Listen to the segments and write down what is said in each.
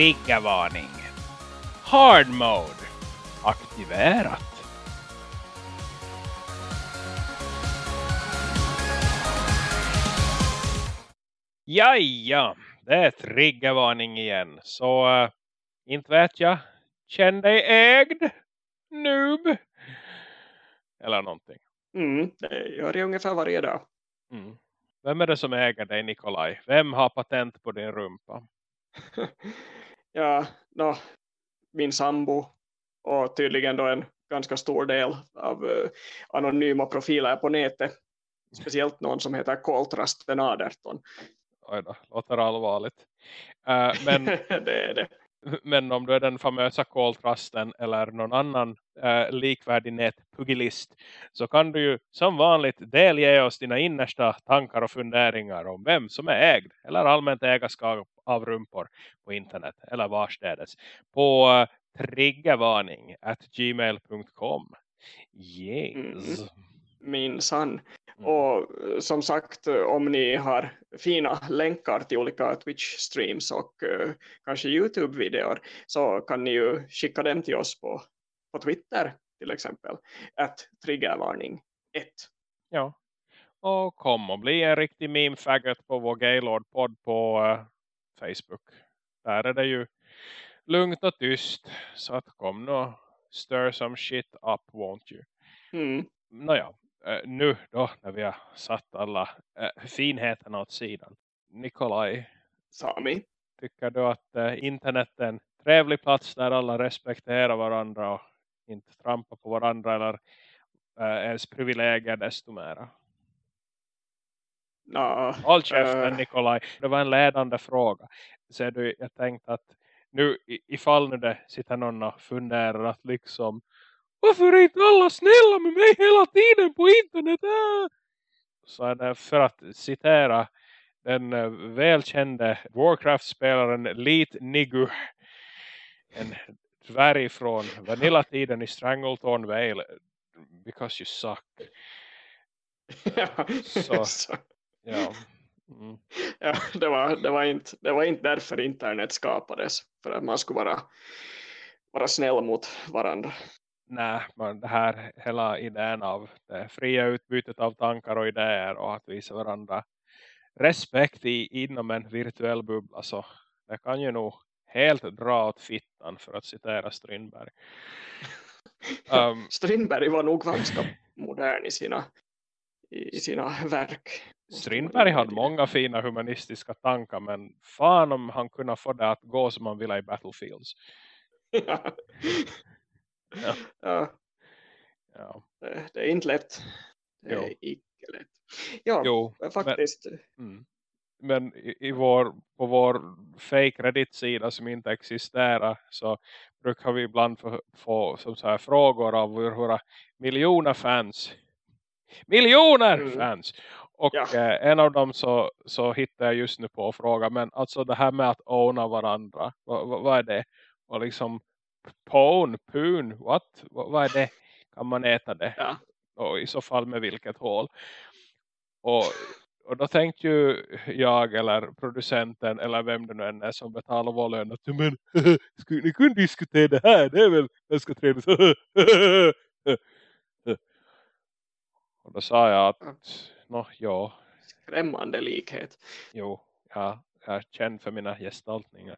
Triggervarning. Hard mode. Aktiverat. Jaja, det är triggervarning igen. Så uh, inte vet jag. Känn dig ägd. Noob. Eller någonting. Mm, det gör jag ungefär varje dag. Mm. Vem är det som äger dig Nikolaj? Vem har patent på din rumpa? ja, no, min sambo och tydligen då en ganska stor del av uh, anonyma profiler på nätet. Speciellt någon som heter Koltrasten 18. Oj då, låter allvarligt. Uh, men, det är det. Men om du är den famösa koltrasten eller någon annan uh, likvärdig nätpugilist så kan du ju som vanligt delge oss dina innersta tankar och funderingar om vem som är ägd eller allmänt ägarskap av rumpor på internet eller varstädes på uh, triggervarning at gmail.com Yes. Mm. Min sann. Mm. Och som sagt, om ni har fina länkar till olika Twitch-streams och uh, kanske YouTube-videor så kan ni ju skicka dem till oss på, på Twitter till exempel. Att triggervarning 1. Ja. Och kom och bli en riktig meme-faggot på vår Gaylord-podd på uh, Facebook. Där är det ju lugnt och tyst. Så att kom nu stir some shit up, won't you? Mm. Nåja, Uh, nu då när vi har satt alla uh, finheterna åt sidan. Nikolaj. Sami. Tycker du att uh, internet är en trevlig plats där alla respekterar varandra och inte trampar på varandra eller ens privilegier desto mera? No, Håll käften Nikolaj. Det var en ledande fråga. Så du, jag tänkte att nu ifall nu det sitter någon och funderar att liksom varför är inte alla snälla med mig hela tiden på internet? Äh? Så är det för att citera den uh, välkände Warcraft-spelaren Leet Nigu. En dvärg från vanillatiden i Stranglethorn Vale. Because you suck. så, ja. Mm. ja det, var, det, var inte, det var inte därför internet skapades. För att man skulle vara, vara snäll mot varandra nej, men det här hela idén av det fria utbytet av tankar och idéer och att visa varandra respekt i, inom en virtuell bubbla så det kan ju nog helt dra åt fittan för att citera Strindberg. Um, Strindberg var nog ganska modern i sina, i sina verk. Strindberg hade många fina humanistiska tankar men fan om han kunde få det att gå som man ville i Battlefields. ja. Ja. ja. ja. Det, är inte lätt. Det jo. är icke lätt. Ja, jo, faktiskt. Men, mm. men i, i, vår, på vår fake Reddit-sida som inte existerar så brukar vi ibland få, få som så här frågor av våra miljoner fans. Miljoner mm. fans! Och ja. eh, en av dem så, så hittar jag just nu på att fråga. Men alltså det här med att owna varandra. Vad, vad, vad är det? Och liksom Pone, pun, what? Vad är det? Kan man äta det? Ja. Och i så fall med vilket hål? Och, och då tänkte ju jag eller producenten eller vem det nu än är som betalar vår lön att men, skulle ni kunna diskutera det här? Det är väl ganska trevligt. och då sa jag att no, ja. Skrämmande likhet. Jo, ja, jag är känd för mina gestaltningar.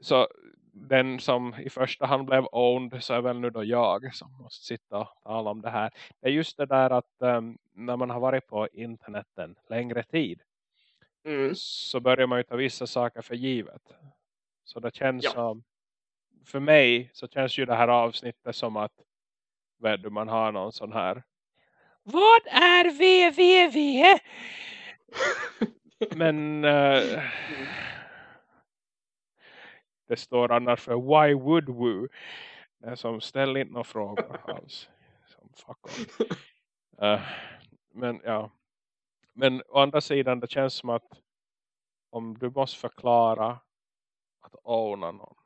Så den som i första hand blev owned så är väl nu då jag som måste sitta och tala om det här. Det är just det där att um, när man har varit på internet en längre tid mm. så börjar man ju ta vissa saker för givet. Så det känns ja. som, för mig så känns ju det här avsnittet som att du, man har någon sån här Vad är VVV? Men uh, det står annars för why would we? Det är som ställer inte några frågor alls. Som fuck on. Uh, men ja. Men å andra sidan det känns som att om du måste förklara att owna någon.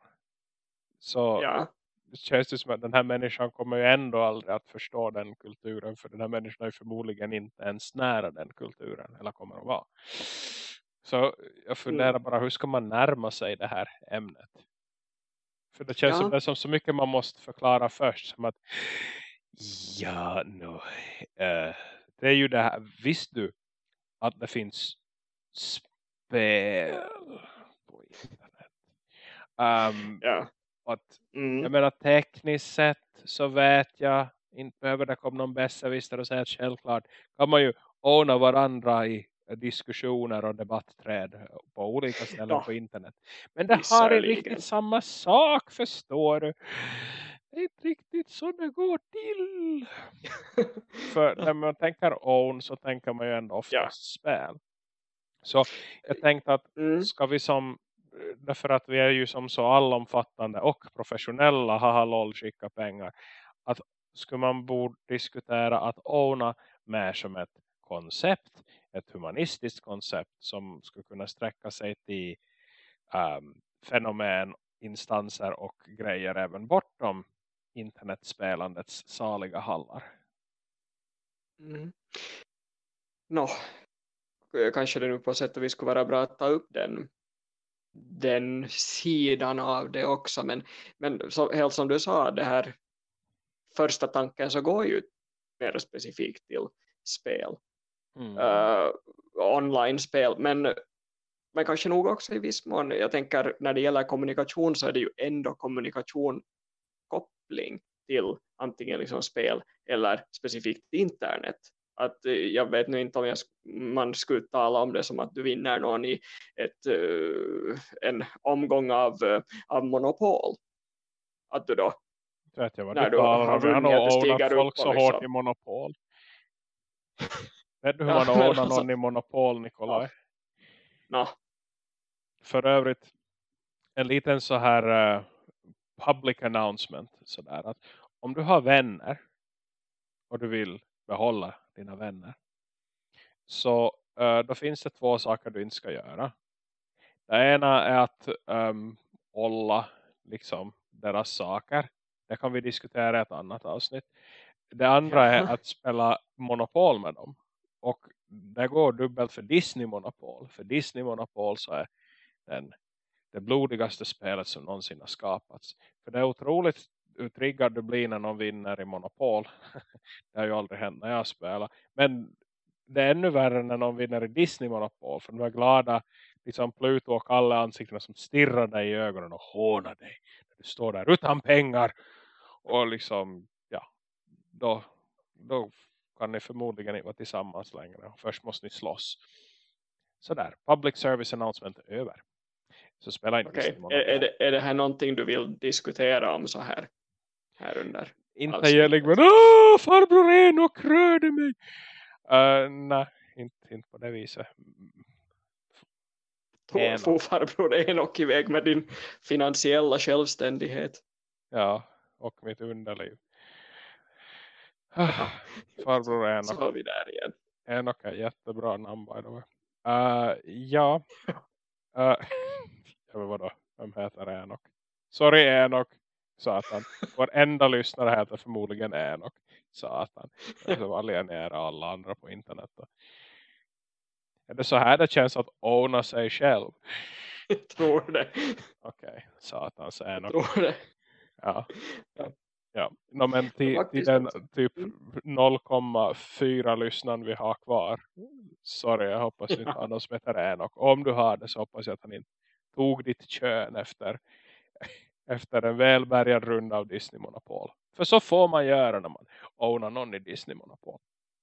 Så ja. Känns det som att den här människan kommer ju ändå aldrig att förstå den kulturen. För den här människan är förmodligen inte ens nära den kulturen. Eller kommer att vara. Så jag funderar Mm. bara, hur ska man närma sig det här ämnet? För det känns Ja. som det som så mycket man måste förklara först. Som att, ja, no, eh, det är ju det här. Visste du att det finns spel på internet? Um, Ja. att, Mm. jag menar tekniskt sett så vet jag inte behöver det komma någon besserwisser och säga att självklart kan man ju ordna varandra i diskussioner och debattträd på olika ställen Ja. på internet. Men det har inte Visserligen. riktigt samma sak förstår du. Det är inte riktigt så det går till. För när man tänker own så tänker man ju ändå oftast Ja. spel. Så jag tänkte att Mm. ska vi som därför att vi är ju som så allomfattande och professionella haha lol skicka pengar att skulle man borde diskutera att owna mer som ett koncept ett humanistiskt koncept som skulle kunna sträcka sig till um, fenomen, instanser och grejer även bortom internetspelandets saliga hallar. Mm. Nå, kanske det nu på sätt och vis skulle vara bra att ta upp den, den sidan av det också. Men, men så, helt som du sa, det här första tanken så går ju mer specifikt till spel. Mm. Uh, online-spel. Men, men kanske nog också i viss mån, jag tänker när det gäller kommunikation så är det ju ändå kommunikation koppling till antingen liksom spel eller specifikt internet. Att eh, jag vet nu inte om jag, man skulle tala om det som att du vinner någon i ett, eh, en omgång av, eh, av monopol. Att du då, vet jag vad när du har har vunnit, att du stiger folk så liksom- hårt i monopol. Vet du hur Ja, man men ordnar alltså- någon i monopol, Nikolaj? nå, För övrigt, en liten så här eh, public announcement. Sådär, att om du har vänner och du vill behålla dina vänner. Så eh, då finns det två saker du inte ska göra. Det ena är att um, hålla liksom deras saker. Det kan vi diskutera i ett annat avsnitt. Det andra är att spela monopol med dem. Och det går dubbelt för Disney monopol. För Disney monopol så är den, det blodigaste spelet som någonsin har skapats. För det är otroligt hur triggad du blir när någon vinner i monopol. det har ju aldrig hänt när jag spelar. Men det är ännu värre när någon vinner i Disney monopol. För de är glada liksom Pluto och alla ansiktena som stirrar dig i ögonen och hånar dig. Du står där utan pengar. Och liksom, ja. Då, då kan ni förmodligen inte vara tillsammans längre. Först måste ni slåss. Sådär, public service announcement är över. Så spela inte. Disney Är, är, det, är det här någonting du vill diskutera om så här, här under? Inte gällig men åh farbror Enoch rörde mig. Uh, nej, inte, inte på det viset. For farbror Enoch iväg med din finansiella självständighet. Ja, och mitt underliv. Ah, farbror Så Enoch. har vi där igen. Enoch är jättebra namn by the way. Uh, ja. Uh, ja men vadå? Vem heter Enoch? Sorry Enoch. Satan. Vår enda lyssnare heter förmodligen Enoch. Satan. Jag som alienerar alla andra på internet. Då. Är det så här det känns att owna sig själv? Jag tror det. Okej, satans Jag Enoch. tror det. Ja. Ja. Ja, no, men till, till den typ Mm. 0,4 lyssnaren vi har kvar. Sorry, jag hoppas inte har någon som heter Enoch. Om du har det så hoppas jag att han inte tog ditt kön efter, efter en välbärgad runda av Disney-monopol. För så får man göra när man ownar någon i Disney-monopol.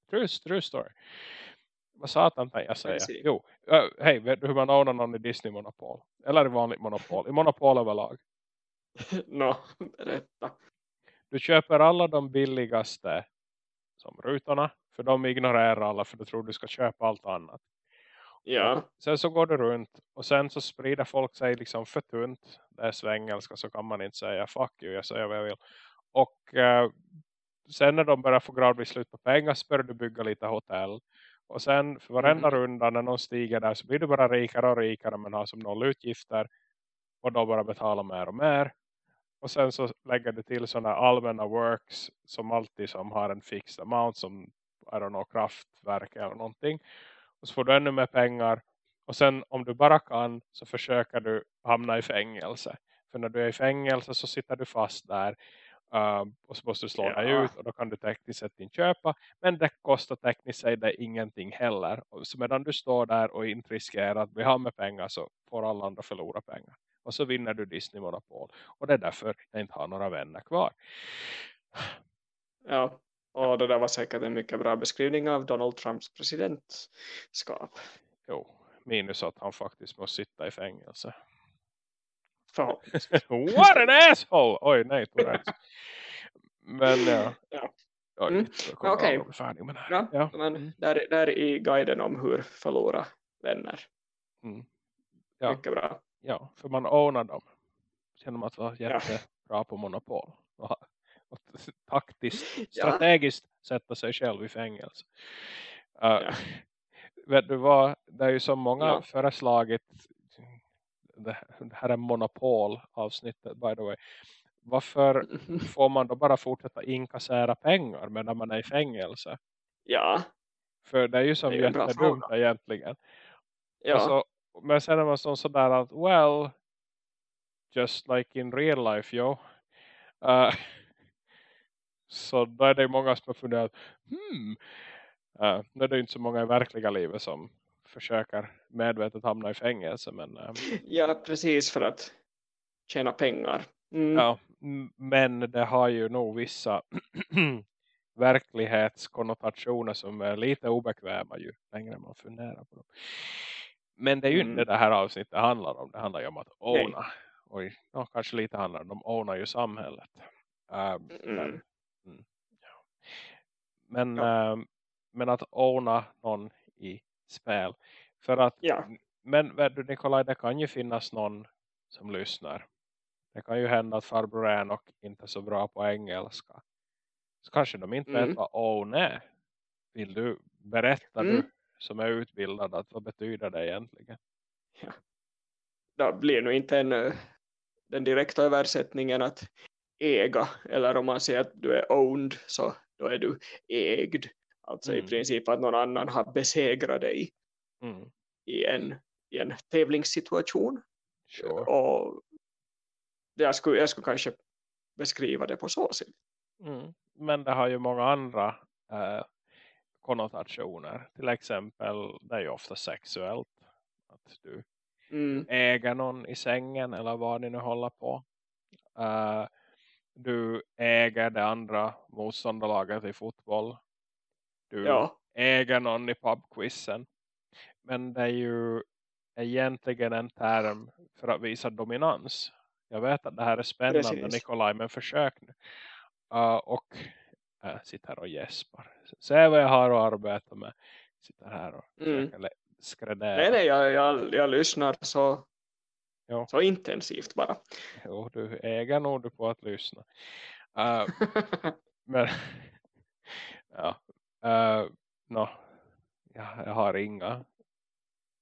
True, true story. Vad satan kan jag säga? Jo, hej, vet du hur man ownar någon i Disney-monopol? Eller i vanligt monopol? I monopol överlag. Nå, berätta. Du köper alla de billigaste som rutorna. För de ignorerar alla för du tror du ska köpa allt annat. Ja, Sen så går du runt och sen så sprider folk sig liksom för tunt. Det är svengelska så kan man inte säga fuck you, jag säger vad jag vill. Och eh, sen när de börjar få gradvis slut på pengar så börjar du bygga lite hotell. Och sen för varenda runda när någon stiger där så blir du bara rikare och rikare men har som noll utgifter. Och då bara betala mer och mer. Och sen så lägger du till sådana allmänna works som alltid som har en fixed amount som I don't know, kraftverk eller någonting. Och så får du ännu mer pengar. Och sen om du bara kan så försöker du hamna i fängelse. För när du är i fängelse så sitter du fast där. Uh, och så måste du slå Ja. dig ut och då kan du tekniskt sett inte köpa. Men det kostar tekniskt sett dig ingenting heller. Och så medan du står där och inte riskerar att bli av med pengar så får alla andra förlora pengar. Och så vinner du Disney Monopol. Och det är därför jag inte har några vänner kvar. Ja, och det där var säkert en mycket bra beskrivning av Donald Trumps presidentskap. Jo, minus att han faktiskt måste sitta i fängelse. What an asshole! Oj, nej, Tourettes. Men ja. Ja. Mm. Okej. här. Ja, Ja. men där, där i guiden om hur förlora vänner. Mm. Ja. Mycket bra. ja, för man ownar dem. Genom att vara jättebra på monopol. Och, ha- och t- taktiskt, Ja. strategiskt sätta sig själv i fängelse. Uh, Ja. Vet du vad, det är ju så många Ja. föreslagit det, här är monopolavsnittet by the way. Varför får man då bara fortsätta inkassera pengar medan man är i fängelse? Ja, För det är ju som Det är jättedumt egentligen. ja. Och så, men sen är man så, sådär att, well, just like in real life, jo. Uh, så då är det många som har funderat, hmm, uh, nu är det inte så många i verkliga livet som försöker medvetet hamna i fängelse, men uh, ja, precis för att tjäna pengar. Mm. ja, men det har ju nog vissa verklighetskonnotationer som är lite obekväma ju längre man funderar på dem. Men det är ju Mm. inte det här avsnittet handlar om. Det handlar ju om att owna. Oj, ja, kanske lite handlar om. Ownar ju samhället. Um, Mm. Men, ja. men, Ja. ehm, men att owna någon i spel. För att, Ja. men du Nikolaj, det kan ju finnas någon som lyssnar. Det kan ju hända att farbror Enoch inte är så bra på engelska. Så kanske de inte Mm. vet vad own är. Vill du berätta Mm. du som är utbildad att vad betyder det egentligen? Då blir nog inte en, eh, den direkta översättningen att äga. Eller om man säger att du är owned så då är du ägd. Alltså Mm. i princip att någon annan har besegrat dig Mm. i en, i en tävlingssituation. Sure. Och jag skulle, jag skulle kanske beskriva det på så sätt. Mm. Men det har ju många andra eh, konnotationer. Till exempel, det är ju ofta sexuellt. Att du Mm. äger någon i sängen eller vad ni nu håller på. Eh, du äger det andra motståndarlaget i fotboll. Du Ja, äger någon i pubquizen. Men det är ju egentligen en term för att visa dominans. Jag vet att det här är spännande Precis. Nikolaj, men försök nu. Uh, och uh, sitter här och gäspar. Se vad jag har att arbeta med. Sitter här och Mm. skräddera. nej, nej, jag, jag, jag lyssnar så, Ja. så intensivt bara. Jo, du äger nog du på att lyssna. Uh, men ja, uh, no, ja, jag har inga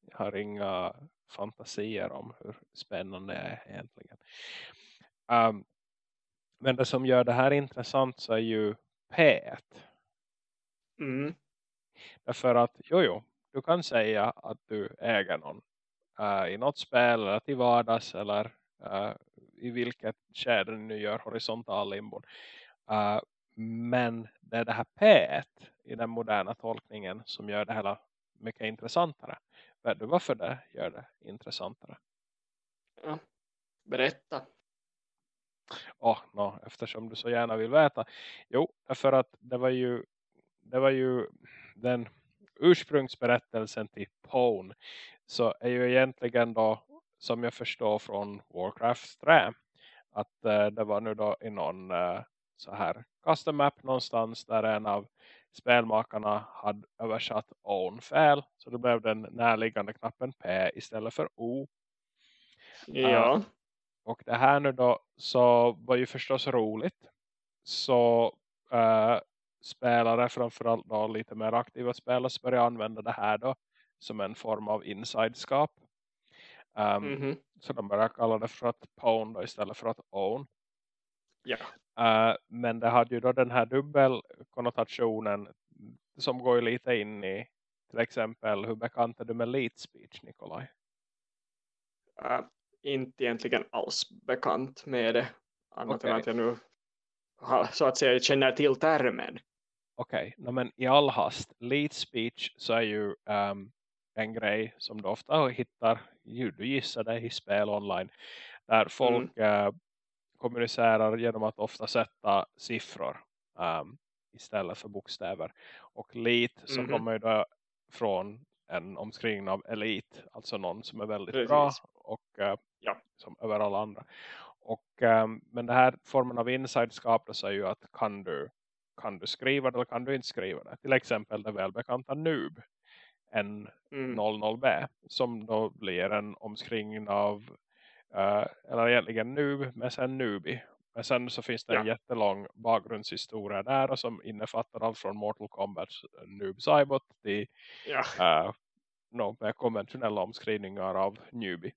jag har inga fantasier om hur spännande det är egentligen. Um, men det som gör det här intressant så är ju P1. mm. Därför att, jo jo, du kan säga att du äger någon uh, i något spel eller till vardags eller uh, i vilket skede ni nu gör horisontal limbon. Uh, men det är det här P1 i den moderna tolkningen som gör det hela mycket intressantare. Vet du varför det gör det intressantare? Berätta. Åh, no, eftersom du så gärna vill veta. Jo, för att det var ju det var ju den ursprungsberättelsen till Pwn så är ju egentligen då som jag förstår från Warcraft 3 att eh, det var nu då i någon eh, så här custom map någonstans där en av spelmakarna hade översatt own fel så då blev den närliggande knappen P istället för O Ja. och det här nu då så var ju förstås roligt. Så äh, spelare framförallt då lite mer aktiva spelare började använda det här då som en form av insideskap. Um, Mhm. Så de började kalla det för att då istället för att own. Ja. Uh, men det hade ju då den här dubbelkonnotationen som går ju lite in i till exempel, hur bekant är du med Lead Speech, Nikolaj? Uh, inte egentligen alls bekant med det. Annat okay. än att jag nu har, så att säga känner till termen. Okej, okay. men i all hast, Lead Speech så är ju um, en grej som du ofta hittar, du gissar det, i spel online. Där folk mm. uh, kommunicerar genom att ofta sätta siffror um, istället för bokstäver. Och lit så mm -hmm. kommer ju från en omskrivning av elit. Alltså någon som är väldigt Precis. bra och uh, ja. som över alla andra. Och, um, men det här formen av insideskap då säger ju att kan du, kan du skriva det eller kan du inte skriva det. Till exempel det välbekanta noob. N00B mm. som då blir en omskrivning av uh, eller egentligen noob men sen newbie men sen så finns det en jättelång bakgrundshistoria där och som innefattar allt från Mortal Kombat Noob Saibot till ja. uh, no, mer konventionella omskrivningar av newbie.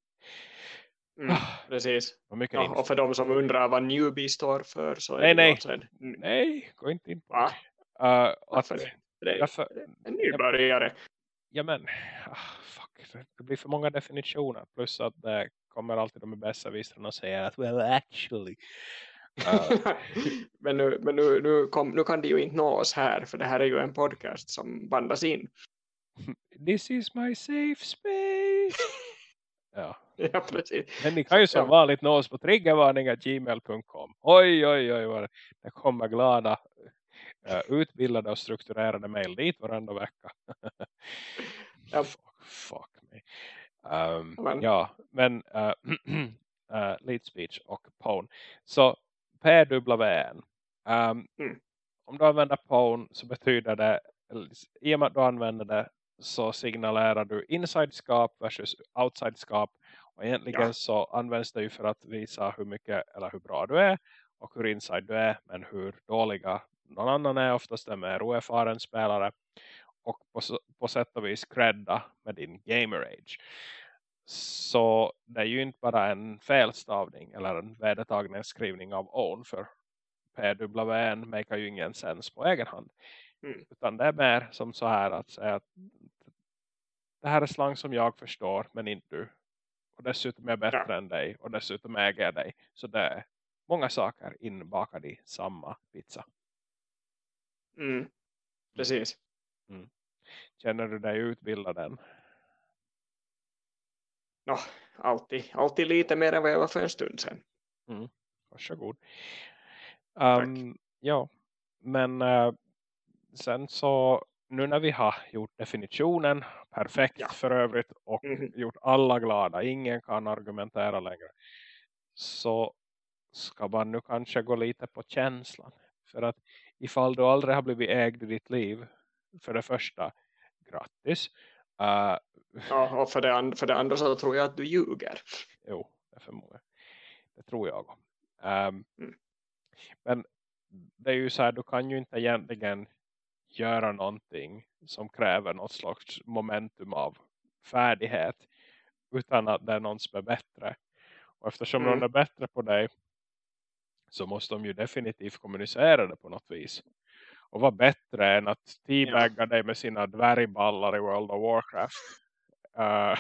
Mm, ah, precis. Ja, och för de som undrar vad newbie står för så är nej, det nej. En... Nej, gå inte in på. Uh, att, det? Det är, därför, en nybörjare. Ja men, ah, fuck, det blir för många definitioner. Plus att det kommer alltid de bästa visarna och säger att well actually. Uh. men nu, men nu, nu, kom, nu kan det ju inte nå oss här för det här är ju en podcast som bandas in. This is my safe space. ja. ja, precis. Men ni kan ju som ja. vanligt nå oss på triggervarningar.gmail.com. Oj, oj, oj, vad det kommer glada utbildade och strukturerade mejl dit varenda vecka. ja. fuck, fuck me. Um, men. Ja, men uh, uh, lead speech och pwn. Så PWN. Um, mm. Om du använder pwn så betyder det, i och med att du använder det så signalerar du insideskap versus outsideskap. Och egentligen ja. så används det ju för att visa hur mycket eller hur bra du är och hur inside du är. Men hur dåliga någon annan är oftast en mer oerfaren spelare och på, på sätt och vis credda med din gamer age. Så det är ju inte bara en felstavning eller en vedertagen skrivning av own för PWN makar ju ingen sens på egen hand. Mm. Utan det är mer som så här att säga att det här är slang som jag förstår men inte du. Och dessutom är jag bättre ja. än dig och dessutom äger jag dig. Så det är många saker inbakade i samma pizza. Mm. Precis. Mm. Känner du dig utbildad än? No, alltid, alltid lite mer än vad jag var för en stund sedan. Mm. Varsågod. Um, ja, men uh, sen så nu när vi har gjort definitionen perfekt ja. för övrigt och mm. gjort alla glada, ingen kan argumentera längre så ska man nu kanske gå lite på känslan för att ifall du aldrig har blivit ägd i ditt liv för det första, grattis uh, Ja, och för det, för det andra så tror jag att du ljuger. Jo, det förmodar Det tror jag. Um, mm. Men det är ju så här, du kan ju inte egentligen göra någonting som kräver något slags momentum av färdighet utan att det är någon som är bättre. Och eftersom mm. någon är bättre på dig så måste de ju definitivt kommunicera det på något vis. Och vara bättre än att teabagga ja. dig med sina dvärgballar i World of Warcraft. Uh,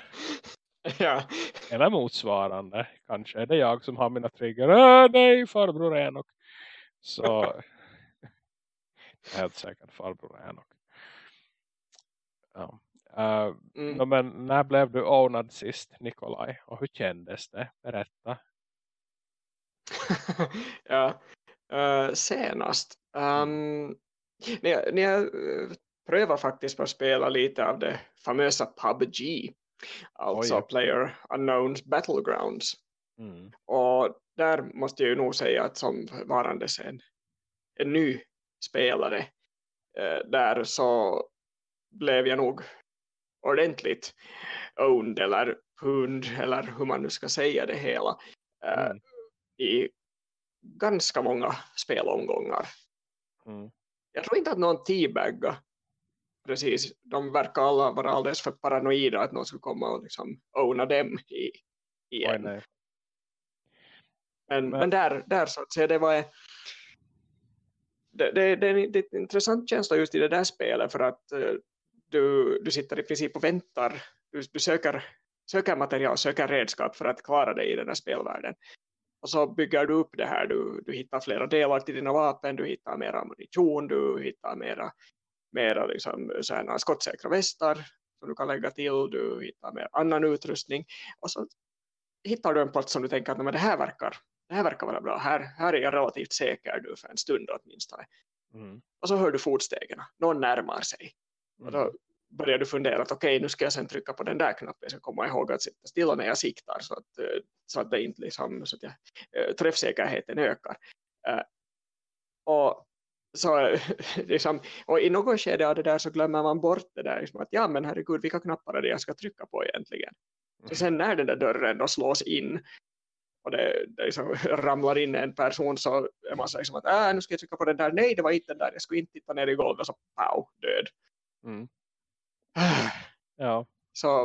ja. Eller motsvarande. Kanske är det jag som har mina trigger. Äh, nej, farbror Enoch. Så helt säkert farbror Enoch. Ja. Uh, mm. men när blev du ownad sist, Nikolaj? Och hur kändes det? Berätta. ja, uh, senast. Um, när, jag, när jag prövar faktiskt på att spela lite av det famösa PUBG. Alltså Oj. Player Unknowns Battlegrounds. Mm. Och där måste jag ju nog säga att som varandes en, en ny spelare eh, där så blev jag nog ordentligt owned eller hund eller hur man nu ska säga det hela eh, mm. I ganska många spelomgångar. Mm. Jag tror inte att någon teabagga precis, de verkar alla vara alldeles för paranoida att någon skulle komma och liksom owna dem i, igen. Oj, men, men, men, där, där så att säga, det var det, det, det, det är en intressant känsla just i det där spelet för att uh, du, du sitter i princip och väntar. Du, du söker, söker material, söker redskap för att klara dig i den här spelvärlden. Och så bygger du upp det här. Du, du hittar flera delar till dina vapen. Du hittar mer ammunition. Du hittar mera, mera liksom, såna skottsäkra västar som du kan lägga till. Du hittar mer annan utrustning. Och så hittar du en plats som du tänker att men det, här verkar, det här verkar vara bra. Här, här är jag relativt säker du för en stund åtminstone. Mm. Och så hör du fotstegen. Någon närmar sig. Mm. Och då mm. Börjar du fundera att okej, okay, nu ska jag sen trycka på den där knappen. Jag ska komma ihåg att sitta stilla när jag siktar så att, eh, så att, det inte liksom, så att jag, äh, träffsäkerheten ökar. Äh, och så liksom, och i något skede av det där så glömmer man bort det där liksom att ja men herregud vilka knappar är det jag ska trycka på egentligen så mm. sen när den där dörren då slås in och det, det liksom ramlar in en person så är man så liksom att äh, nu ska jag trycka på den där, nej det var inte den där, jag skulle inte titta ner i golvet så pow, död. Mm. ja. Så,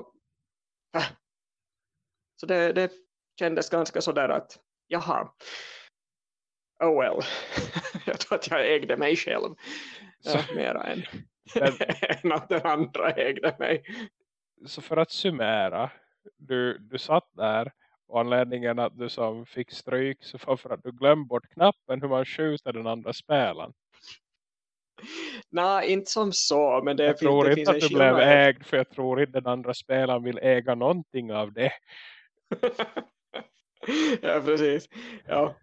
äh. så det, det kändes ganska sådär att jaha, oh well, jag tror att jag ägde mig själv ja, mera än, än att den andra ägde mig. Så för att summera, du, du satt där och anledningen att du som fick stryk så var för att du glömde bort knappen hur man skjuter den andra spelaren. Nej, inte som så. Men det jag tror det inte att du blev ägd för jag tror inte den andra spelaren vill äga någonting av det. ja, precis. Ja.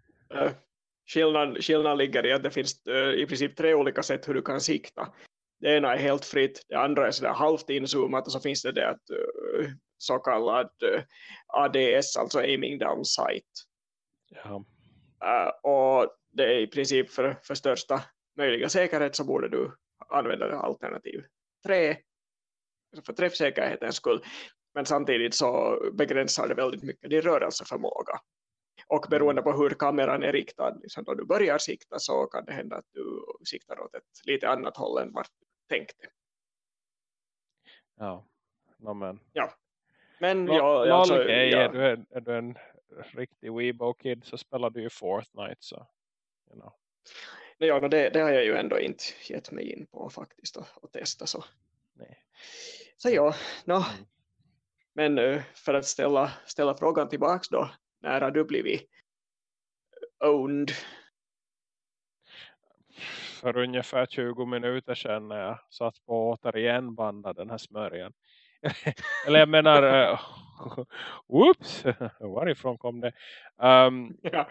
Skillnaden, skillnaden ligger i att det finns uh, i princip tre olika sätt hur du kan sikta. Det ena är helt fritt, det andra är sådär halvt inzoomat och så finns det det att uh, så kallad ADS, alltså aiming down sight. Ja. och det är i princip för, för största möjliga säkerhet så borde du använda alternativ 3 för träffsäkerhetens skull. Men samtidigt så begränsar det väldigt mycket din rörelseförmåga. Och beroende på hur kameran är riktad, liksom då du börjar sikta så kan det hända att du siktar åt ett lite annat håll än vart du tänkte. Ja, no, men. Ja. Men no, ja, no, alltså, okay. ja. Är, du en, är du en riktig Weibo-kid så spelar du ju Fortnite så, you know. Ja, men det, det, har jag ju ändå inte gett mig in på faktiskt och testa så. Nej. Så ja, no. Mm. men uh, för att ställa, ställa frågan tillbaks då, när har du blivit owned? För ungefär 20 minuter sedan när jag satt på återigen banda den här smörjan. Eller jag menar, uh, whoops, varifrån kom det? Um, ja.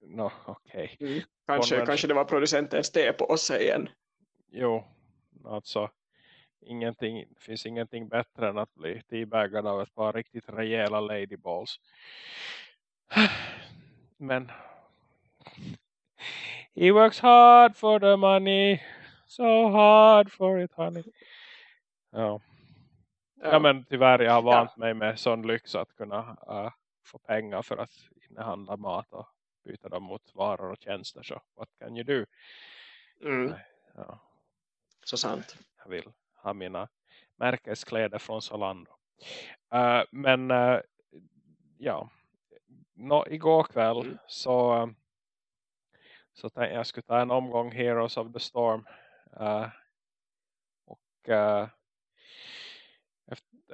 No, okej. Okay. Mm. Kanske, Konver kanske det var producenten ste på oss igen. Jo, alltså ingenting, finns ingenting bättre än att bli teabaggad av ett par riktigt rejäla ladyballs. Men he works hard for the money. So hard for it honey. Ja. Ja, ja men tyvärr jag har vant ja. mig med sån lyx att kunna uh, få pengar för att innehandla mat och byta dem mot varor och tjänster. Så what can you do? Mm. Ja. Så sant. Jag vill ha mina märkeskläder från Solando. Uh, men uh, ja, no, igår kväll mm. så så tänkte jag skulle ta en omgång Heroes of the Storm uh, och uh,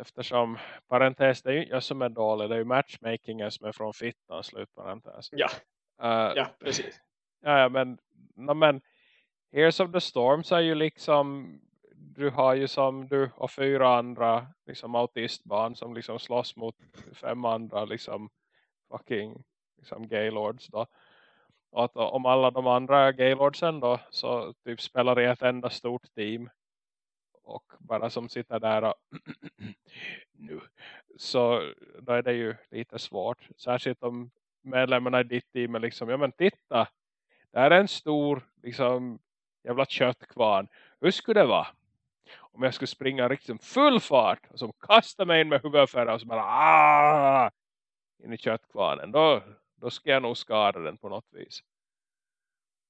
eftersom parentes det är ju jag som är dålig det är ju matchmakingen som är från fittan slutparentes ja, uh, ja precis ja men, no, men Heroes of the Storm så är ju liksom du har ju som du och fyra andra liksom autistbarn som liksom slåss mot fem andra liksom fucking liksom gaylords då. Och att om alla de andra gaylordsen då så typ spelar i ett enda stort team och bara som sitter där och nu så då är det ju lite svårt. Särskilt om medlemmarna i ditt team är liksom, ja men titta det här är en stor liksom jävla köttkvarn. Hur skulle det vara? Om jag skulle springa riktigt full fart och som kasta mig in med huvudet för och så bara Aah! in i köttkvarnen. Då, då ska jag nog skada den på något vis.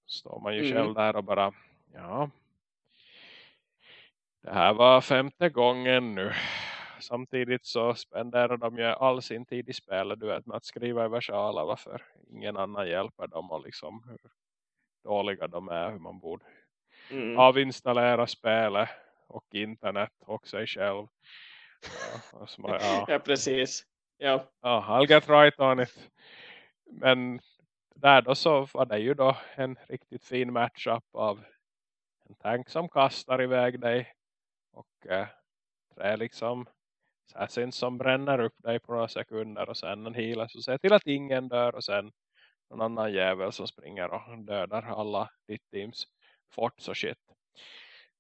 Står man ju mm. själv där och bara ja. Det här var femte gången nu. Samtidigt så spenderar de ju all sin tid i spelet. Du vet med att skriva i versaler varför ingen annan hjälper dem och liksom hur dåliga de är. Hur man borde mm. avinstallera spelet och internet och sig själv. Ja, man, ja. ja, precis. Ja. ja, I'll get right on it. Men där då så var det ju då en riktigt fin matchup av en tank som kastar iväg dig och eh, tre liksom assassins som bränner upp dig på några sekunder och sen en healer som ser till att ingen dör och sen någon annan jävel som springer och dödar alla ditt teams forts och shit.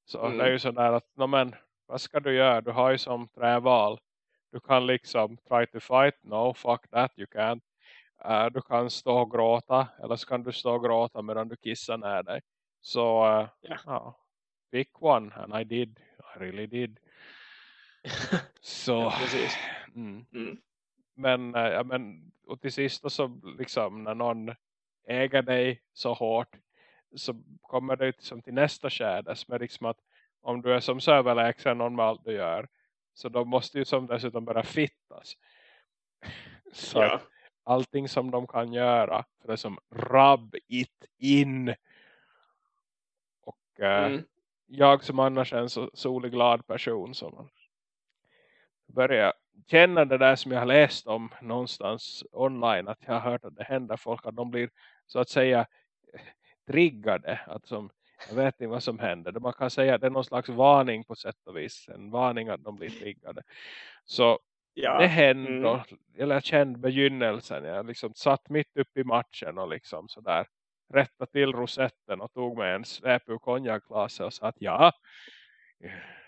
Så mm. det är ju sådär att, no, men, vad ska du göra? Du har ju som träval. Du kan liksom try to fight. No, fuck that, you can't. Uh, du kan stå och gråta. Eller så kan du stå och gråta medan du kissar ner dig. Så, uh, yeah. uh, pick one. And I did. I really did. så, ja, mm. Mm. Men, uh, ja, men och till sist så liksom när någon äger dig så hårt så kommer det liksom till nästa skärde som är liksom att om du är som så överlägsen någon med allt du gör så då måste ju som dessutom börja fittas. Så ja. allting som de kan göra för det som rub it in. Och äh, mm. jag som annars är en så solig glad person som börjar känna det där som jag har läst om någonstans online att jag har hört att det händer folk att de blir så att säga triggade att som jag vet inte vad som händer. Man kan säga att det är någon slags varning på sätt och vis. En varning att de blir triggade. Så ja. det hände. Mm. Eller jag kände begynnelsen. Jag liksom satt mitt upp i matchen och liksom sådär. Rätta till rosetten och tog mig en sväp ur konjakglaset och sa att ja.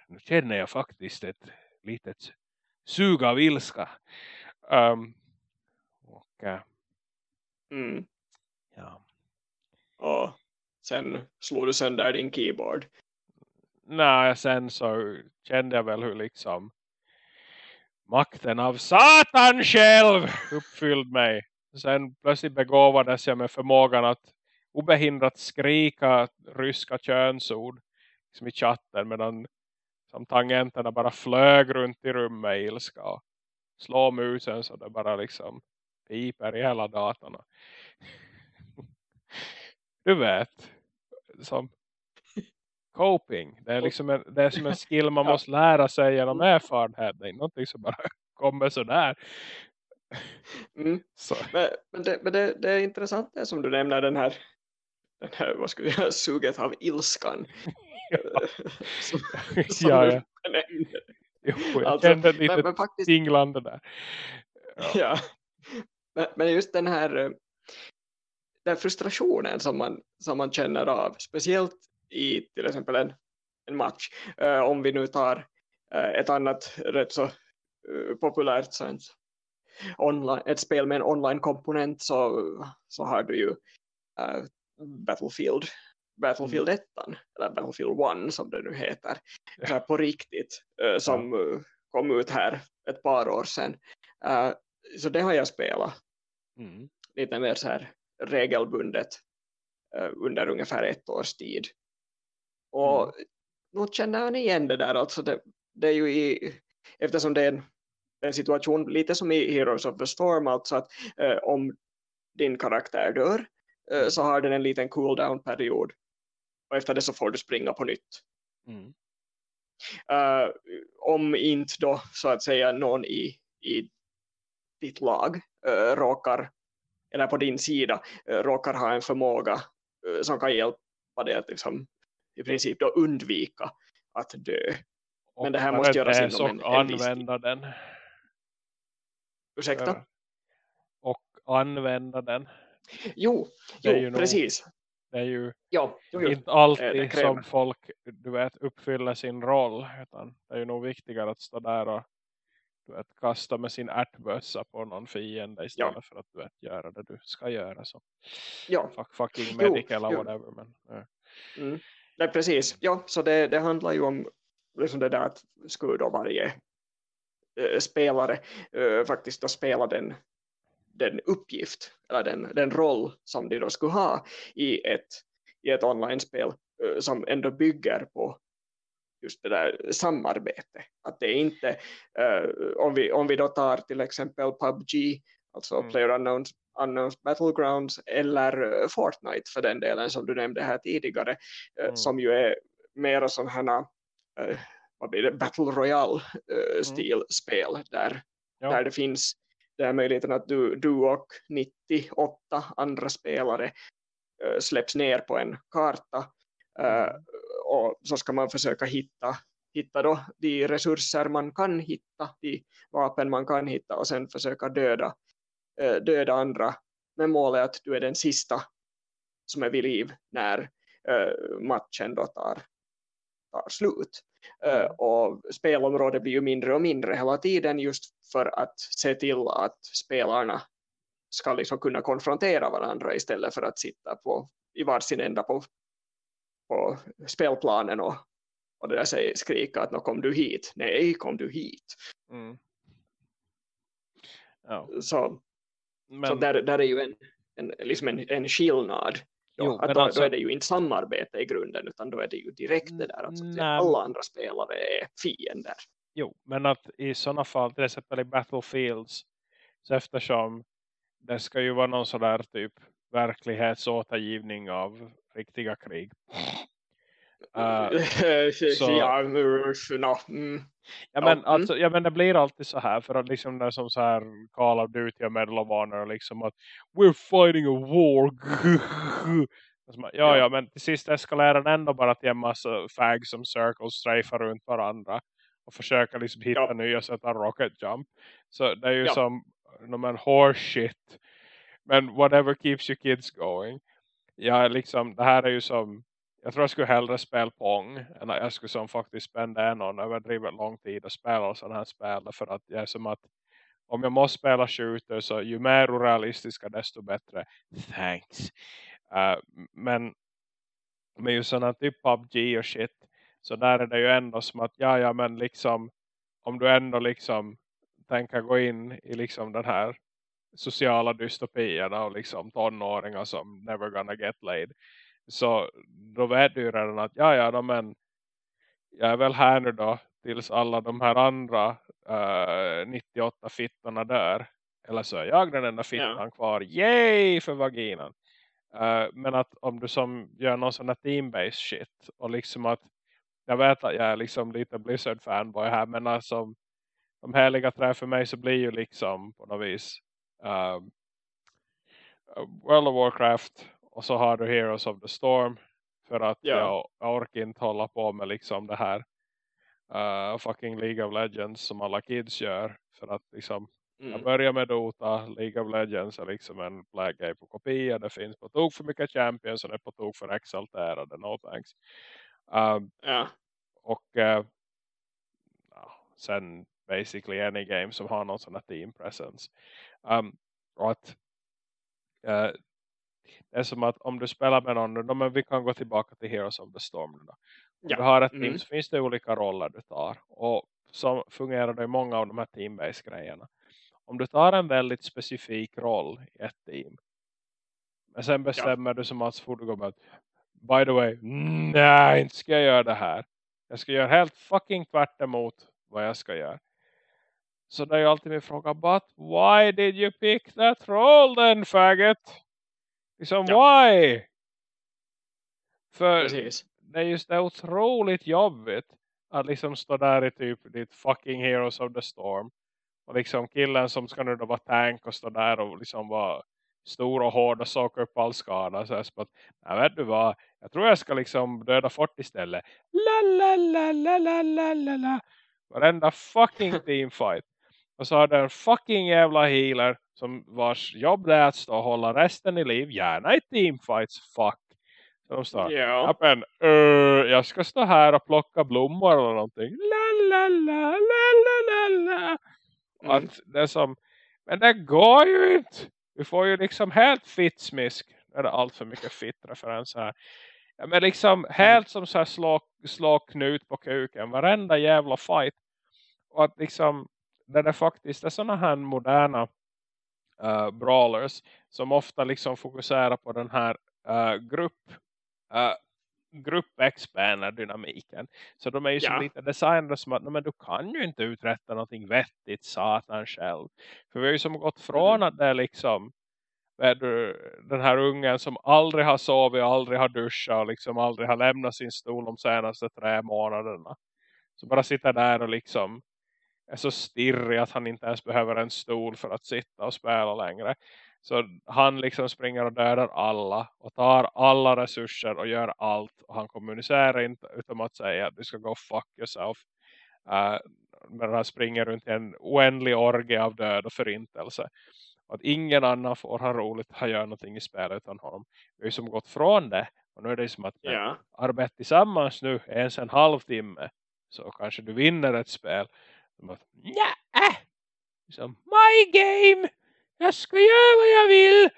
Nu känner jag faktiskt ett litet sug av ilska. Um, och, uh, mm. ja. Och sen slog du sönder din keyboard. Nej, sen så kände jag väl hur liksom makten av Satan själv uppfyllde mig. Sen plötsligt begåvades jag med förmågan att obehindrat skrika ryska könsord liksom i chatten medan som tangenterna bara flög runt i rummet i ilska och slå musen så det bara liksom piper i hela datorn. Du vet som coping. Det är, liksom en, det är som en skill man måste lära sig genom erfarenhet. Det är någonting som bara kommer sådär. Mm. Så. Men, men, det, men det, det, är intressant det som du nämner den här, den här vad skulle jag suget av ilskan. Som, som ja, ja. Jo, alltså, kände lite men, men faktiskt, tinglande där. Ja, ja. Men, men, just den här den frustrationen som man, som man känner av, speciellt i till exempel en, en match. Uh, om vi nu tar uh, ett annat rätt så uh, populärt sånt, online, ett spel med en online-komponent så, så har du ju Battlefield Battlefield 1 mm. eller Battlefield 1 som det nu heter ja. på riktigt som ja. kom ut här ett par år sedan. så det har jag spelat mm. lite mer så här regelbundet under ungefär ett års tid. Och mm. nog känner han igen det där. Alltså det, det är ju i, eftersom det är en, en, situation lite som i Heroes of the Storm. Alltså att om din karaktär dör uh, så har den en liten cooldown-period. Och efter det så får du springa på nytt. Mm. Uh, om inte då så att säga någon i, i ditt lag uh, råkar eller på din sida äh, råkar ha en förmåga äh, som kan hjälpa dig att liksom, i princip då undvika att dö. Och Men det här måste göras inom en, en använda den. Ursäkta? Och använda den. Jo, jo precis. Det är ju ja, jo, jo. inte alltid som folk du vet, uppfyller sin roll. Utan det är ju nog viktigare att stå där och du vet, kasta med sin ärtbössa på någon fiende istället ja. för att du vet, göra det du ska göra. Så. Ja. Fuck, fucking medic jo, eller jo. whatever. Men, ja. mm. Nej, precis. Ja, så det, det handlar ju om liksom det där att skulle då varje äh, spelare äh, faktiskt då spela den, den uppgift eller den, den roll som de då skulle ha i ett, i ett online-spel som ändå bygger på just det där samarbete. Att det är inte, uh, om, vi, om vi då tar till exempel PubG, alltså mm. Player Unknowns, Unknowns Battlegrounds eller Fortnite för den delen som du nämnde här tidigare, uh, mm. som ju är mera sådana uh, vad blir det, Battle Royale uh, Mm. där, Ja. där det finns där möjligheten att du, du och 98 andra spelare uh, släpps ner på en karta uh, Mm. och så ska man försöka hitta hitta då de resurser man kan hitta, de vapen man kan hitta och sen försöka döda, eh, döda andra med målet att du är den sista som är vid liv när eh, matchen då tar, tar slut. Eh, och spelområdet blir ju mindre och mindre hela tiden just för att se till att spelarna ska liksom kunna konfrontera varandra istället för att sitta på, i varsin ända på, på spelplanen och, och det där säger, skrika att nå kom du hit, nej kom du hit. Mm. Ja, Så, men, så där, där är ju en, en, liksom en, en skillnad. Då, Jo, att då, alltså- då är det ju inte samarbete i grunden utan då är det ju direkt det där alltså, att Nej. alla andra spelare är fiender. jo, men att i sådana fall, till exempel i Battlefields, så eftersom det ska ju vara någon sådär typ verklighetsåtergivning av riktiga krig. Eh, så- ja, no, mm, Ja men, mm. alltså, ja men det blir alltid så här för att liksom det är som så här Call of Duty och Medal of Honor liksom att we're fighting a war Och så bara, ja, Ja. men till sist eskalerar den ändå bara till en massa fags som circles strafar runt varandra och försöker liksom hitta Ja. nya sätt att rocket jump så det är ju Ja. som men horse shit men whatever keeps you kids going ja liksom det här är ju som jag tror jag skulle hellre spela Pong än att jag skulle som faktiskt spendera någon överdrivet lång tid och spela sådana här spel för att jag är som att om jag måste spela shooter så ju mer orealistiska desto bättre. Thanks. Uh, men med ju sådana typ PUBG och shit så där är det ju ändå som att ja ja men liksom om du ändå liksom tänker gå in i liksom den här sociala dystopierna och liksom tonåringar som never gonna get laid så då vet du redan att ja ja då, men jag är väl här nu då tills alla de här andra eh, 98 fittorna dör. Eller så är jag den enda fittan kvar. Yay för vaginan! Eh, men att om du som gör någon sån här team-based shit och liksom att jag vet att jag är liksom lite Blizzard fanboy här men alltså de heliga trä för mig så blir ju liksom på något vis um, World of Warcraft och så har du Heroes of the Storm för att Ja. jag, jag orkar inte hålla på med liksom det här uh, fucking League of Legends som alla kids gör för att liksom jag mm, börjar med Dota, League of Legends är liksom en play på kopia. Det finns på tok för mycket champions och det är på tok för exalterade. No thanks. Um, ja, och uh, sen basically any game som har någon sån här team presence. Um, och att uh, det är som att om du spelar med någon, då, men vi kan gå tillbaka till Heroes of the Storm. Då. Om Ja. du har ett team Mm. så finns det olika roller du tar. Och så fungerar det i många av de här team-based grejerna. Om du tar en väldigt specifik roll i ett team. Men sen bestämmer du som att fort du går med att, By the way, nej inte ska jag göra det här. Jag ska göra helt fucking tvärt emot vad jag ska göra. Så det är ju alltid min fråga, but why did you pick that role then faggot? Liksom Ja. why? För precis. det är just det otroligt jobbigt att liksom stå där i typ ditt fucking Heroes of the Storm. Och liksom killen som ska nu då vara tank och stå där och liksom vara stor och hård och saka upp all skada. Så jag att, jag vet du vad, jag tror jag ska liksom döda fort istället. La la la la la la la la. Varenda fucking teamfight. Och så har du en fucking jävla healer som vars jobb det är att stå och hålla resten i liv. Gärna i teamfights, fuck. Så de står, Ja, men, eh, jag ska stå här och plocka blommor eller någonting. La la la la la la. Mm. Att det som, men det går ju inte. Vi får ju liksom helt fittsmisk. Nu är det allt för mycket fitt-referenser här. Ja, men liksom helt som så här slå, slå knut på kuken. Varenda jävla fight. Och att liksom, det är faktiskt det är sådana här moderna eh, brawlers. Som ofta liksom fokuserar på den här eh, grupp uh, grupp-expander-dynamiken. Så de är ju som Ja. lite designade som att "Nej, men du kan ju inte uträtta någonting vettigt satan själv. För vi har ju som gått från Mhm. att det är liksom du, den här ungen som aldrig har sovit, aldrig har duschat och liksom aldrig har lämnat sin stol de senaste tre månaderna. Så bara sitter där och liksom är så stirrig att han inte ens behöver en stol för att sitta och spela längre. Så han liksom springer och dödar alla och tar alla resurser och gör allt. Och han kommunicerar inte utan att säga att du ska go fuck yourself. Uh, men han springer runt i en oändlig orgie av död och förintelse. Och att ingen annan får ha roligt att göra någonting i spelet utan honom. Vi har ju som gått från det. Och nu är det som att ja. arbeta tillsammans nu ens en halvtimme. Så kanske du vinner ett spel. Att, Nja, liksom, my game! Jag ska göra vad jag vill!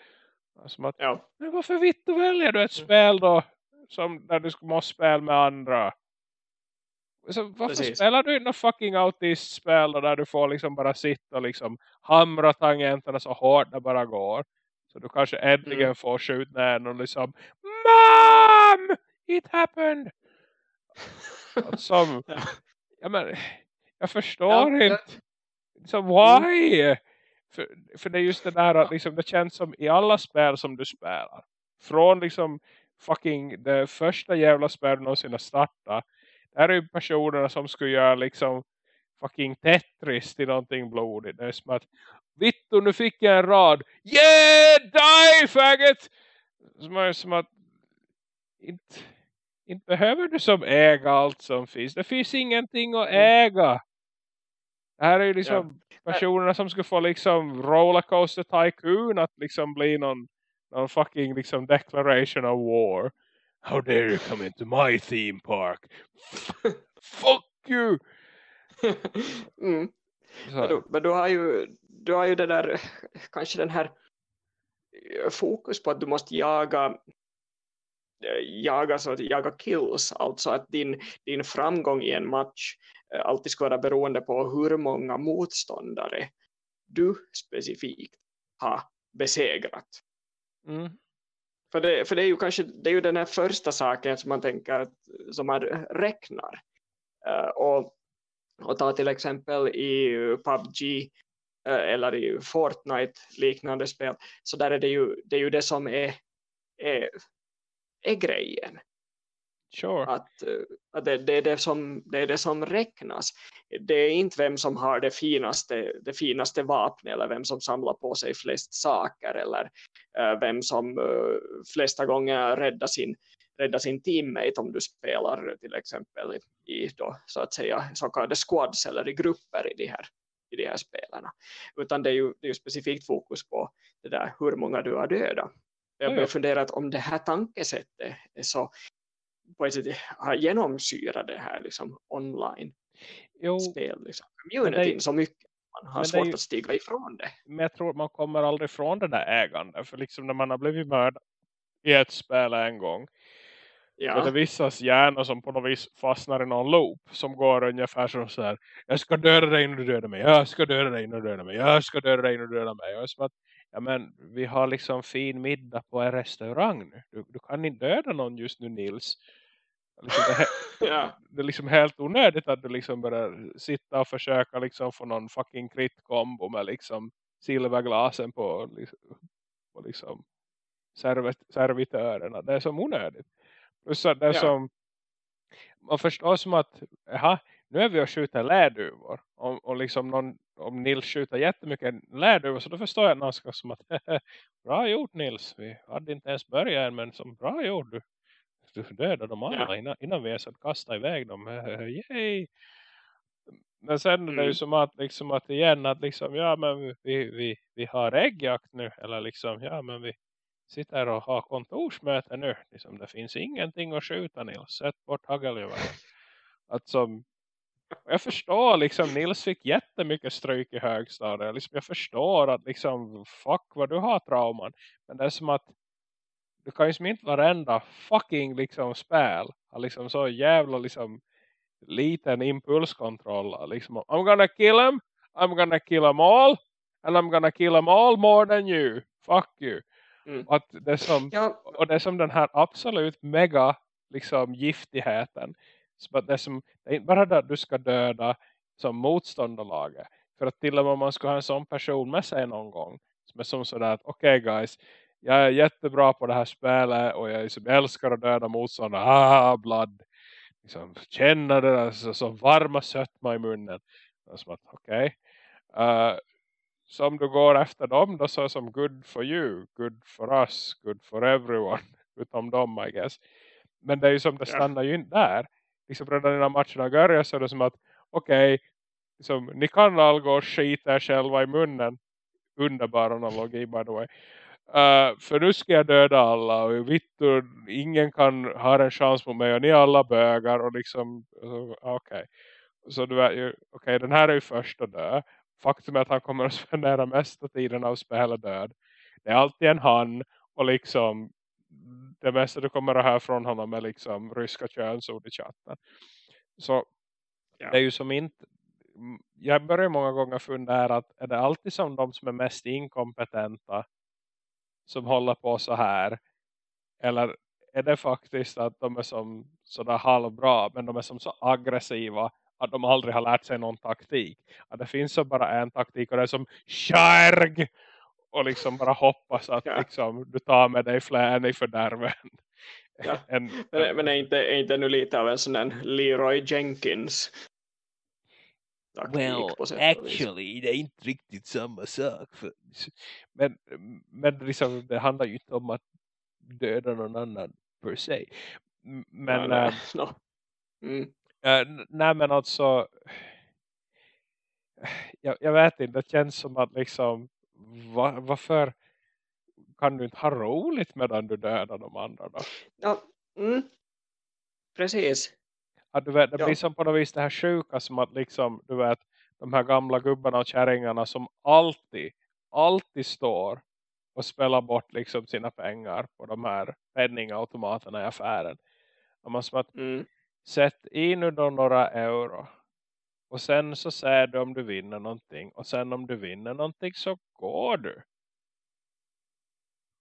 Som att, ja. Men varför vitt du väljer du ett spel då? Som där du måste spela med andra. Så varför Precis. spelar du inte fucking autist-spel där du får liksom bara sitta och liksom hamra tangenterna så hårt det bara går. Så du kanske äntligen mm. får skjuta ner och liksom Mom! It happened! Som, ja, men, jag förstår ja, inte. Så why? Mm. För, för det är just det där att liksom, det känns som i alla spel som du spelar. Från liksom fucking det första jävla spelet någonsin att starta. Där är ju personerna som skulle göra liksom fucking Tetris till någonting blodigt. Det är som att Vittu, nu fick jag en rad. Yeah, die faggot! Som är som att inte, inte behöver du som äga allt som finns. Det finns ingenting att mm. äga. Det här är ju liksom ja. personerna som ska få liksom rollercoaster tycoon att liksom bli någon, någon fucking liksom declaration of war. How dare you come into my theme park? Fuck you! mm. Men, du, men du har ju du har ju det där kanske den här eh, fokus på att du måste jaga eh, jaga, så att jaga kills, alltså att din, din framgång i en match eh, alltid ska vara beroende på hur många motståndare du specifikt har besegrat. Mm. För, det, för det är ju kanske det är ju den här första saken som man tänker som man räknar. Uh, och, och ta till exempel i PubG eller i Fortnite liknande spel så där är det ju det, är ju det som är, är, är grejen. Sure. Att, att det, det, är det, som, det är det som räknas. Det är inte vem som har det finaste, det finaste vapnet eller vem som samlar på sig flest saker eller uh, vem som uh, flesta gånger räddar sin, räddar sin teammate om du spelar till exempel i då, så att säga så kallade squads eller i grupper i de här i de här spelarna. Utan det är ju, det är ju specifikt fokus på det där hur många du har dödat. Jag börjar fundera att om det här tankesättet är så på ett sätt har genomsyrat det här liksom online jo, spel liksom, communityn så mycket man har svårt ju, att stiga ifrån det. Men jag tror man kommer aldrig ifrån det där ägandet för liksom när man har blivit mördad i ett spel en gång Ja. Så det vissas hjärna som på något vis fastnar i någon loop som går ungefär som så här. Jag ska döda dig innan du dödar mig. Jag ska döda dig innan du dödar mig. Jag ska döda dig innan du dödar mig. Och som att, ja men vi har liksom fin middag på en restaurang nu. Du, du kan inte döda någon just nu Nils. Liksom det, ja. det är liksom helt onödigt att du liksom börjar sitta och försöka liksom få någon fucking krit-kombo med liksom silverglasen på, på liksom servit servitörerna. Det är som onödigt. Plus att det är ja. som man förstår som att aha, nu är vi och skjuter lärduvor. Om, och liksom någon, om Nils skjuter jättemycket lärduvor så då förstår jag ganska som att bra gjort Nils. Vi hade inte ens börjat än men som bra gjort du. Du dödade dem alla ja. innan, innan vi ens hade kastat iväg dem. Yay! Men sen mm. är det ju mm. som att, liksom att igen att liksom, ja men vi, vi, vi har äggjakt nu. Eller liksom, ja men vi, sitter och har kontorsmöte nu. Liksom, det finns ingenting att skjuta Nils. Sätt bort hagelgeväret. Att som, jag förstår liksom Nils fick jättemycket stryk i högstadiet. Liksom, jag förstår att liksom fuck vad du har trauman. Men det är som att du kan ju som inte varenda fucking liksom spel har liksom så jävla liksom liten impulskontroll. Liksom, I'm gonna kill him. I'm gonna kill them all. And I'm gonna kill them all more than you. Fuck you. Mm. Att det som, ja. Och det är som den här absolut mega liksom giftigheten. Så det, är som, det är inte bara det att du ska döda som motståndarlaget. För att till och med om man ska ha en sån person med sig någon gång. Som är som sådär att okej okay guys. Jag är jättebra på det här spelet. Och jag liksom älskar att döda motståndare. Ah, blood. liksom, känna det där så, så varma sötma i munnen. Som att okej. Okay. Uh, så om du går efter dem då så som good for you, good for us, good for everyone. Utom dem I guess. Men det är ju som det stannar ju inte där. Liksom redan innan matcherna börjar så är det som att okej, okay, liksom, ni kan all gå och skita er själva i munnen. Underbar analogi by the way. Uh, för nu ska jag döda alla och vittu, ingen kan ha en chans mot mig och ni är alla bögar och liksom, alltså, okej. Okay. Så du vet ju, okej okay, den här är ju först att dö. Faktum är att han kommer att spendera mesta tiden av spelet död. Det är alltid en han och liksom det mesta du kommer att höra från honom är liksom ryska könsord i chatten. Så ja. det är ju som inte jag börjar många gånger fundera att är det alltid som de som är mest inkompetenta som håller på så här eller är det faktiskt att de är som sådär halvbra men de är som så aggressiva att de aldrig har lärt sig någon taktik. Att det finns så bara en taktik och det är som skärg och liksom bara hoppas att ja. liksom, du tar med dig flän i fördärven. Ja. en, men, men är, inte, är inte nu lite av en sån där Leroy Jenkins well, actually, det är inte riktigt samma sak. För, men men liksom, det handlar ju inte om att döda någon annan per se. Men, ja, äh, no. mm. äh, nej men alltså jag, jag, vet inte, det känns som att liksom va, varför kan du inte ha roligt medan du dödar de andra då? Ja, mm. precis. Att du vet, det blir som på något vis det här sjuka som att liksom, du vet, de här gamla gubbarna och kärringarna som alltid, alltid står och spelar bort liksom sina pengar på de här penningautomaterna i affären. Och man som att, mm. sätt in nu då några euro och sen så säger du om du vinner någonting. Och sen om du vinner någonting så går du.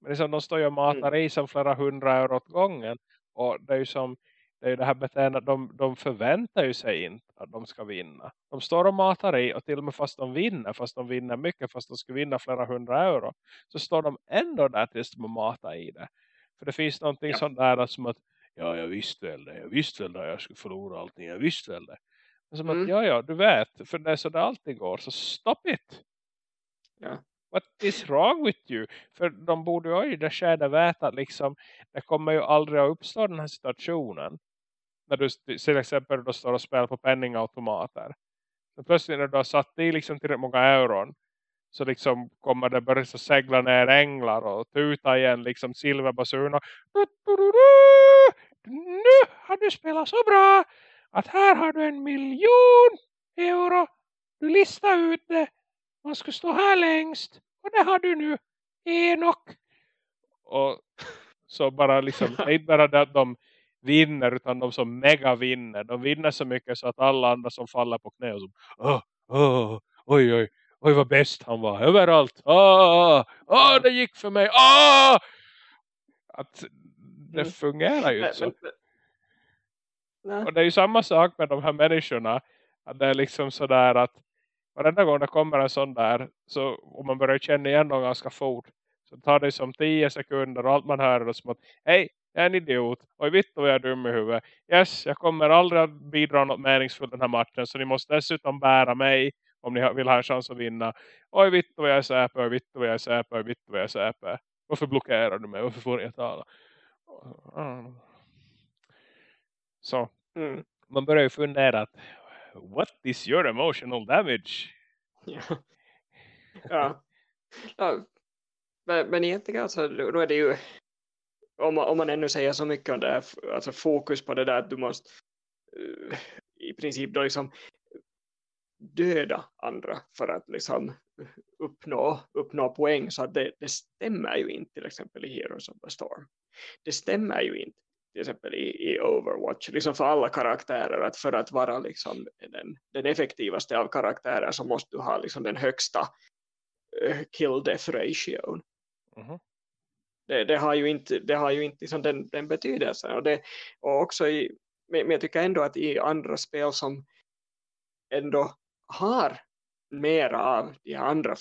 Men liksom, de står ju och matar mm. i som flera hundra euro åt gången. Och det är ju som det är det här beteendet. De, de förväntar ju sig inte att de ska vinna. De står och matar i. Och till och med fast de vinner. Fast de vinner mycket. Fast de ska vinna flera hundra euro. Så står de ändå där tills de matar i det. För det finns någonting ja. sånt där som att. Ja jag visste väl det. Jag visste väl det. Jag skulle förlora allting. Jag visste väl det. Som mm. att, ja, ja, du vet. För det är så det alltid går. Så stop it. Ja. What is wrong with you? För de borde ju i det skedet veta att liksom, det kommer ju aldrig att uppstå den här situationen. När du till exempel då står och spelar på penningautomater. Så plötsligt när du har satt i liksom tillräckligt många euron. Så liksom kommer det börja segla ner änglar och tuta igen liksom silverbasuner. Nu har du spelat så bra att här har du en miljon euro. Du listar ut det. Man ska stå här längst. Och det har du nu. Enok. Och så bara liksom. Det är inte bara det att de vinner. Utan de som mega vinner. De vinner så mycket så att alla andra som faller på knä. Och som, oh, oh, oj oj. Oj vad bäst han var. Överallt. Åh, oh, oh, det gick för mig. Åh! Att det mm. fungerar ju inte så. Nej. Och det är ju samma sak med de här människorna. Att det är liksom sådär att varenda gång det kommer en sån där så om man börjar känna igen dem ganska fort så tar det som tio sekunder och allt man hör är som att hej, jag är en idiot. Oj vitt vad jag är dum i huvudet. Yes, jag kommer aldrig att bidra något meningsfullt den här matchen så ni måste dessutom bära mig om ni vill ha en chans att vinna. Oj vitt vad jag är säpe, oj vitt vad jag är säpe, oj vitt vad jag är säpe. Varför blockerar du mig? Varför får jag tala? Så mm. man börjar ju fundera att what is your emotional damage? Ja. ja. ja. Men, men egentligen alltså, då är det ju om man, om man ännu säger så mycket om det här, alltså fokus på det där att du måste uh, i princip då liksom döda andra för att liksom uppnå, uppnå poäng så att det, det stämmer ju inte till exempel i Heroes of the Storm. Det stämmer ju inte till exempel i, i Overwatch liksom för alla karaktärer att för att vara liksom den, den effektivaste av karaktärer så måste du ha liksom den högsta uh, kill death ratio. Mm -hmm. det, det, har ju inte, det har ju inte liksom den, den betydelsen och, det, och också i, men jag tycker ändå att i andra spel som ändå har mer av de andra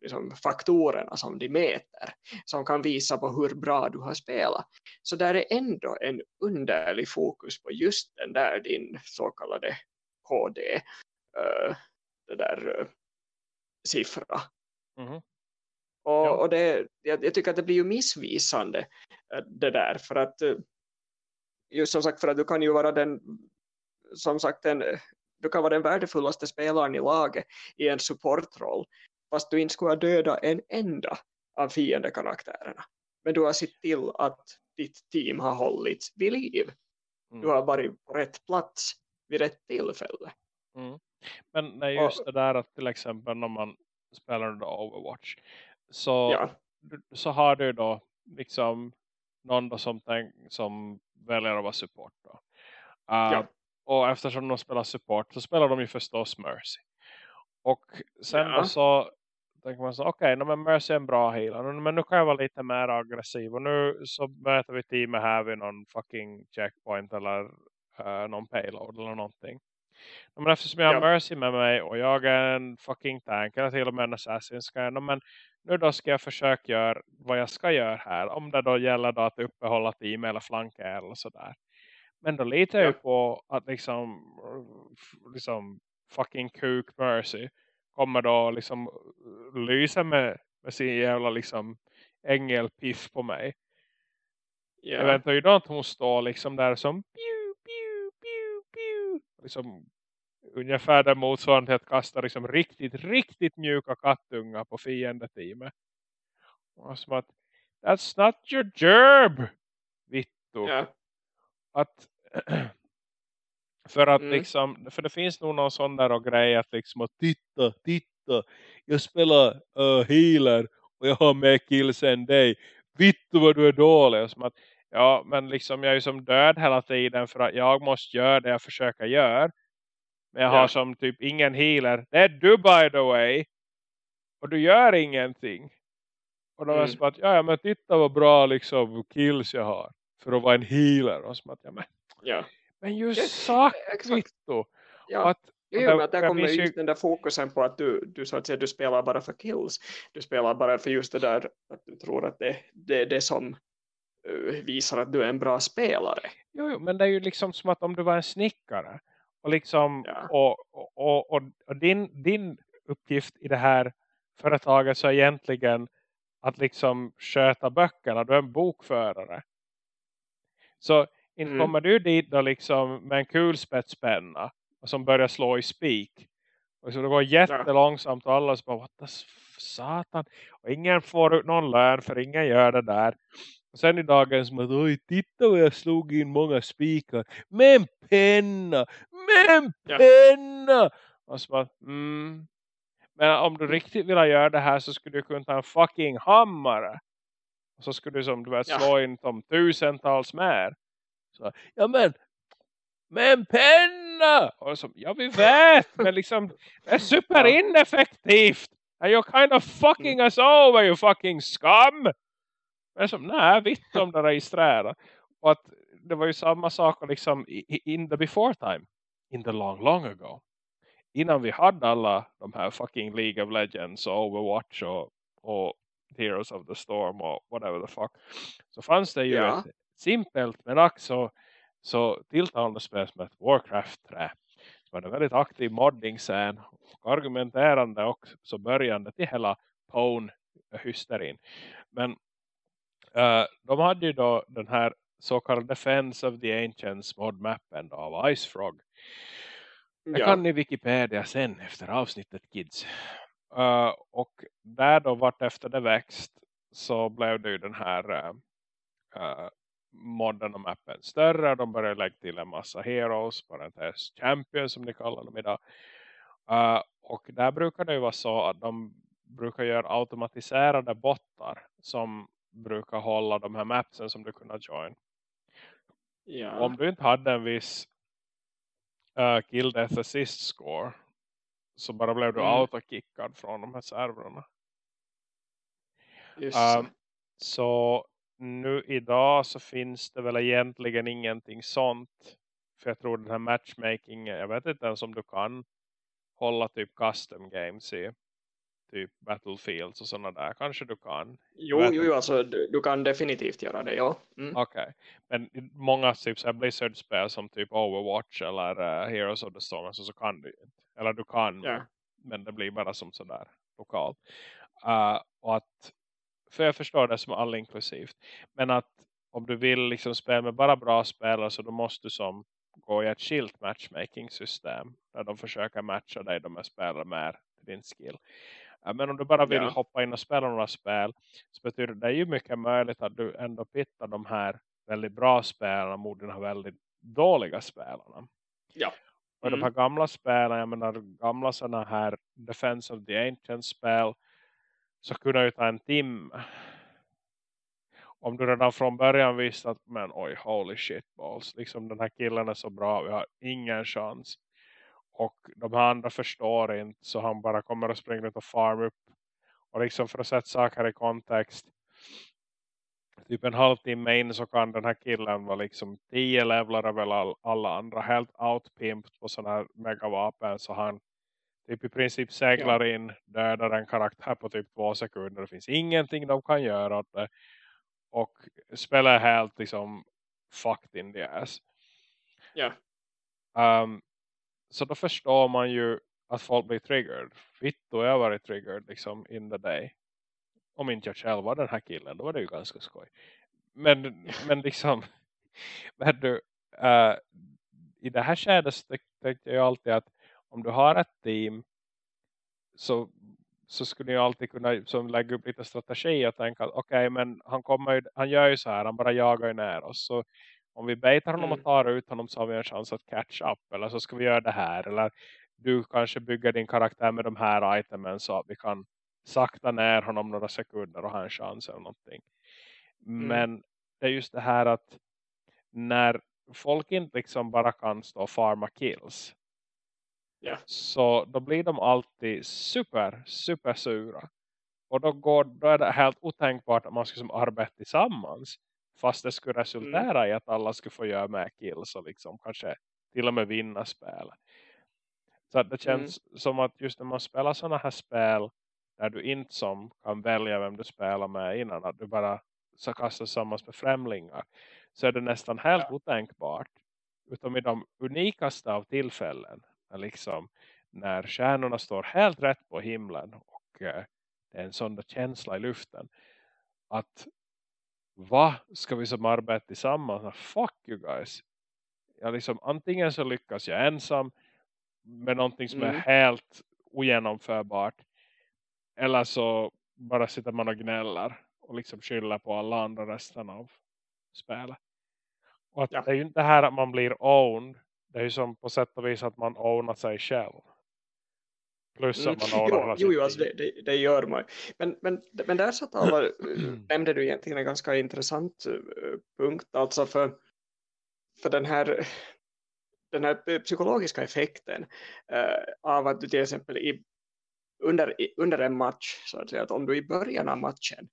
liksom, faktorerna som de mäter som kan visa på hur bra du har spelat. Så där är ändå en underlig fokus på just den där din så kallade KD uh, det där uh, siffra. Mhm. Och, Ja. och det, jag, jag tycker att det blir ju missvisande eh, det där för att eh, just som sagt för att du kan ju vara den som sagt en, du kan vara den värdefullaste spelaren i laget i en supportroll fast du inte skulle ha dödat en enda av fiendekaraktärerna men du har sett till att ditt team har hållits vid liv Mm. du har varit på rätt plats vid rätt tillfälle Mm. Men det är just det där att till exempel när man spelar Overwatch så, ja, så har du då liksom någon då som, tänk, som väljer att vara support då. Uh, Ja. Och eftersom de spelar support så spelar de ju förstås Mercy. Och sen Ja. så tänker man så okej, okay, men Mercy är en bra healer. Men nu kan jag vara lite mer aggressiv. Och nu så möter vi teamet här vid någon fucking checkpoint eller uh, någon payload eller någonting. Men eftersom jag har Ja. Mercy med mig och jag är en fucking tank eller till och med en assassin ska jag, men nu då ska jag försöka göra vad jag ska göra här. Om det då gäller då att uppehålla team eller flanka eller sådär. Men då litar jag Ja. på att liksom, liksom fucking kuk Mercy kommer då liksom lysa med, med sin jävla liksom ängelpiff på mig. Jag ja, väntar ju då att hon står liksom där som pew, pew, pew, pew. Liksom ungefär den motsvarande till att kasta liksom riktigt, riktigt mjuka kattungar på fiendeteamet. Och som att that's not your job, Vittu. ja, Att för att Mm. liksom, för det finns nog någon sån där och grej att liksom att titta, titta, jag spelar uh, healer och jag har mer kills än dig. Vittu vad du är dålig. Som att, ja, men liksom jag är ju som död hela tiden för att jag måste göra det jag försöker göra. Men jag Ja. har som typ ingen healer. Det är du by the way. Och du gör ingenting. Och då Mm. det som att, ja men titta vad bra liksom kills jag har. För att vara en healer. Och som att, ja men, ja. Men exakt. Vittu. Ja. Att, Jo, där- men att där kommer ju- just den där fokusen på att du, du, så att säga, du spelar bara för kills. Du spelar bara för just det där att du tror att det, det är det som eh, visar att du är en bra spelare. Jo, jo, men det är ju liksom som att om du var en snickare och liksom Ja. och, och, och, och, och din, din uppgift i det här företaget så är egentligen att liksom sköta böckerna, du är en bokförare. Så inte Mm. kommer du dit då liksom med en kulspetspenna och som börjar slå i spik. Och så det går jättelångsamt och alla så bara, what the satan? Och ingen får ut någon lön för ingen gör det där. Och sen i dagen som att, oj titta vad jag slog in många spikar. Med en penna! Med en Ja. penna! Och så bara, mm. Men om du riktigt vill göra det här så skulle du kunna ta en fucking hammare. Och så skulle du som du vet Ja. slå in som tusentals mer. Så, ja men, med en penna! Och så, ja vi vet, men liksom det är superineffektivt. And you're kind of fucking us over, you fucking scum! Men som, nej, vitt om det registrerar. Och att det var ju samma sak liksom in the before time. In the long, long ago. Innan vi hade alla de här fucking League of Legends och Overwatch och, och Heroes of the Storm och whatever the fuck. Så fanns det ju Ja. ett simpelt men ack så, tilltalande spel som ett Warcraft-trä. Så var det väldigt aktiv modding-scen och argumenterande och så börjande till hela Pwn-hysterin. Men eh, de hade ju då den här så kallade Defense of the Ancients modmappen av Ice Frog. Jag Ja. kan i Wikipedia sen efter avsnittet kids. Uh, och där då vart efter det växt så blev det ju den här uh, uh, modden och mappen större. De började lägga till en massa heroes, parentes champions som de kallar dem idag. Uh, och där brukar det ju vara så att de brukar göra automatiserade bottar som brukar hålla de här mapsen som du kunde join. Ja. Om du inte hade en viss uh, kill death assist score så bara blev du Mm. autokickad från de här servrarna. Just Um, så nu idag så finns det väl egentligen ingenting sånt. För jag tror den här matchmaking, jag vet inte ens om du kan hålla typ custom games i, typ Battlefields och sådana där. Kanske du kan. Jo, jo, jo alltså du, du, kan definitivt göra det, ja. Mm. Okej. Okay. Men många typ så Blizzard-spel som typ Overwatch eller uh, Heroes of the Storm alltså, så kan du inte. Eller du kan, yeah. men det blir bara som sådär lokalt. Uh, och att, för jag förstår det som all inklusivt. Men att om du vill liksom spela med bara bra spelare så då måste du som gå i ett skilt matchmaking-system. Där de försöker matcha dig de här spelare med din skill. Men om du bara vill ja. hoppa in och spela några spel så betyder det ju mycket möjligt att du ändå pittar de här väldigt bra spelarna mot de här väldigt dåliga spelarna. Ja. Och mm. de här gamla spelarna, jag menar gamla sådana här Defense of the Ancient spel så kunde ju ta en timme. Om du redan från början visste att men oj holy shit balls. Liksom den här killen är så bra, vi har ingen chans. Och de här andra förstår inte så han bara kommer att springa ut och farm upp. Och liksom för att sätta saker i kontext. Typ en halvtimme in så kan den här killen vara liksom tio levlar över alla andra. Helt outpimped på sådana här megavapen så han typ i princip seglar ja. in, dödar en karaktär på typ två sekunder. Det finns ingenting de kan göra åt det. Och spelar helt liksom fucked in the ass. Ja. Um, så då förstår man ju att folk blir triggered. Vitt och jag har varit triggered liksom in the day. Om inte jag själv var den här killen, då var det ju ganska skoj. Men, men liksom, men du, uh, i det här skedet tänkte jag alltid att om du har ett team så, så skulle jag alltid kunna som, lägga upp lite strategi och tänka att okej okay, men han, kommer ju, han gör ju så här, han bara jagar ju ner oss. Så om vi baitar honom mm. och tar ut honom så har vi en chans att catch up. Eller så ska vi göra det här. Eller du kanske bygger din karaktär med de här itemen så att vi kan sakta ner honom några sekunder och ha en chans eller någonting. Mm. Men det är just det här att när folk inte liksom bara kan stå och farma kills. Yeah. Så då blir de alltid super, super sura. Och då, går, då är det helt otänkbart att man ska som arbeta tillsammans. Fast det skulle resultera mm. i att alla skulle få göra med kills och liksom kanske till och med vinna spel. Så det känns mm. som att just när man spelar sådana här spel där du inte som kan välja vem du spelar med innan att du bara så kastas tillsammans med främlingar så är det nästan helt ja. otänkbart utom i de unikaste av tillfällen liksom när stjärnorna står helt rätt på himlen och eh, det är en sån där känsla i luften att vad ska vi som arbeta tillsammans? Fuck you guys. Jag liksom, antingen så lyckas jag ensam med någonting som mm. är helt ogenomförbart. Eller så bara sitter man och gnäller och liksom skyller på alla andra resten av spelet. Och att ja. det är ju inte här att man blir owned. Det är ju som på sätt och vis att man ownar sig själv. Plus att man mm. ownar jo, jo, alltså det, det, det, gör man. Men, men, men där så talar, nämnde du egentligen en ganska intressant uh, punkt. Alltså för, för den här den här psykologiska effekten uh, av att du till exempel i, under, under en match så att säga att om du i början av matchen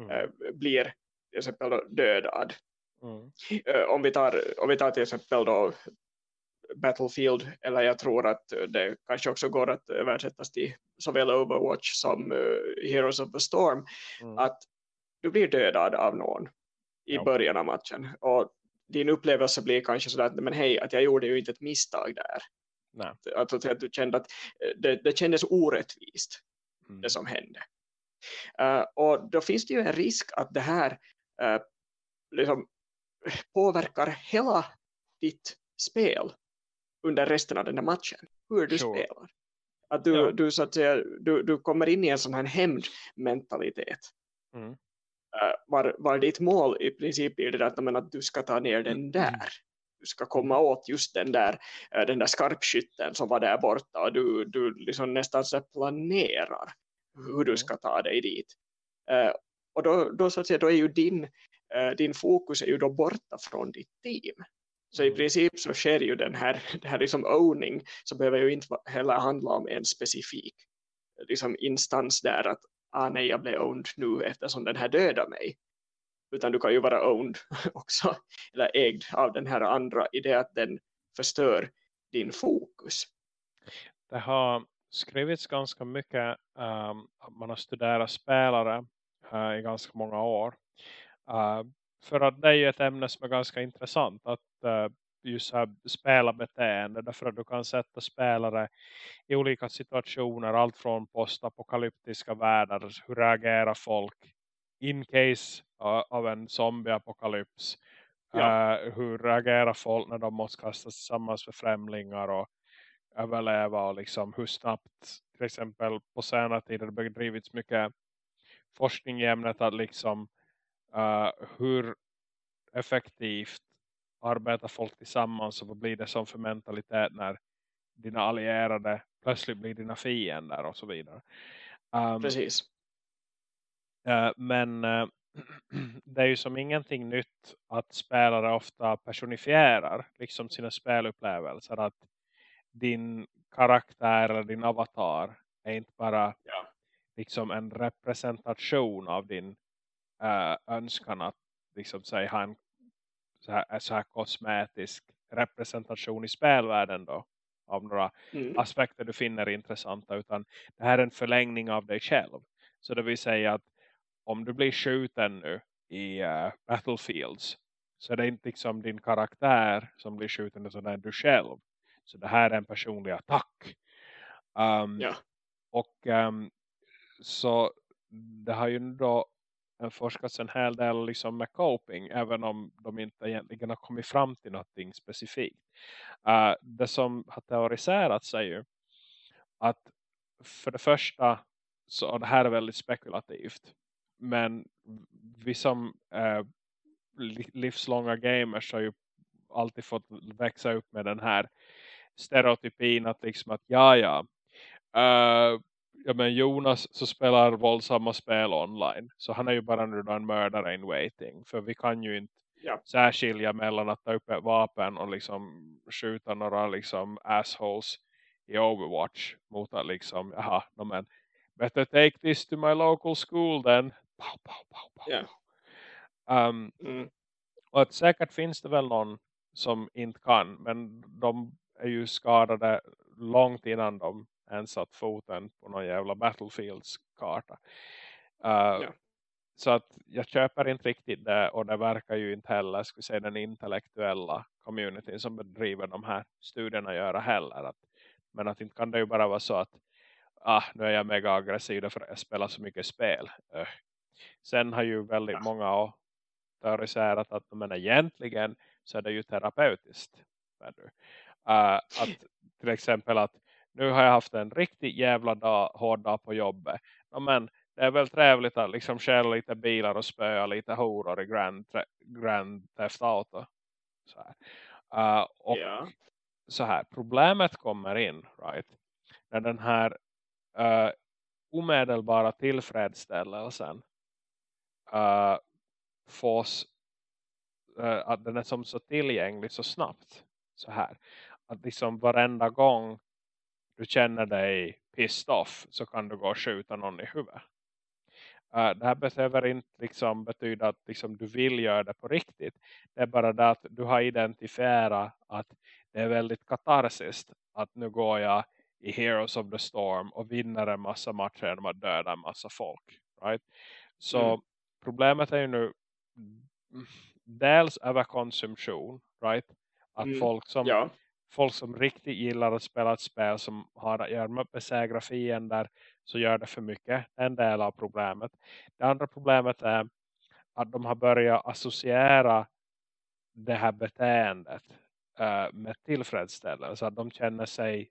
mm. uh, blir till exempel dödad mm. om, vi tar, om vi tar till exempel då Battlefield eller jag tror att det kanske också går att översättas till såväl Overwatch som uh, Heroes of the Storm mm. att du blir dödad av någon i ja. början av matchen och din upplevelse blir kanske sådär att men hej, att jag gjorde ju inte ett misstag där Nej. Att, att, att du kände att det, det kändes orättvist mm. det som hände uh, och då finns det ju en risk att det här uh, liksom påverkar hela ditt spel under resten av den här matchen. Hur du sure. spelar. Att du, ja. du, så att säga, du, du kommer in i en sån här hämndmentalitet. Mm. Uh, var, var ditt mål i princip är det att, men, att du ska ta ner den mm. där. Du ska komma åt just den där, uh, den där skarpskytten som var där borta. Och du, du liksom nästan så planerar hur du mm. ska ta dig dit. Uh, och då, då, så att säga, då är ju din, din fokus är ju då borta från ditt team. Så i princip så sker ju den här, det här liksom owning så behöver ju inte heller handla om en specifik eh, liksom instans där att ah nej jag blev owned nu eftersom den här dödar mig. Utan du kan ju vara owned också eller ägd av den här andra i det att den förstör din fokus. Det har skrivits ganska mycket. Um, man har studerat spelare uh, i ganska många år. Uh, för att det är ju ett ämne som är ganska intressant. Att uh, just här spela beteende. Därför att du kan sätta spelare i olika situationer. Allt från postapokalyptiska världar. Hur reagerar folk in case av en zombieapokalyps. Ja. Uh, hur reagerar folk när de måste kastas tillsammans med främlingar och överleva och liksom hur snabbt till exempel på senare tid det bedrivits mycket forskning i ämnet att liksom uh, hur effektivt arbetar folk tillsammans och vad blir det som för mentalitet när dina allierade plötsligt blir dina fiender och så vidare. Um, Precis. Uh, men uh, det är ju som ingenting nytt att spelare ofta personifierar liksom sina spelupplevelser att din karaktär eller din avatar är inte bara ja. liksom en representation av din uh, önskan att liksom säga ha en så här, så här kosmetisk representation i spelvärlden då av några mm. aspekter du finner intressanta utan det här är en förlängning av dig själv. Så det vill säga att om du blir skjuten nu i uh, Battlefields så är det inte liksom din karaktär som blir skjuten utan det är du själv. Så det här är en personlig attack. Um, ja. Och um, så det har ju då Eh, forskats en hel del liksom med coping även om de inte egentligen har kommit fram till någonting specifikt. Uh, det som har teoriserats är ju att för det första så det här är väldigt spekulativt men vi som uh, livslånga gamers har ju alltid fått växa upp med den här stereotypin att liksom att ja ja uh, ja men Jonas så spelar våldsamma spel online så han är ju bara nu en mördare in waiting för vi kan ju inte ja. särskilja mellan att ta upp ett vapen och liksom skjuta några liksom assholes i Overwatch mot att liksom jaha no men better take this to my local school then pow, pow, pow. Yeah. Um, mm. och att säkert finns det väl någon som inte kan men de är ju skadade långt innan de ens satt foten på någon jävla Battlefields-karta. Uh, ja. Så att jag köper inte riktigt det och det verkar ju inte heller ska säga, den intellektuella communityn som bedriver de här studierna göra heller. Att, men att inte kan det ju bara vara så att ah, nu är jag mega aggressiv för att jag spelar så mycket spel. Uh. Sen har ju väldigt ja. många teoriserat att men egentligen så är det ju terapeutiskt. Uh, att till exempel att nu har jag haft en riktigt jävla dag, hård dag på jobbet. Ja, men det är väl trevligt att liksom skälla lite bilar och spöa lite horor i Grand, Grand Theft Auto. Så här. Uh, och yeah. så här, problemet kommer in, right? När den här uh, omedelbara tillfredsställelsen uh, fås uh, att den är som så tillgänglig så snabbt. Så här. Att liksom varenda gång du känner dig pissed off så kan du gå och skjuta någon i huvudet. Uh, det här behöver inte liksom betyda att liksom, du vill göra det på riktigt. Det är bara det att du har identifierat att det är väldigt katarsiskt att nu går jag i Heroes of the Storm och vinner en massa matcher genom att döda en massa folk. Right? Så mm. problemet är ju nu dels överkonsumtion. Right? Att mm. folk som ja folk som riktigt gillar att spela ett spel som har att göra med besegra fiender så gör det för mycket. En del av problemet. Det andra problemet är att de har börjat associera det här beteendet uh, med tillfredsställelse. Att de känner sig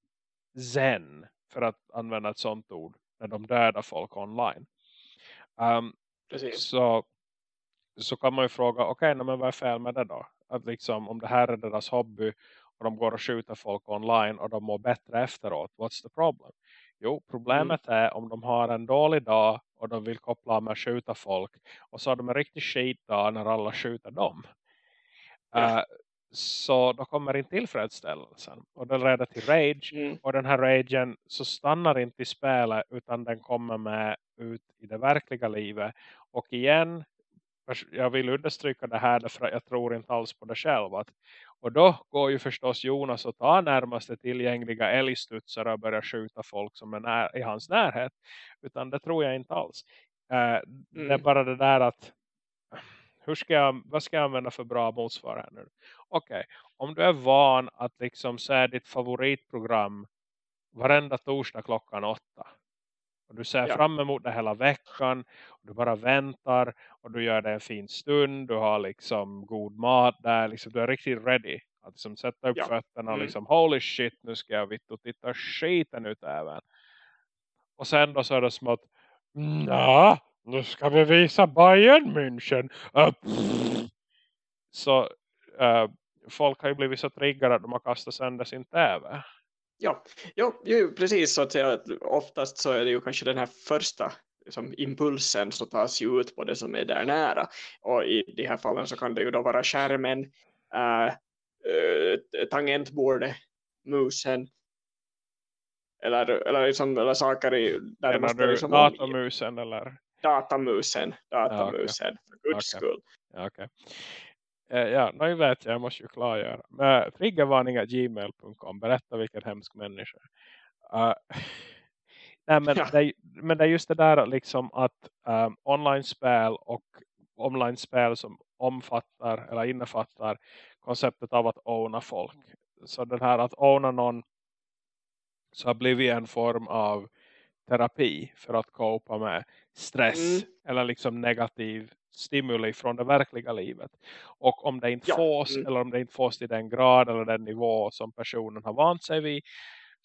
zen för att använda ett sånt ord när de dödar folk online. Um, så, så kan man ju fråga, okej, okay, men vad är fel med det då? Att liksom, om det här är deras hobby och de går och skjuter folk online och de mår bättre efteråt. What's the problem? Jo, problemet mm. är om de har en dålig dag och de vill koppla med att skjuta folk och så har de en riktigt skitdag när alla skjuter dem. Ja. Uh, så då kommer inte tillfredsställelsen och det leder till rage mm. och den här ragen så stannar inte i spelet utan den kommer med ut i det verkliga livet och igen jag vill understryka det här därför att jag tror inte alls på det själv. Att, och då går ju förstås Jonas och tar närmaste tillgängliga älgstutsar och börjar skjuta folk som är när, i hans närhet. Utan det tror jag inte alls. Uh, mm. Det är bara det där att hur ska jag, vad ska jag använda för bra motsvar här nu? Okej, okay. om du är van att liksom se ditt favoritprogram varenda torsdag klockan åtta och du ser ja. fram emot det hela veckan. Och du bara väntar. Och du gör det en fin stund. Du har liksom god mat där. Liksom, du är riktigt ready. Att liksom sätta upp ja. fötterna och mm. liksom holy shit nu ska jag vitt och titta skiten ut även. Och sen då så är det som att ja, nu ska vi visa Bayern München. Uh, så uh, folk har ju blivit så triggade att de har kastat sönder sin tv. Ja, ja ju, precis så att säga. Oftast så är det ju kanske den här första liksom, impulsen som tas ju ut på det som är där nära. Och i de här fallen så kan det ju då vara skärmen, äh, äh, tangentbordet, musen eller, eller, liksom, eller saker i, där Menar du liksom datamusen eller? Datamusen, datamusen, ja, okay. för guds okay. skull. Ja, okay. Eh, ja, nu vet jag, jag måste ju klargöra. Triggervarningar.gmail.com Berätta vilken hemsk människa. Uh, nej, men, ja. det, men det är just det där liksom att um, online-spel och online-spel som omfattar eller innefattar konceptet av att owna folk. Så den här att owna någon så har blivit en form av terapi för att kopa med stress mm. eller liksom negativ stimuli från det verkliga livet. Och om det inte ja. fås mm. eller om det inte fås till den grad eller den nivå som personen har vant sig vid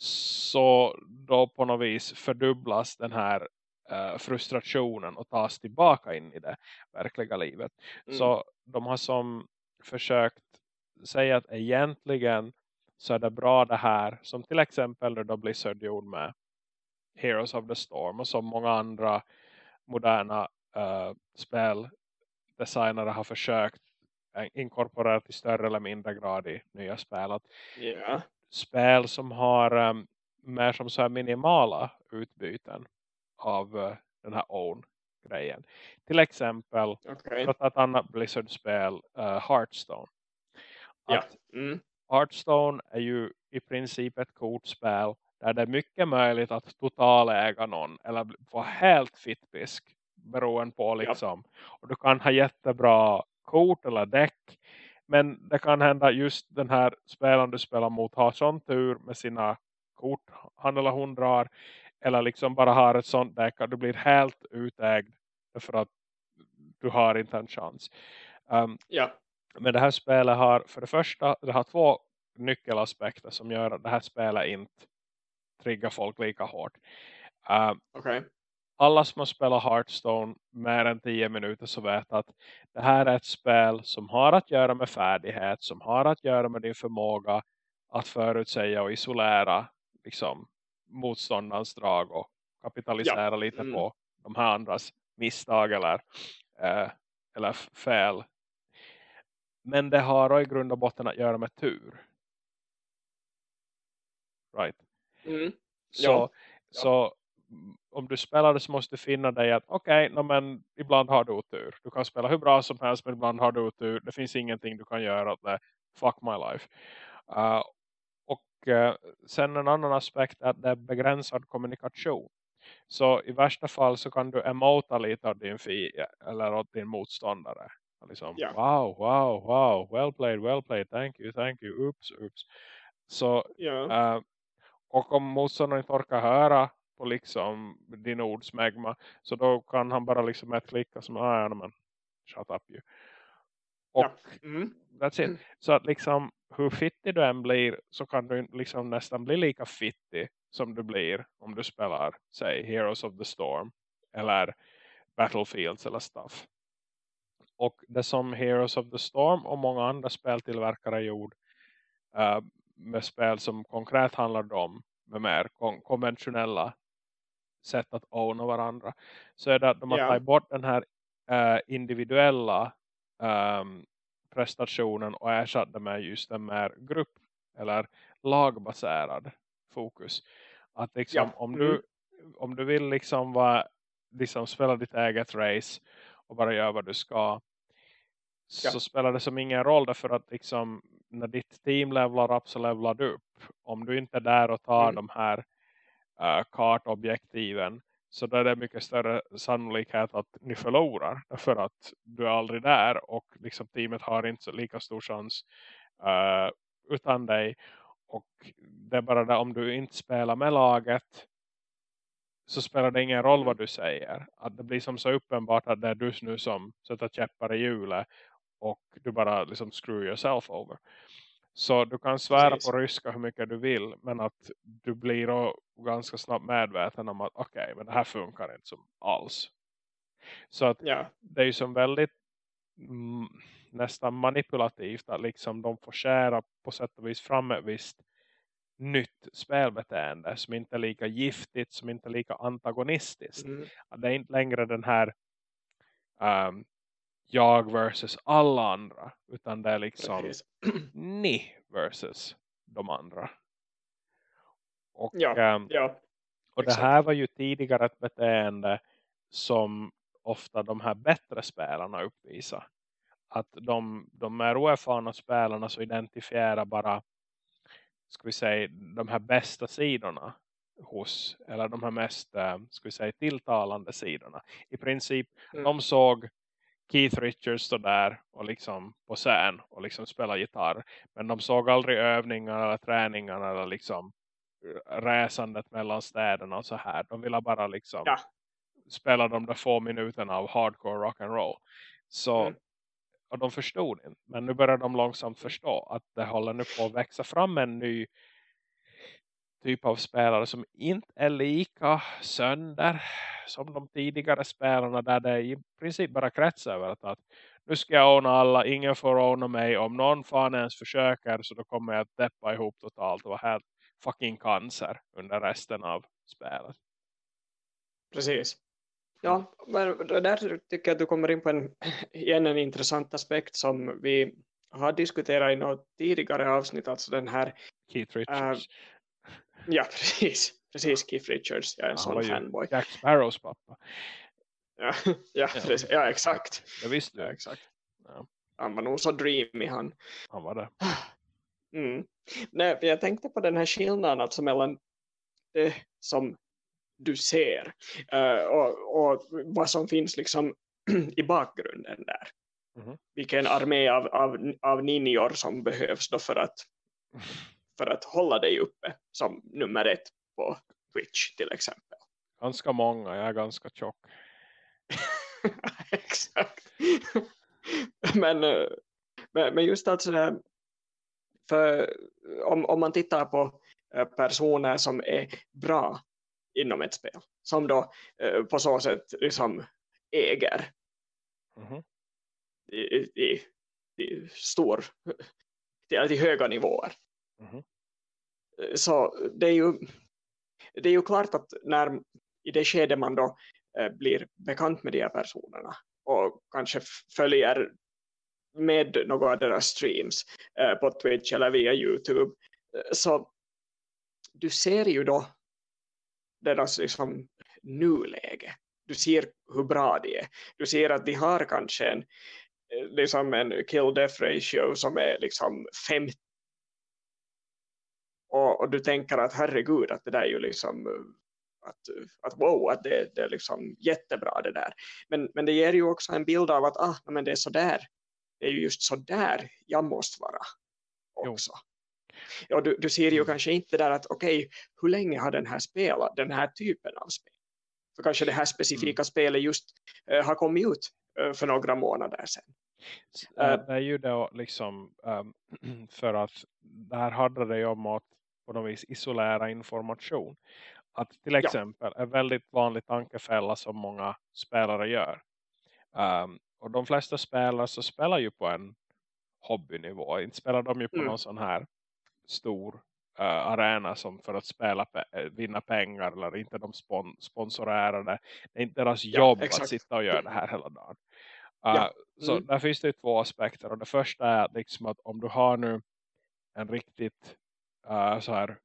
så då på något vis fördubblas den här uh, frustrationen och tas tillbaka in i det verkliga livet. Mm. Så de har som försökt säga att egentligen så är det bra det här som till exempel då Blizzard gjorde med Heroes of the Storm och som många andra moderna uh, speldesignare har försökt inkorporera till större eller mindre grad i nya spel. Att yeah. Spel som har um, mer som så minimala utbyten av uh, den här own-grejen. Till exempel, okay. för att annat Blizzard-spel, uh, Hearthstone. Ja. mm. Hearthstone är ju i princip ett kortspel där det är mycket möjligt att totaläga någon eller få helt fittpisk beroende på liksom. Ja. Och du kan ha jättebra kort eller däck. Men det kan hända just den här spelaren du spelar mot har sån tur med sina kort han eller hon drar. Eller liksom bara har ett sånt däck att du blir helt utägd för att du har inte en chans. Um, ja. Men det här spelet har för det första, det har två nyckelaspekter som gör att det här spelet inte triggar folk lika hårt. Uh, okay alla som har spelat Hearthstone mer än 10 minuter så vet att det här är ett spel som har att göra med färdighet, som har att göra med din förmåga att förutsäga och isolera liksom, motståndarens drag och kapitalisera ja. lite mm. på de här andras misstag eller, eh, eller fel. Men det har i grund och botten att göra med tur. Right. Mm. Så, ja. så om du spelar det så måste du finna dig att okej, okay, no, men ibland har du otur. Du kan spela hur bra som helst men ibland har du otur. Det finns ingenting du kan göra åt det. Fuck my life. Uh, och uh, sen en annan aspekt är att det är begränsad kommunikation. Så i värsta fall så kan du emota lite av din fi eller åt din motståndare. Liksom, yeah. Wow, wow, wow. Well played, well played. Thank you, thank you. Oops, oops. Så, yeah. uh, och om motståndaren inte orkar höra på liksom din ordsmegma. Så då kan han bara liksom ett klicka som, ah, ja, men shut up you. Och ja. mm. that's it. Så att liksom hur fittig du än blir så kan du liksom nästan bli lika fittig som du blir om du spelar, säg Heroes of the Storm eller Battlefields eller stuff. Och det som Heroes of the Storm och många andra speltillverkare gjorde uh, med spel som konkret handlar om med mer kon konventionella sätt att owna varandra. Så är det att de har yeah. tagit bort den här uh, individuella um, prestationen och ersatt det med just en mer grupp eller lagbaserad fokus. Att liksom ja. om, du, mm. om du vill liksom, vara, liksom spela ditt eget race och bara göra vad du ska ja. så spelar det som ingen roll därför att liksom när ditt team levlar upp så levlar du upp. Om du inte är där och tar mm. de här uh, kartobjektiven så där är det mycket större sannolikhet att ni förlorar. För att du är aldrig där och liksom teamet har inte så lika stor chans uh, utan dig. Och det är bara det om du inte spelar med laget så spelar det ingen roll vad du säger. Att det blir som så uppenbart att det är du nu som sätter käppar i hjulet och du bara liksom screw yourself over. Så du kan svära Precis. på ryska hur mycket du vill. Men att du blir ganska snabbt medveten om att okej, okay, men det här funkar inte som alls. Så att ja. det är ju som väldigt mm, nästan manipulativt att liksom de får skära på sätt och vis fram ett visst nytt spelbeteende som inte är lika giftigt, som inte är lika antagonistiskt. Mm. Att det är inte längre den här um, jag versus alla andra. Utan det är liksom ni versus de andra. Och, ja, um, ja, och det här var ju tidigare ett beteende som ofta de här bättre spelarna uppvisar. Att de, de är oerfarna spelarna så identifierar bara ska vi säga de här bästa sidorna hos, eller de här mest uh, ska vi säga tilltalande sidorna. I princip, mm. de såg Keith Richards stå där och liksom på scen och liksom spela gitarr. Men de såg aldrig övningar eller träningar eller liksom resandet mellan städerna och så här. De ville bara liksom ja. spela de där få minuterna av hardcore rock and roll. Så mm. och de förstod inte. Men nu börjar de långsamt förstå att det håller nu på att växa fram en ny typ av spelare som inte är lika sönder som de tidigare spelarna där det i princip bara kretsar över att, att nu ska jag ordna alla, ingen får ordna mig om någon fan ens försöker så då kommer jag att deppa ihop totalt och vara helt fucking cancer under resten av spelet. Precis. Ja, men där tycker jag att du kommer in på en, igen en intressant aspekt som vi har diskuterat i något tidigare avsnitt, alltså den här Keith Richards. Äh, Ja, precis. Precis, Keith Richards. Jag är en sån fanboy. Jack Sparrows pappa. Ja, ja. Precis. ja exakt. Det visste. Ja, exakt. Ja. Han var nog så dreamy han. Han var det. Mm. Nej, jag tänkte på den här skillnaden alltså mellan det som du ser uh, och, och vad som finns liksom i bakgrunden där. Mm -hmm. Vilken armé av, av, av ninjor som behövs då för att för att hålla dig uppe som nummer ett på Twitch till exempel. Ganska många, jag är ganska tjock. Exakt. men, eh, men just alltså för om, om man tittar på eh, personer som är bra inom ett spel som då eh, på så sätt liksom äger mm -hmm. i, i, i, stor till, till höga nivåer Mm. Så det är, ju, det är ju klart att när i det skede man då eh, blir bekant med de här personerna och kanske följer med några av deras streams eh, på Twitch eller via Youtube eh, så du ser ju då deras liksom nuläge. Du ser hur bra de är. Du ser att de har kanske en, liksom en kill death ratio som är liksom 50 och, och, du tänker att herregud att det där är ju liksom att, att wow, att det, det är liksom jättebra det där. Men, men det ger ju också en bild av att ah, men det är så där. Det är ju just så där jag måste vara också. Jo. Ja, du, du ser ju mm. kanske inte där att okej, okay, hur länge har den här spelat den här typen av spel? För kanske det här specifika mm. spelet just uh, har kommit ut uh, för några månader sedan. Uh, det är ju då liksom um, för att där handlar det ju om att på något vis isolera information. Att till exempel ja. en väldigt vanlig tankefälla som många spelare gör. Um, och de flesta spelare så spelar ju på en hobbynivå. Inte spelar de ju på mm. någon sån här stor uh, arena som för att spela pe eh, vinna pengar eller inte de spon sponsorerade. Det är inte deras jobb ja, att sitta och göra det här hela dagen. Uh, ja. Så mm. där finns det två aspekter. Och det första är liksom att om du har nu en riktigt uh, så här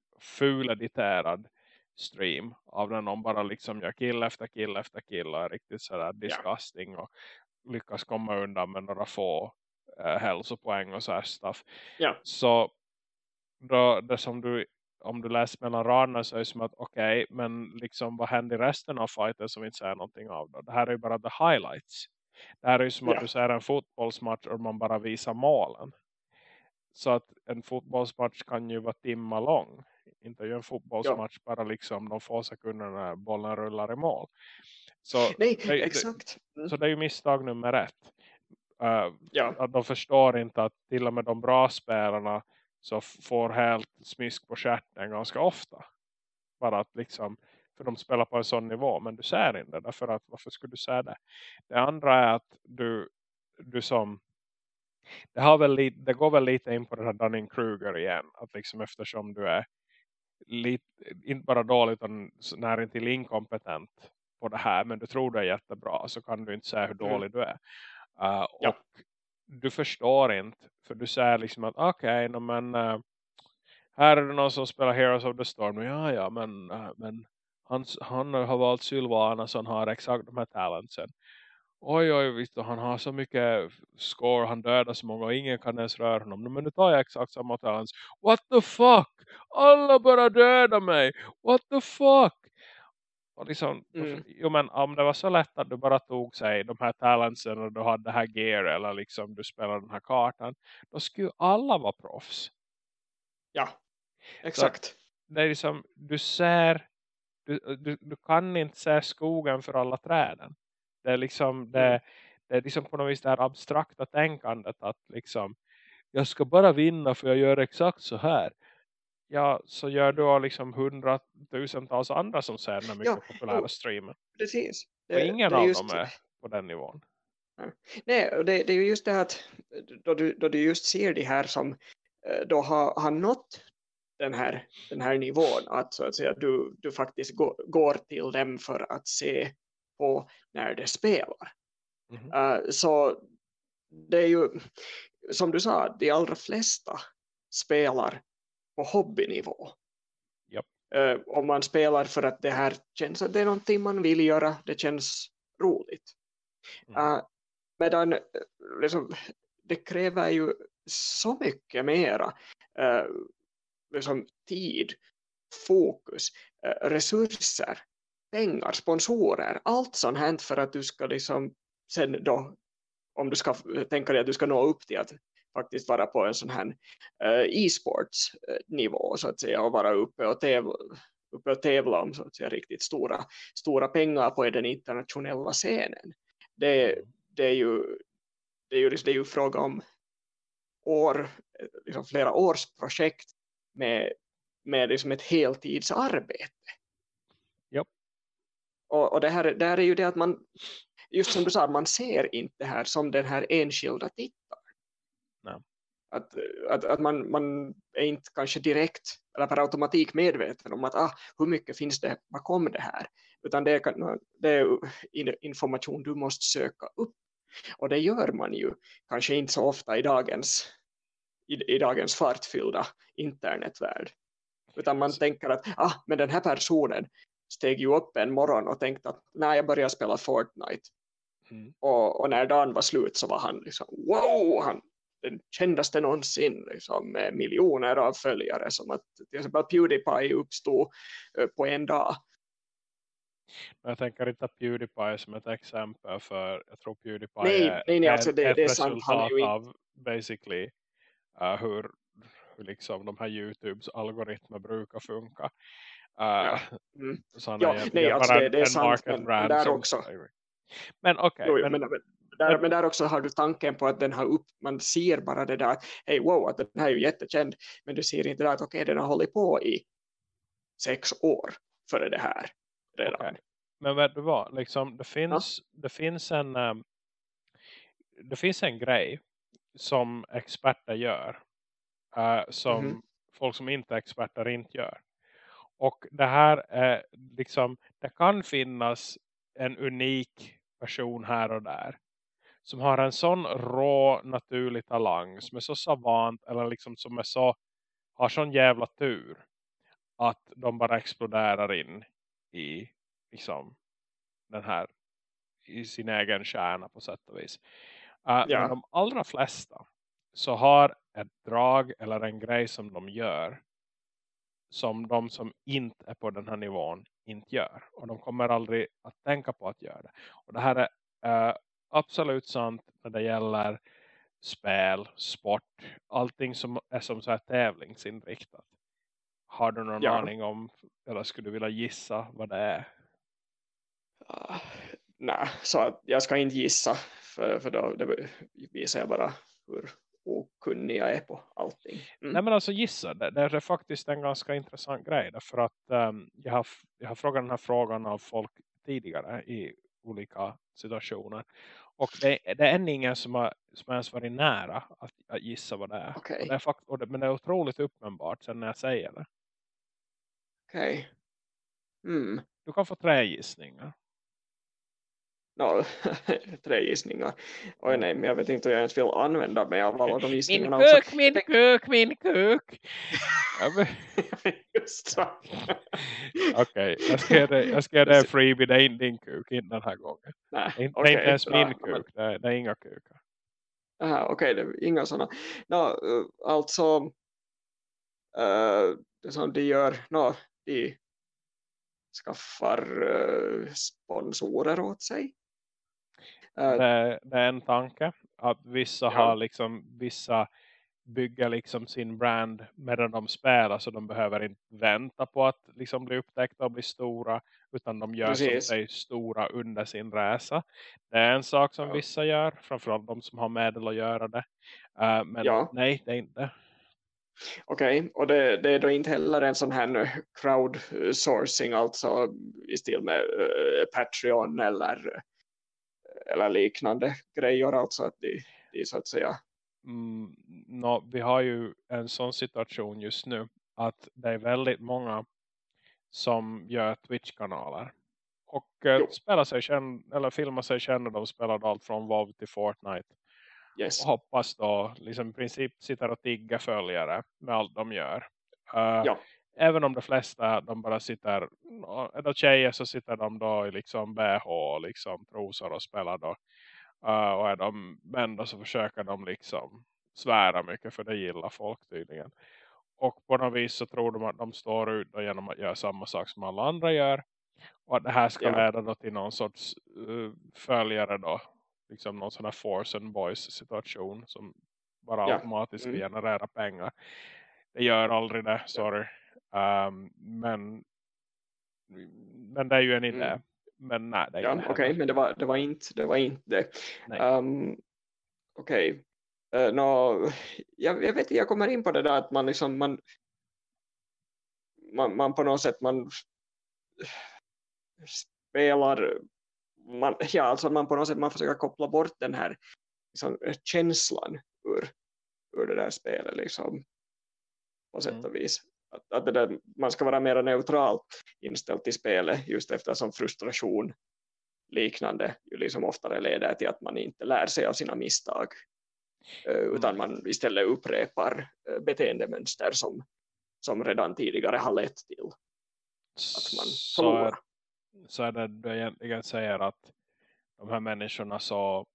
editerad stream av när någon bara liksom gör kill efter kill efter kill och är riktigt sådär disgusting ja. och lyckas komma undan med några få äh, hälsopoäng och så här stuff. Ja. Så då, det som du om du läser mellan raderna så är det som att okej, okay, men liksom vad händer i resten av fighten som vi inte säger någonting av då? Det här är ju bara the highlights. Det här är ju som ja. att du ser en fotbollsmatch och man bara visar målen. Så att en fotbollsmatch kan ju vara timmar lång. Inte ju en fotbollsmatch ja. bara liksom de få sekunder när bollen rullar i mål. Så, Nej, det, exakt. Mm. Så det är ju misstag nummer ett. Uh, ja. Att de förstår inte att till och med de bra spelarna så får helt smisk på skärten ganska ofta. Bara att liksom, för de spelar på en sån nivå, men du ser inte därför att varför skulle du säga det? Det andra är att du, du som det, har väl lite, det går väl lite in på den här Dunning-Kruger igen. Att liksom eftersom du är lite, inte bara dålig utan nära till inkompetent på det här. Men du tror du är jättebra så kan du inte säga hur mm. dålig du är. Uh, ja. Och du förstår inte. För du säger liksom att okej, okay, men uh, här är det någon som spelar Heroes of the Storm. Ja, ja, men, uh, men han, han har valt Sylvana som har exakt de här talentsen. Oj, oj, visst, han har så mycket score, han dödar så många och ingen kan ens röra honom. Men nu tar jag exakt samma talents. What the fuck? Alla bara dödar mig. What the fuck? Och liksom, mm. jo men om det var så lätt att du bara tog sig de här talentsen och du hade det här gear eller liksom du spelade den här kartan. Då skulle alla vara proffs. Ja, exakt. Så det är liksom, du ser, du, du, du kan inte se skogen för alla träden. Det är liksom, det, mm. det är liksom på något vis det här abstrakta tänkandet att liksom, jag ska bara vinna för jag gör exakt så här ja, så gör du liksom hundratusentals andra som ser den mycket ja, populära jo, streamen. Precis. Det, och ingen det av just... dem är på den nivån. Nej, det, det är ju just det här att då du, då du just ser det här som eh, då har, har nått den här, den här nivån att, så att säga, du, du faktiskt går, går till dem för att se på när det spelar. Mm uh, så det är ju som du sa, de allra flesta spelar på hobbynivå. Yep. Uh, om man spelar för att det här känns att det är någonting man vill göra, det känns roligt. Mm. Uh, medan liksom, det kräver ju så mycket mera uh, liksom, tid, fokus, resurser, pengar, sponsorer, allt sånt hänt för att du ska liksom sen då om du ska tänka dig att du ska nå upp till att faktiskt vara på en sån här uh, e-sports eh, nivå så att säga och vara uppe och tävla, uppe och tävla om så att säga riktigt stora, stora pengar på den internationella scenen. Det, det, är, ju, det, är, ju, liksom, det är ju fråga om år, liksom flera års projekt med, med liksom ett heltidsarbete. Och, och det, här, det här är ju det att man, just som du sa, man ser inte det här som den här enskilda titeln att, att, att man, man är inte kanske direkt eller per automatik medveten om att ah, hur mycket finns det bakom det här. Utan det är, det är information du måste söka upp. Och det gör man ju kanske inte så ofta i dagens, i, i dagens fartfyllda internetvärld. Utan man tänker att ah, men den här personen steg ju upp en morgon och tänkte att när jag började spela Fortnite Mm. Och, och, när dagen var slut så var han liksom wow, han den kändaste någonsin liksom, med miljoner av följare som att till exempel Pewdiepie uppstod uh, på en dag. Jag tänker inte Pewdiepie som ett exempel för jag tror Pewdiepie nej, är nej, nej, alltså det, ett det är resultat sant, av basically uh, hur, hur liksom de här Youtubes algoritmer brukar funka. Uh, ja, mm. ja nej, alltså det, det är sant men, men där också. Men okej. Okay, men, men, där, men där också har du tanken på att den har upp, man ser bara det där, hej wow, att den här är ju jättekänd, men du ser inte där att okej, okay, den har hållit på i sex år före det här redan. Okay. Men vet du vad, liksom, det, finns, ja. det, finns en, um, det finns en grej som experter gör, uh, som mm -hmm. folk som inte är experter inte gör. Och det här är liksom, det kan finnas en unik person här och där som har en sån rå naturlig talang som är så savant eller liksom som är så har sån jävla tur att de bara exploderar in i liksom den här i sin egen kärna på sätt och vis. Uh, Ja. Men de allra flesta så har ett drag eller en grej som de gör som de som inte är på den här nivån inte gör. Och de kommer aldrig att tänka på att göra det. Och det här är eh, absolut sant när det gäller spel, sport, allting som är som så här tävlingsinriktat. Har du någon Ja. aning om, eller skulle du vilja gissa vad det är? Uh, nej, så att jag ska inte gissa för, för då det visar jag bara hur okunnig jag är på allting. Mm. Nej men alltså gissa, det, det är faktiskt en ganska intressant grej. Därför att ehm, jag, har, jag har frågat den här frågan av folk tidigare i olika situationer. Och det, det är ingen som har, som ens varit nära att, att gissa vad det är. Och det är fakt, och det, men det är otroligt uppenbart sen när jag säger det. Okej. Mm. Du kan få tre gissningar. No, tre gissningar. Oj nej, men jag vet inte hur jag ens vill använda mig av alla de Min gissningarna. kuk, min kuk, min kuk. Ja, men- Just så. Okej, jag ska ge dig, jag ska ge dig en freebie. Det är inte din kuk, inte den här gången. Nej, Det är inte, ens bra. min kuk, det är, det är inga kukar. Aha, Okej, det är inga sådana. No, eh, alltså, eh, det som de gör, no, de skaffar eh, sponsorer åt sig. Eh, det, det är en tanke att vissa Ja. har liksom vissa bygger liksom sin brand medan de spelar så de behöver inte vänta på att liksom bli upptäckta och bli stora utan de gör som Precis. sig stora under sin resa. Det är en sak som Ja. vissa gör, framförallt de som har medel att göra det. Eh, men Ja. nej, det är inte. Okej, och det, det är då inte heller en sån här crowdsourcing, alltså i stil med eh, Patreon eller, eller liknande grejer, alltså att de, de så att säga, Mm, nå, vi har ju en sån situation just nu att det är väldigt många som gör Twitch-kanaler. Och eh, Jo. spelar sig känd, eller filmar sig kända. De spelar allt från WoW till Fortnite. yes, Och hoppas då, liksom i princip sitter och tigger följare med allt de gör. Eh, Ja. Även om de flesta, de bara sitter, är det tjejer så sitter de då i liksom BH liksom trosor och spelar då. Eh, och är de män då så försöker de liksom svära mycket för det gillar folk tydligen. Och på något vis så tror de att de står ut genom att göra samma sak som alla andra gör. Och att det här ska leda då till någon sorts eh, följare då. Liksom någon sån här force and boys situation som bara Ja. automatiskt Mm. genererar pengar. Det gör aldrig det, sorry. Ehm, men men det är ju en idé. Mm. Men nej, det är ja, inte okej, heller. men det var, det var inte det. Var inte det. Um, okej, Eh, nå, jag, jag vet jag kommer in på det där att man liksom, man, man, man på något sätt, man spelar, man, ja alltså man på något sätt, man försöker koppla bort den här liksom, känslan ur, ur det där spelet liksom, på sätt Mm. och vis. Att, att det där, man ska vara mer neutralt inställd till spelet just eftersom frustration liknande ju liksom oftare leder till att man inte lär sig av sina misstag eh, utan man istället upprepar eh, beteendemönster som, som redan tidigare har lett till att man så, förlorar. så är det du egentligen säger att de här människorna så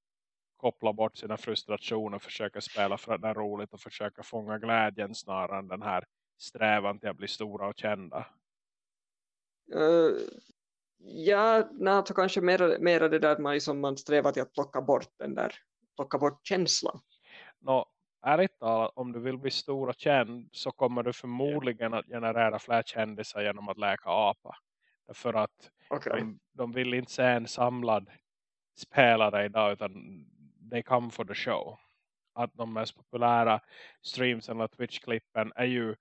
kopplar bort sina frustrationer och försöker spela för att det är roligt och försöker fånga glädjen snarare än den här strävan till att bli stora och kända. Eh, ja, nej, alltså kanske mer, mer det där att man, liksom, man strävar till att plocka bort den där plocka bort känslan. Nå, ärligt talat, om du vill bli stor och känd så kommer du förmodligen att generera fler kändisar genom att läka apa. För att Okej, de, de vill inte se en samlad spelare idag utan they come for the show. Att de mest populära streams eller Twitch-klippen är ju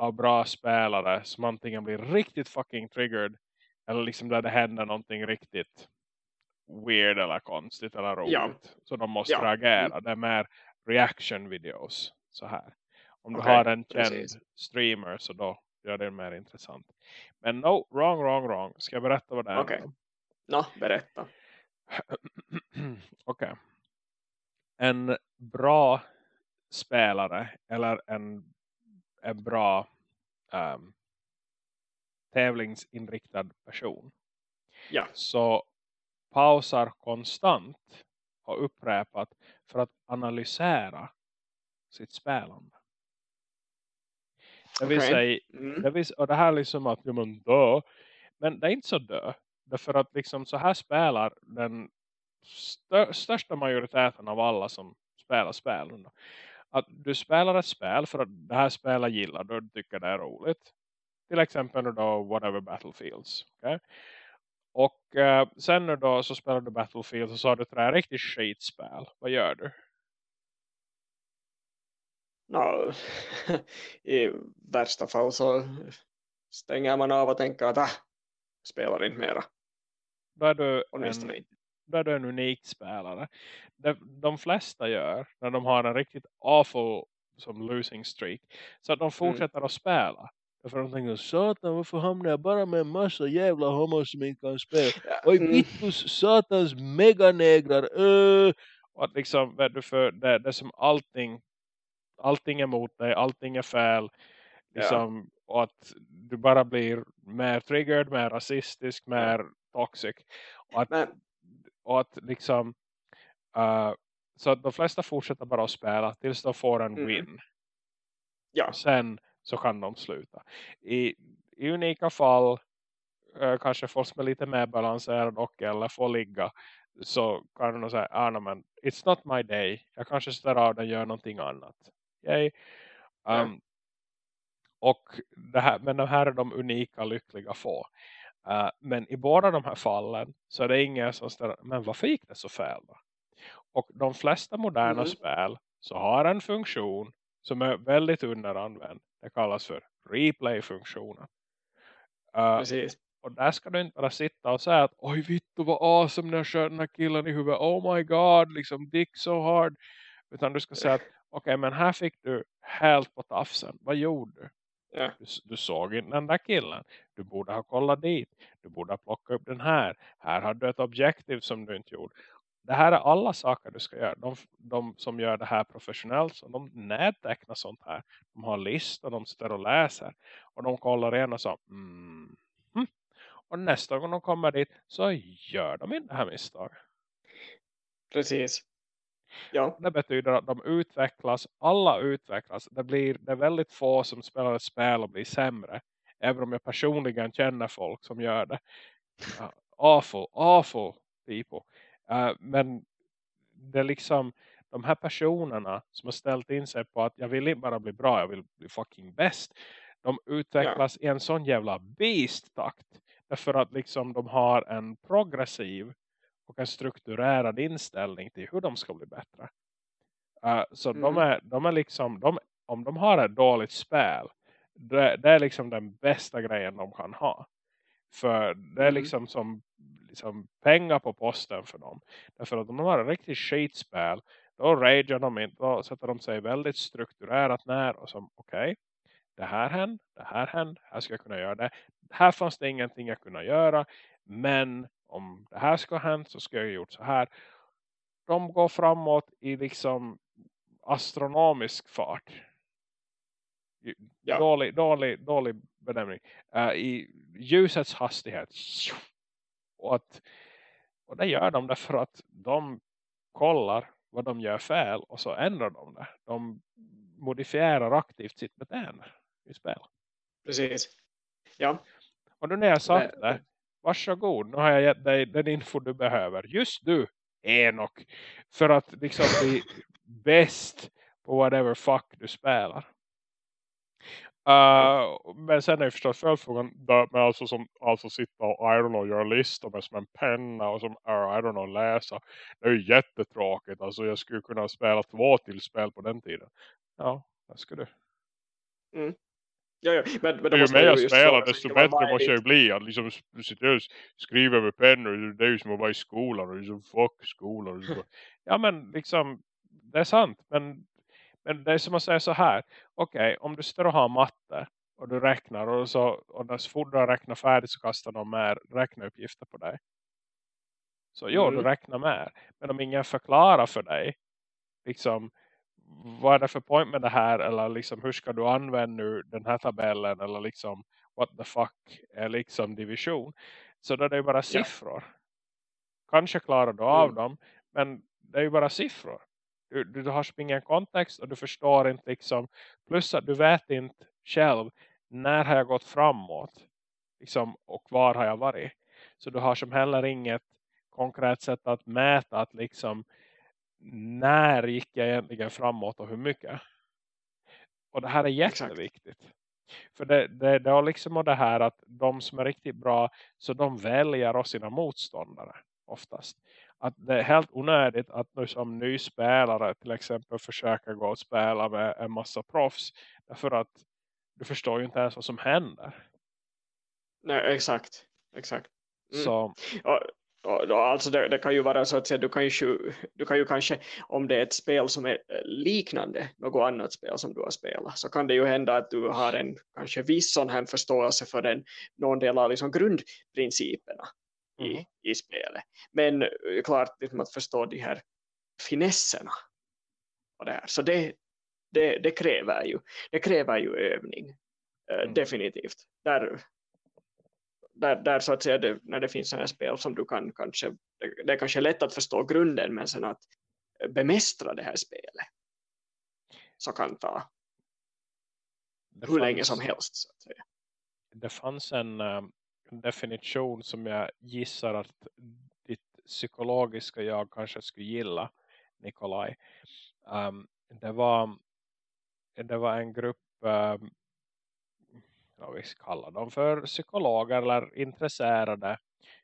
av bra spelare som antingen blir riktigt fucking triggered eller liksom där det händer någonting riktigt weird eller konstigt eller roligt. Ja. Så de måste Ja. reagera. Det är mer reaction videos så här. Om du Okej, har en känd precis. streamer så då gör det mer intressant. Men no, wrong, wrong, wrong. Ska jag berätta vad det är? Okej. Nå, berätta. Okej. En bra spelare eller en, en bra um, tävlingsinriktad person Ja, så pausar konstant och upprepat för att analysera sitt spelande. Det vill Okej. säga, Mm. det vill, och det här är liksom att ja, men dö. Men det är inte så dö. Därför att liksom så här spelar den stö, största majoriteten av alla som spelar spel. Att du spelar ett spel för att det här spelet gillar du tycker det är roligt. Till exempel då Whatever Battlefields. Okay? Och eh, sen nu då så spelar du Battlefield och så har du tre riktigt skitspel. Vad gör du? Nå, I värsta fall så stänger man av och tänker att ah, spelar inte mera. Då är du en, är du en unik spelare. De, de flesta gör när de har en riktigt awful som losing streak. Så att de fortsätter att spela. Därför de tänker, satan varför hamnar jag bara med en massa jävla homor som inte kan spela? Oj, Mm, vittus satans meganegrar. Uh. Och att liksom, vet du, för det, det som allting, allting är mot dig, allting är fel. Liksom, Och att du bara blir mer triggered, mer rasistisk, mer toxic. Och att, Men, och att liksom, uh, så att de flesta fortsätter bara att spela tills de får en Mhm. win. ja, Sen så kan de sluta. I, i unika fall eh, kanske folk som är lite mer balanserade och eller får ligga så kan de säga, ah, no, men it's not my day. Jag kanske ställer av den och gör någonting annat. Yay. Ja. Um, och det här, men de här är de unika lyckliga få. Eh, men i båda de här fallen så är det ingen som ställer, men varför gick det så fel då? Och de flesta moderna Mhm. spel så har en funktion som är väldigt underanvänd. Det kallas för replay-funktionen. Precis. och där ska du inte bara sitta och säga att oj vittu vad awesome när jag sköt den här killen i huvudet. Oh my god, liksom dick so hard. Utan du ska säga att okej men här fick du helt på tafsen. Vad gjorde du? Ja. Du, du såg inte den där killen. Du borde ha kollat dit. Du borde ha plockat upp den här. Här har du ett objektiv som du inte gjorde. Det här är alla saker du ska göra. De, de som gör det här professionellt. Så de nättecknar sånt här. De har listor. De sitter och läser. Och de kollar igen och så. Mm, hm. Och nästa gång de kommer dit. Så gör de inte det här misstaget. Precis. Ja, Det betyder att de utvecklas. Alla utvecklas. Det, blir, det är väldigt få som spelar ett spel och blir sämre. Även om jag personligen känner folk som gör det. Uh, awful, awful people. Uh, men det är liksom de här personerna som har ställt in sig på att jag vill inte bara bli bra, jag vill bli fucking bäst. De utvecklas i en sån jävla beast-takt. Därför att liksom de har en progressiv och en strukturerad inställning till hur de ska bli bättre. Uh, så Mm. de, är, de är liksom, de, om de har ett dåligt spel, det, det är liksom den bästa grejen de kan ha. För det är Mm. liksom som liksom pengar på posten för dem. Därför att om de har ett riktigt skitspel, då ragear de inte, då sätter de sig väldigt strukturerat när och som okej, det här hände, det här hände, här ska jag kunna göra det. Här fanns det ingenting jag kunde göra, men om det här ska hända så ska jag ha gjort så här. De går framåt i liksom astronomisk fart. Ja. Dålig, dålig, dålig benämning. Eh, I ljusets hastighet. Och, att, och det gör de därför att de kollar vad de gör fel och så ändrar de det. De modifierar aktivt sitt beteende i spel. precis. Ja, Och nu när jag sagt Det- det, varsågod. Nu har jag gett dig den info du behöver. Just du, Enok. För att liksom bli bäst på whatever fuck du spelar. Uh, men sen är ju förstås följdfrågan med alltså som alltså sitta och I don't know, göra listor med som en penna och som uh, I don't know, läsa. Det är ju jättetråkigt. Alltså jag skulle kunna spela två till spel på den tiden. Ja, det skulle du. Ja, ja. Men, men Ju mer jag spelar desto bättre måste jag ju bli. Att liksom skriver med pennor. Det är ju som att vara i skolan. Och det är som fuck skolan. Så. ja men liksom. Det är sant. Men, men det är som att säga så här. Okej om du står och har matte. Och du räknar. Och, så, och när har räknat färdigt så kastar de mer räkneuppgifter på dig. Så jo, Mm. du räknar med. Men om ingen förklarar för dig. Liksom vad är det för point med det här eller liksom hur ska du använda nu den här tabellen eller liksom what the fuck är liksom division så då är det ju bara siffror kanske klarar du av Mm. dem men det är ju bara siffror. Du, du, du har ingen kontext och du förstår inte liksom. Plus att du vet inte själv när har jag gått framåt. Liksom, och var har jag varit. Så du har som heller inget konkret sätt att mäta att liksom när gick jag egentligen framåt och hur mycket. Och det här är jätteviktigt. Exakt. För det, det, det är liksom det här att de som är riktigt bra så de väljer oss sina motståndare oftast. Att det är helt onödigt att nu som ny spelare till exempel försöka gå och spela med en massa proffs. Därför att du förstår ju inte ens vad som händer. Nej, exakt. Exakt. Mm. Så. Alltså det, det, kan ju vara så att säga, du kan ju, du kan ju kanske, om det är ett spel som är eh, liknande något annat spel som du har spelat, så kan det ju hända att du har en kanske viss sån här förståelse för en, någon del av liksom grundprinciperna mm. i, i spelet. Men eh, klart liksom att förstå de här finesserna. Och det här. Så det, det, det, kräver ju, det kräver ju övning. Eh, mm. Definitivt. Där, där, där så att säga det, när det finns sådana spel som du kan kanske, det, det är kanske lätt att förstå grunden men sen att bemästra det här spelet så kan ta det hur fanns, länge som helst så att säga. Det fanns en uh, definition som jag gissar att ditt psykologiska jag kanske skulle gilla Nikolaj. Um, det var det var en grupp um, vad vi kallar dem för psykologer eller intresserade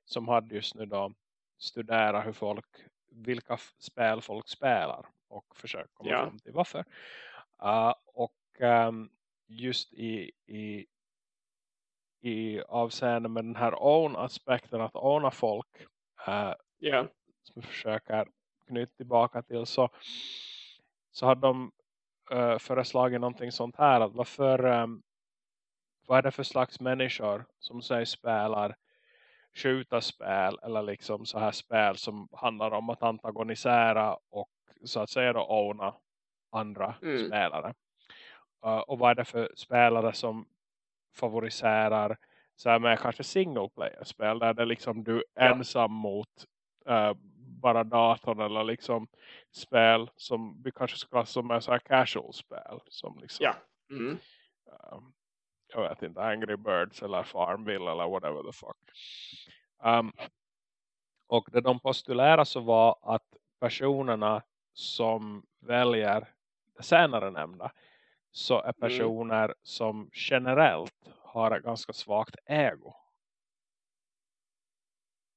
som hade just nu då studerat hur folk, vilka spel folk spelar och försöka komma ja. fram till varför. Uh, och um, just i, i, i avseende med den här own-aspekten att owna folk uh, äh, yeah. som försöker knyta tillbaka till så, så hade de uh, föreslagit någonting sånt här att varför um, vad är det för slags människor som säger spelar skjutarspel eller liksom så här spel som handlar om att antagonisera och så att säga då owna andra mm. spelare. Uh, och vad är det för spelare som favoriserar så här med kanske single player spel där det liksom du är ensam mot uh, bara datorn eller liksom spel som vi kanske ska klassa som är så här casual spel som liksom ja. Mm. Uh, jag vet inte, Angry Birds eller Farmville eller whatever the fuck. Um, och det de postulerar så var att personerna som väljer det senare nämnda så är mm. personer mm. som generellt har ett ganska svagt ego.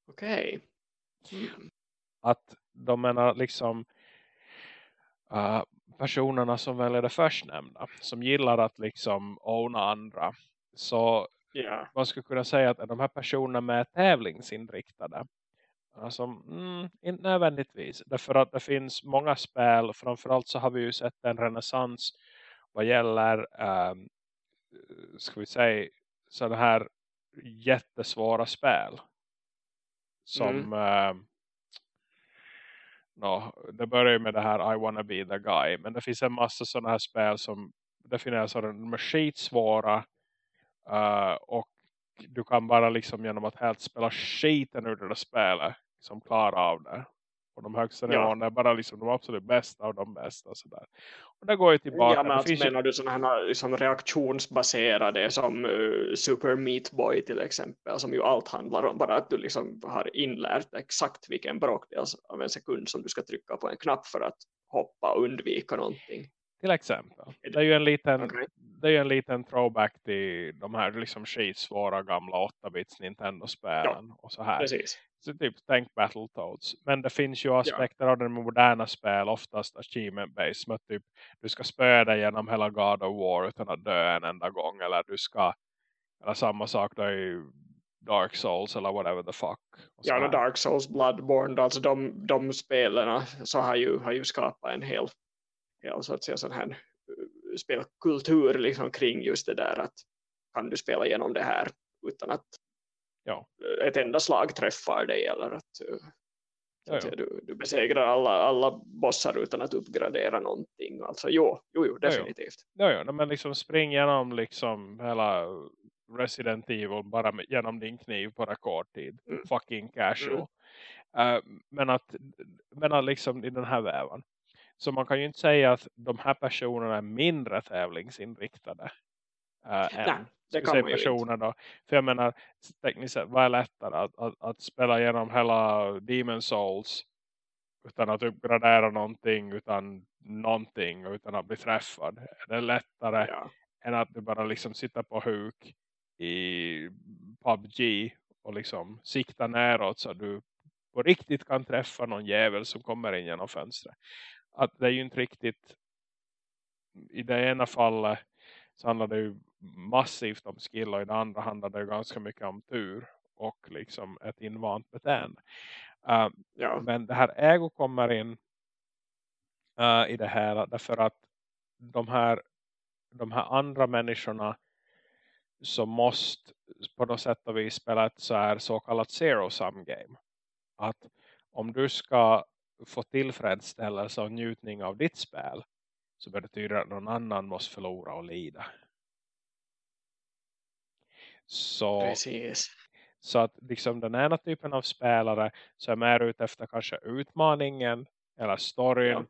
Okej. Okay. Mm. Att de menar liksom uh, personerna som väljer det förstnämnda. Som gillar att liksom owna andra. Så yeah. man skulle kunna säga att de här personerna med tävlingsinriktade. Alltså, mm, inte nödvändigtvis. Därför att det finns många spel. Framförallt så har vi ju sett en renässans vad gäller um, ska vi säga sådana här jättesvåra spel. Som mm. um, no, det börjar ju med det här I wanna be the guy. Men det finns en massa sådana här spel som definieras som de är skitsvåra. Uh, och du kan bara liksom genom att helt spela skiten ur det där spelet som klarar av det. Och de högsta ja. nivåerna är bara liksom de absolut bästa av de bästa. Sådär. Och det går ju tillbaka. Ja, men alltså, menar ju... du sådana här liksom reaktionsbaserade som uh, Super Meat Boy till exempel. Som ju allt handlar om bara att du liksom har inlärt exakt vilken bråkdel av en sekund som du ska trycka på en knapp för att hoppa och undvika någonting. Till exempel. Det är ju en liten, okay. det är en liten throwback till de här liksom skitsvåra gamla 8-bits Nintendo-spelen. Ja, och så här. Precis. Så typ tänk Battletoads. Men det finns ju aspekter ja. av den moderna spel. Oftast achievement-based. Som att typ, du ska spöa dig genom hela God of War utan att dö en enda gång. Eller du ska, eller samma sak då i Dark Souls eller whatever the fuck. Ja, Dark Souls, Bloodborne, alltså de, de spelarna så har ju, har ju skapat en hel, hel så att säga sån här uh, spelkultur liksom kring just det där att kan du spela igenom det här utan att ja. ett enda slag träffar dig eller att, uh, ja, att du, du besegrar alla, alla bossar utan att uppgradera någonting. Alltså jo, jo, jo definitivt. Ja, ja. men liksom spring igenom liksom hela Resident Evil bara med, genom din kniv på rekordtid. Mm. Fucking casual. Mm. Uh, men att men att liksom i den här vävan. Så man kan ju inte säga att de här personerna är mindre tävlingsinriktade. Uh, än, det kan man personer då. För jag menar, tekniskt sett, vad är lättare? Att, att, att spela igenom hela Demon Souls utan att uppgradera någonting utan någonting utan att bli träffad. Är det lättare ja. än att du bara liksom sitter på huk i PubG och liksom sikta näråt så att du på riktigt kan träffa någon jävel som kommer in genom fönstret. Att det är ju inte riktigt i det ena fallet så handlar det ju massivt om skill och i det andra handlar det ganska mycket om tur och liksom ett invant beteende. Uh, ja. Men det här ego kommer in uh, i det här därför att de här, de här andra människorna som måste på något sätt och vis spela ett så, här så kallat zero sum game. Att om du ska få tillfredsställelse och njutning av ditt spel så betyder det att någon annan måste förlora och lida. Så, Precis. så att liksom den ena typen av spelare så är ute efter kanske utmaningen eller storyn ja.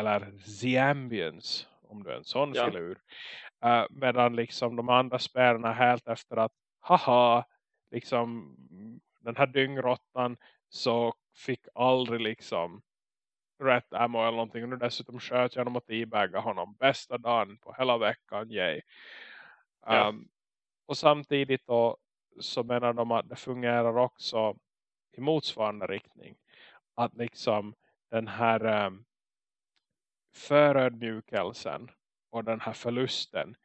eller the ambience om du är en sån ja. filur. Uh, medan liksom de andra spelarna helt efter att haha, liksom den här dyngrottan så fick aldrig liksom rätt ammo eller någonting. Och nu dessutom sköt jag genom att tibagga honom. Bästa dagen på hela veckan, yay. Ja. Um, och samtidigt då så menar de att det fungerar också i motsvarande riktning. Att liksom den här um, förödmjukelsen och den här förlusten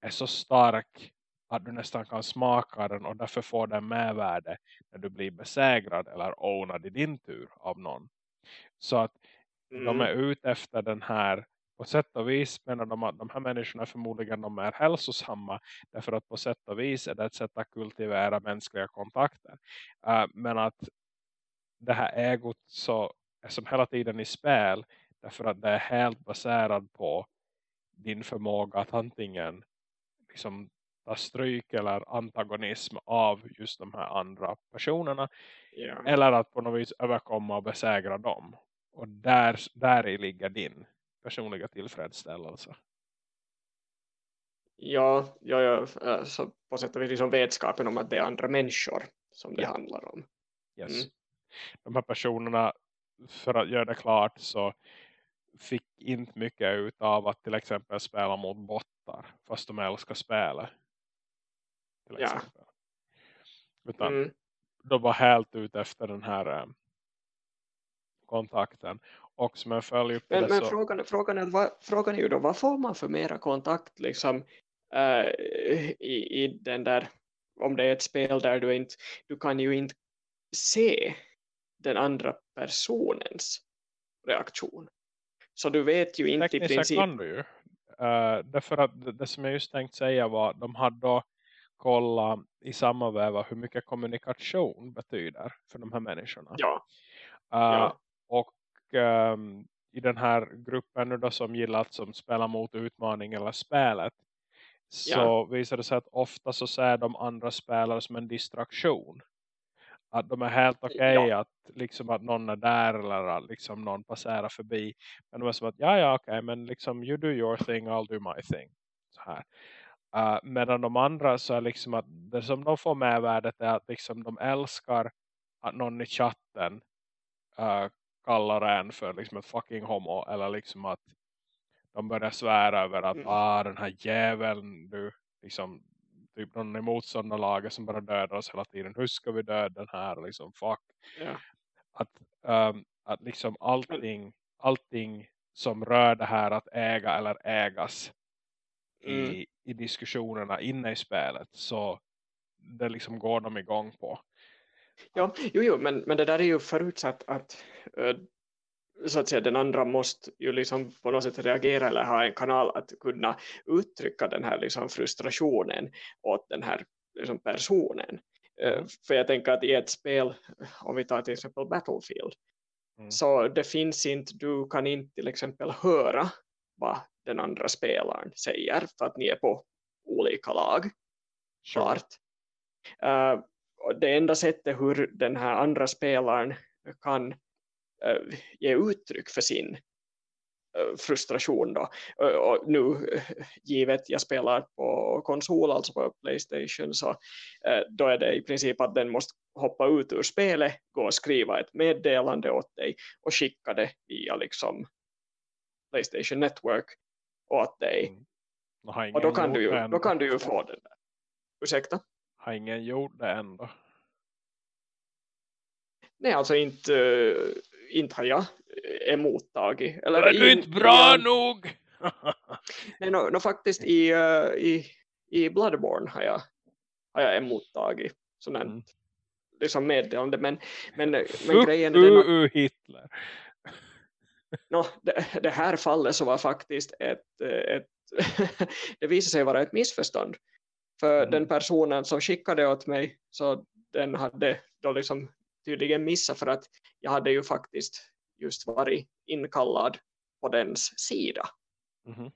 är så stark att du nästan kan smaka den och därför får den medvärde när du blir besegrad eller ownad i din tur av någon. Så att mm. de är ute efter den här på sätt och vis menar de att de här människorna förmodligen de är hälsosamma därför att på sätt och vis är det ett sätt att kultivera mänskliga kontakter. Uh, men att det här egot så är som hela tiden i spel därför att det är helt baserad på din förmåga att antingen liksom ta stryk eller antagonism av just de här andra personerna. Yeah. Eller att på något vis överkomma och besegra dem. Och där, där i ligger din personliga tillfredsställelse. Ja, ja, ja så på sätt och vis liksom vetskapen om att det är andra människor som det ja. handlar om. Yes. Mm. De här personerna, för att göra det klart så fick inte mycket ut av att till exempel spela mot bottar fast de älskar spelet. Till ja. Utan mm. de var helt ute efter den här eh, kontakten. Och som följer upp men, det men så... frågan, frågan, är, vad, frågan är ju då, vad får man för mera kontakt liksom uh, i, i den där, om det är ett spel där du inte, du kan ju inte se den andra personens reaktion. Så du vet ju inte Tekniskt i princip... kan du ju. Uh, därför att det, som jag just tänkt säga var att de hade då kollat i samma väva hur mycket kommunikation betyder för de här människorna. Ja. Uh, ja. Och um, i den här gruppen nu då som gillar att som spelar mot utmaning eller spelet så ja. visar det sig att ofta så ser de andra spelare som en distraktion. Att de är helt okej okay ja. att liksom att någon är där eller att liksom någon passerar förbi. Men de är som att ja ja okej okay, men liksom you do your thing, I'll do my thing. Så här. Uh, medan de andra så är liksom att det som de får med värdet är att liksom de älskar att någon i chatten uh, kallar en för liksom ett fucking homo eller liksom att de börjar svära över att mm. ah, den här jäveln du liksom typ någon i motståndarlaget som bara dödar oss hela tiden hur ska vi döda den här liksom fuck ja. att, um, att liksom allting allting som rör det här att äga eller ägas mm. i, i diskussionerna inne i spelet så det liksom går de igång på Ja, jo, jo men, men det där är ju förutsatt att så att säga, den andra måste ju liksom på något sätt reagera eller ha en kanal att kunna uttrycka den här liksom frustrationen åt den här liksom personen. Mm. för jag tänker att i ett spel, om vi tar till exempel Battlefield, mm. så det finns inte, du kan inte till exempel höra vad den andra spelaren säger för att ni är på olika lag. Sure. Uh, det enda sättet hur den här andra spelaren kan äh, ge uttryck för sin äh, frustration då. Och nu givet jag spelar på konsol, alltså på Playstation, så äh, då är det i princip att den måste hoppa ut ur spelet, gå och skriva ett meddelande åt dig och skicka det via liksom Playstation Network åt dig. Mm. Och då kan, du ju, då kan du ju få den där. Ursäkta? Har ingen gjort det ändå? Nej, alltså inte, inte har jag emottagit. Eller är du inte bra i, nog? nej, no, no, faktiskt i, uh, i, i Bloodborne har jag, har jag emottagit sådant mm. liksom meddelande. Men, men, men grejen är den att, Hitler. no, det, det, här fallet så var faktiskt ett, ett det visade sig vara ett missförstånd. För mm. den personen som skickade åt mig så den hade då liksom tydligen missat för att jag hade ju faktiskt just varit inkallad på dens sida mm.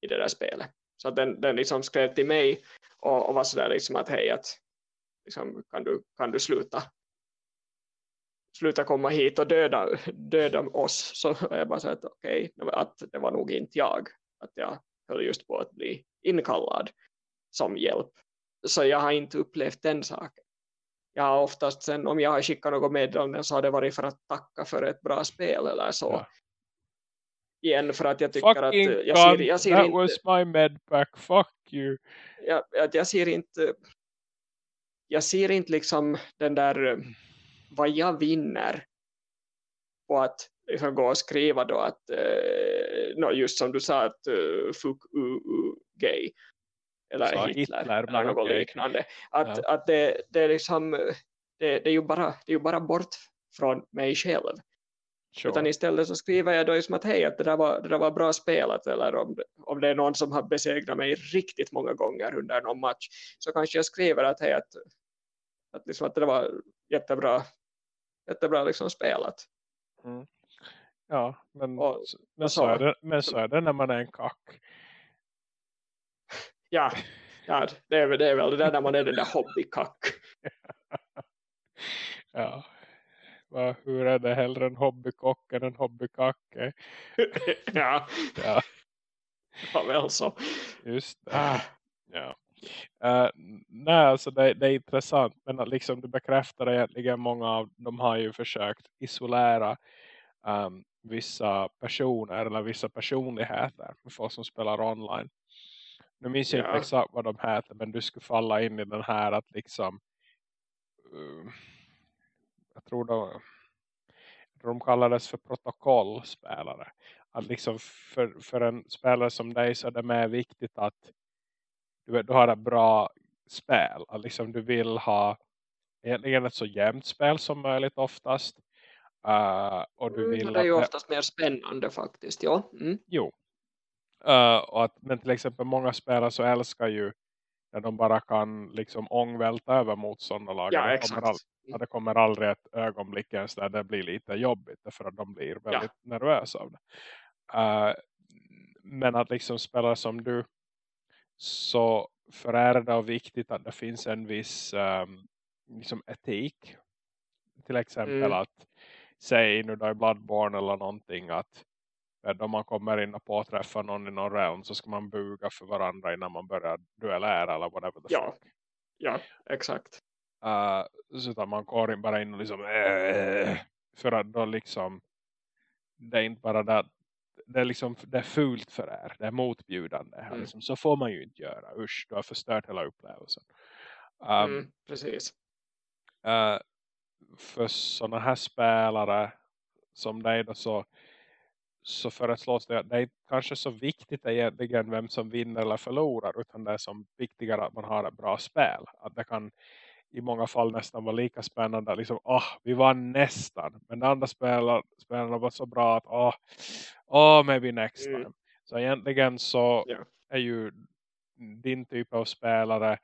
i det där spelet. Så att den, den liksom skrev till mig och, och var sådär liksom att hej att liksom, kan, du, kan du sluta sluta komma hit och döda, döda oss så jag bara så att okej, okay, att det var nog inte jag att jag höll just på att bli inkallad som hjälp. Så jag har inte upplevt den saken. Jag har oftast sen, om jag har skickat något meddelande så har det varit för att tacka för ett bra spel eller så. Ja. Igen för att jag tycker Fucking att jag ser, jag ser that inte, was my medpack, fuck you. Jag, jag ser inte jag ser inte liksom den där vad jag vinner på att liksom gå och skriva då att eh, no, just som du sa att uh, fuck uh, uh, gay eller Så Hitler, Hitler eller något okay. liknande att, ja. att det, det är liksom det, det, är ju bara, det är ju bara bort från mig själv sure. utan istället så skriver jag då som att hej att det där var, det där var bra spelat eller om om det är någon som har besegrat mig riktigt många gånger under någon match så kanske jag skriver att hej att, att, liksom att det var jättebra jättebra liksom spelat mm. Ja, men, och, men, så, är det, men så är det när man är en kack. Ja, ja det, är, det är väl det där när man är den där hobbykack. ja. Va, hur är det hellre en hobbykock än en hobbykacke? ja. ja. Ja, väl så. Just det. Ah. Ja. Uh, nej, alltså det, det, är intressant. Men liksom du bekräftar egentligen många av de har ju försökt isolera um, vissa personer eller vissa personligheter med folk som spelar online. Nu minns jag ja. inte exakt vad de heter men du skulle falla in i den här att liksom uh, jag tror de, de kallades för protokollspelare. Att liksom för, för en spelare som dig så är det mer viktigt att du, du har ett bra spel. Att liksom du vill ha egentligen ett så jämnt spel som möjligt oftast. Uh, och du mm, vill det är ju oftast mer spännande faktiskt, ja. Mm. Jo. Uh, och att, men till exempel många spelare så älskar ju när de bara kan liksom ångvälta över motståndarlaget. Ja, det, kommer all, det kommer aldrig ett ögonblick ens där det blir lite jobbigt för att de blir väldigt ja. nervösa av det. Uh, men att liksom spelare som du så för är det viktigt att det finns en viss um, liksom etik. Till exempel mm. att säg nu då i Bloodborne eller någonting att om man kommer in och påträffar någon i någon realm så ska man buga för varandra innan man börjar duellera eller whatever the ja. fuck. Ja, exakt. Uh, så att man går in bara in och liksom äh, för att då liksom det är inte bara det det är liksom det är fult för er. Det är motbjudande. Mm. Liksom, så får man ju inte göra. Usch, du har förstört hela upplevelsen. Um, mm, precis. Uh, för sådana här spelare som dig då så, så föreslås det att det är kanske så viktigt egentligen vem som vinner eller förlorar utan det är som viktigare att man har ett bra spel. Att det kan i många fall nästan vara lika spännande. Liksom, oh, vi var nästan. Men de andra spelar, spelarna var så bra att oh, oh maybe next mm. time. Så egentligen så yeah. är ju din typ av spelare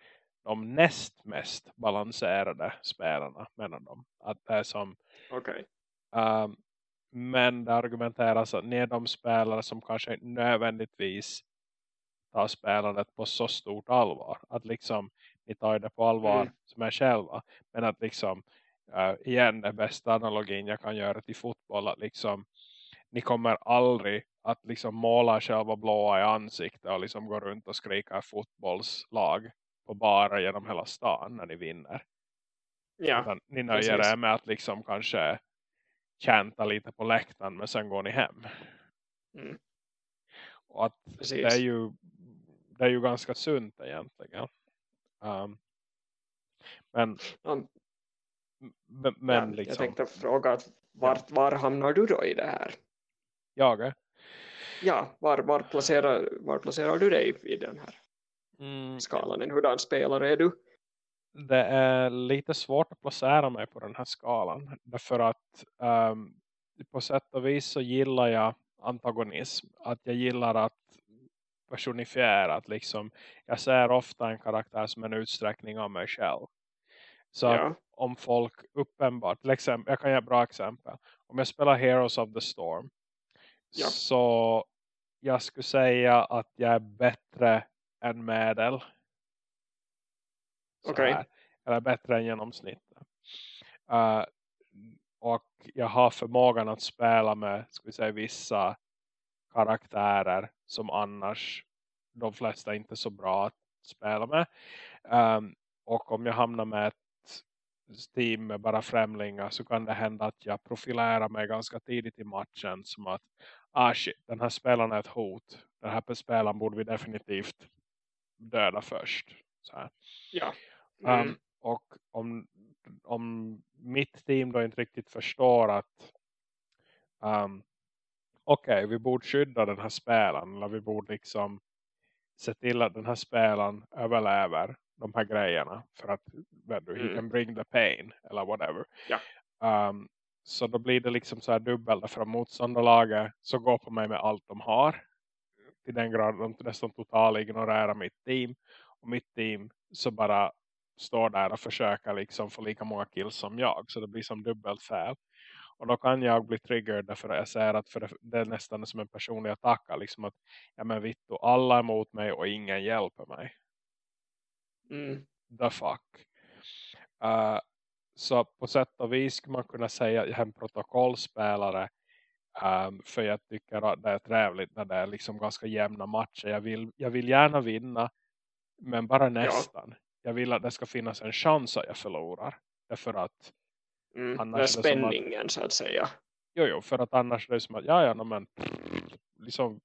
de näst mest balanserade spelarna mellan dem. Att det är som okay. um, men det argumenteras att ni är de spelare som kanske nödvändigtvis tar spelandet på så stort allvar. Att liksom ni tar det på allvar mm. som är själva. Men att liksom uh, igen det bästa analogin jag kan göra till fotboll att liksom ni kommer aldrig att liksom måla själva blåa i ansiktet och liksom gå runt och skrika fotbollslag på bara genom hela stan när ni vinner. Ja, Utan ni nöjer precis. er med att liksom kanske känta lite på läktaren men sen går ni hem. Mm. Och att Precis. det är ju det är ju ganska sunt egentligen. Um, men Ja, men, men liksom Jag tänkte fråga, vart, var hamnar du då i det här? jag Ja, var, var, placerar, var placerar du dig i den här mm, skalan? En hurdan spelare är du? Det är lite svårt att placera mig på den här skalan. Därför att um, på sätt och vis så gillar jag antagonism. Att jag gillar att personifiera. Att liksom, jag ser ofta en karaktär som en utsträckning av mig själv. Så Ja, om folk uppenbart, till exempel, jag kan ge ett bra exempel. Om jag spelar Heroes of the Storm. Ja. Så jag skulle säga att jag är bättre än medel. Här. Eller bättre än genomsnittet. Uh, och jag har förmågan att spela med ska vi säga, vissa karaktärer som annars de flesta inte är så bra att spela med. Um, och om jag hamnar med ett team med bara främlingar så kan det hända att jag profilerar mig ganska tidigt i matchen som att ah shit, den här spelaren är ett hot. Den här spelaren borde vi definitivt döda först. Så här. ja. Um, Mm. och om, om mitt team då inte riktigt förstår att um, okej, okay, vi borde skydda den här spelaren eller vi borde liksom se till att den här spelaren överlever de här grejerna för att vet du, Mm. can bring the pain eller whatever. Ja. Um, så då blir det liksom så här dubbelt för att motståndarlaget så går på mig med allt de har till den grad de nästan totalt ignorerar mitt team och mitt team så bara står där och försöker liksom få lika många kills som jag så det blir som dubbelt fel och då kan jag bli triggered därför att jag säger att för det, är nästan som en personlig attack liksom att ja men vittu alla är emot mig och ingen hjälper mig Mm. the fuck uh, så på sätt och vis skulle man kunna säga att jag är en protokollspelare Um, för jag tycker att det är trevligt när det är liksom ganska jämna matcher. Jag vill, jag vill gärna vinna. Men bara nästan. Jag vill att det ska finnas en chans att jag förlorar. Därför att Mm. Annars som att- spänningen så att säga. jo, jo, för att annars är det som att ja, ja, men liksom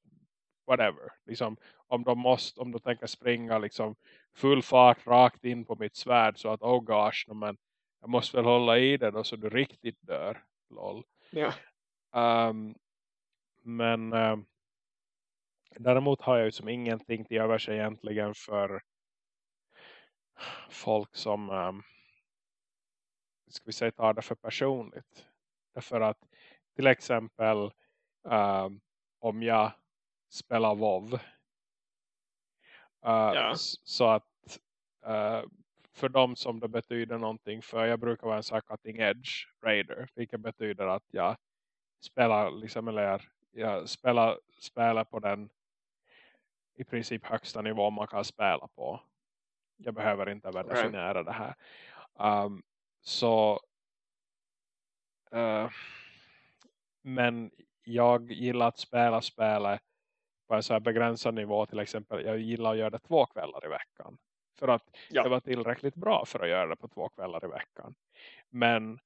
whatever. Liksom, om de måste, om de tänker springa liksom full fart rakt in på mitt svärd så att oh gosh, no, men jag måste väl hålla i det då så du riktigt dör. Lol. Ja. Um, men um, däremot har jag ju som ingenting till övers egentligen för folk som um, ska vi säga tar det för personligt. Därför att till exempel um, om jag spelar WoW uh, Ja. så att uh, för dem som det betyder någonting för jag brukar vara en sån här cutting edge raider vilket betyder att jag spelar liksom eller jag spelar, spelar på den i princip högsta nivå man kan spela på. Jag behöver inte definiera det här. Um, så uh, men jag gillar att spela spelet på en så här begränsad nivå till exempel. Jag gillar att göra det två kvällar i veckan. För att Ja. det var tillräckligt bra för att göra det på två kvällar i veckan. Men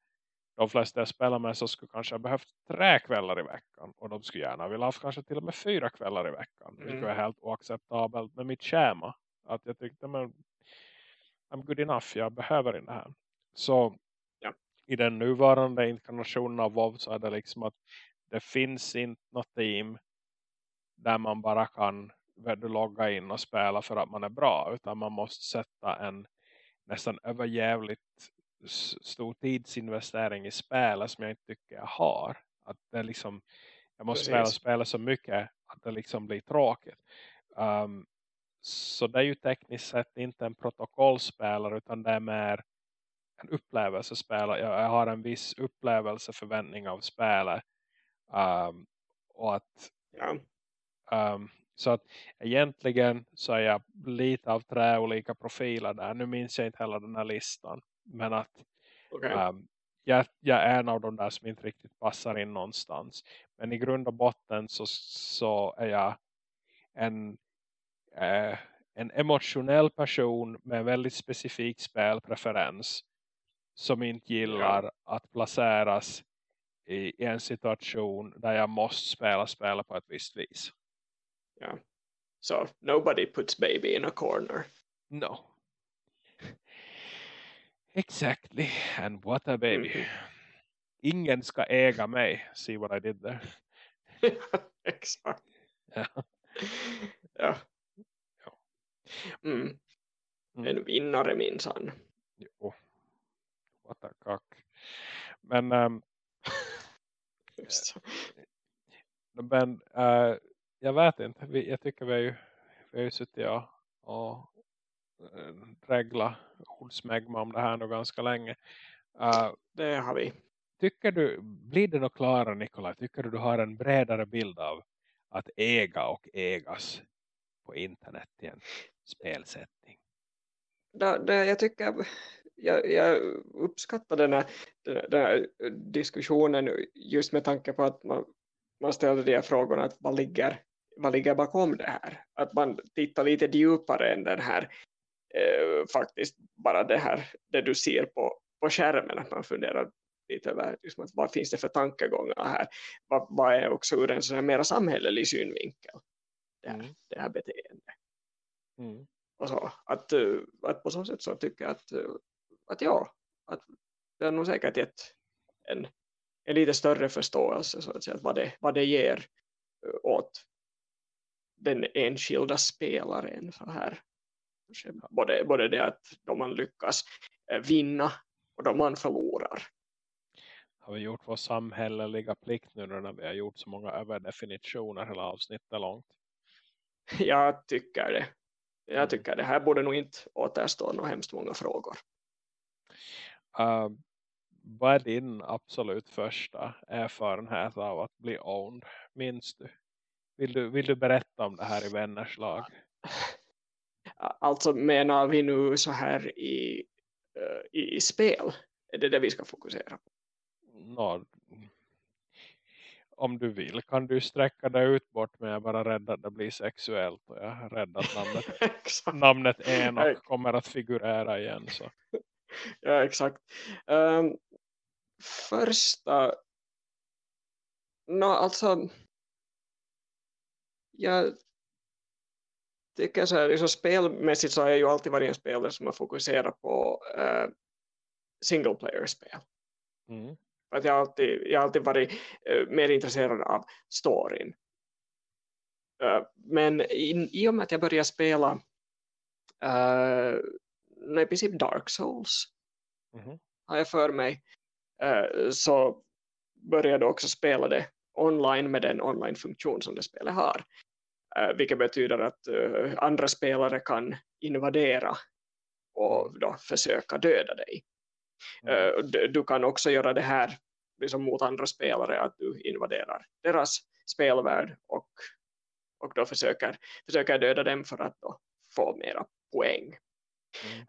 de flesta jag spelar med så skulle kanske ha behövt tre kvällar i veckan. Och de skulle gärna vilja ha kanske till och med fyra kvällar i veckan. Vilket Mm. är helt oacceptabelt med mitt schema. Att jag tyckte men I'm good enough, jag behöver inte det här. Så Ja. i den nuvarande inkarnationen av WoW så är det liksom att det finns inte något team där man bara kan logga in och spela för att man är bra. Utan man måste sätta en nästan överjävligt stor tidsinvestering i spelet som jag inte tycker jag har. Att det liksom, jag måste spela, spela så mycket att det liksom blir tråkigt. Um, så det är ju tekniskt sett inte en protokollspelare utan det är mer en upplevelsespelare. Jag, jag har en viss upplevelseförväntning av spelet. Um, och att Ja. Um, så att egentligen så är jag lite av tre olika profiler där. Nu minns jag inte heller den här listan. Men att Okej. um, jag, jag är en av de där som inte riktigt passar in någonstans. Men i grund och botten så, så är jag en, eh, en emotionell person med en väldigt specifik spelpreferens som inte gillar att placeras i, en situation där jag måste spela spela på ett visst vis. Ja. Så so, nobody puts baby in a corner. No. Exactly. And what a baby. Mm. Ingen ska äga mig. See what I did there. Exakt. Ja. ja. Mm. Mm. En vinnare minsann. Jo. What a cock. Men um, men uh, jag vet inte. Vi, jag tycker vi har ju, vi har ju suttit och, och regla ordsmägma om det här nog ganska länge. Uh, det har vi. Tycker du, blir det nog klarare Nikolaj? Tycker du du har en bredare bild av att äga och ägas på internet i en spelsättning? Det, det, jag tycker jag, jag uppskattar den här, den här, diskussionen just med tanke på att man, man ställer de här frågorna att vad ligger, vad ligger bakom det här? Att man tittar lite djupare än den här eh, faktiskt bara det här det du ser på, på skärmen att man funderar lite över liksom, vad finns det för tankegångar här vad, vad är också ur en sån här mera samhällelig synvinkel det här, mm. det här beteendet mm. och så att, eh, att på så sätt så tycker jag att, eh, att ja att det är nog säkert ett, en, en lite större förståelse så att säga, vad, det, vad det ger eh, åt den enskilda spelaren så här både, både det att då man lyckas vinna och då man förlorar. Har vi gjort vår samhälleliga plikt nu när vi har gjort så många överdefinitioner hela avsnittet långt? Jag tycker det. Jag tycker det här borde nog inte återstå några hemskt många frågor. Uh, vad är din absolut första erfarenhet av att bli owned? Minns du? Vill du, vill du berätta om det här i vänners lag? Alltså menar vi nu så här i, uh, i, i spel? Är det det vi ska fokusera på? No, om du vill kan du sträcka dig ut bort men jag är bara rädd att det blir sexuellt och jag är rädd att namnet, namnet Enoch kommer att figurera igen. Så. ja, exakt. Um, första no, alltså jag tycker så här, liksom spelmässigt så har jag ju alltid varit en spelare som har fokuserat på uh, single player-spel. Mm. Att jag, alltid, jag har alltid varit uh, mer intresserad av storyn. Uh, men i, i och med att jag började spela uh, i princip Dark Souls mm. har jag för mig uh, så började jag också spela det online med den online-funktion som det spelet har. Uh, vilket betyder att uh, andra spelare kan invadera och mm. då försöka döda dig. Mm. Uh, du, kan också göra det här liksom mot andra spelare att du invaderar deras spelvärld och, och då försöker, försöker döda dem för att få mera poäng.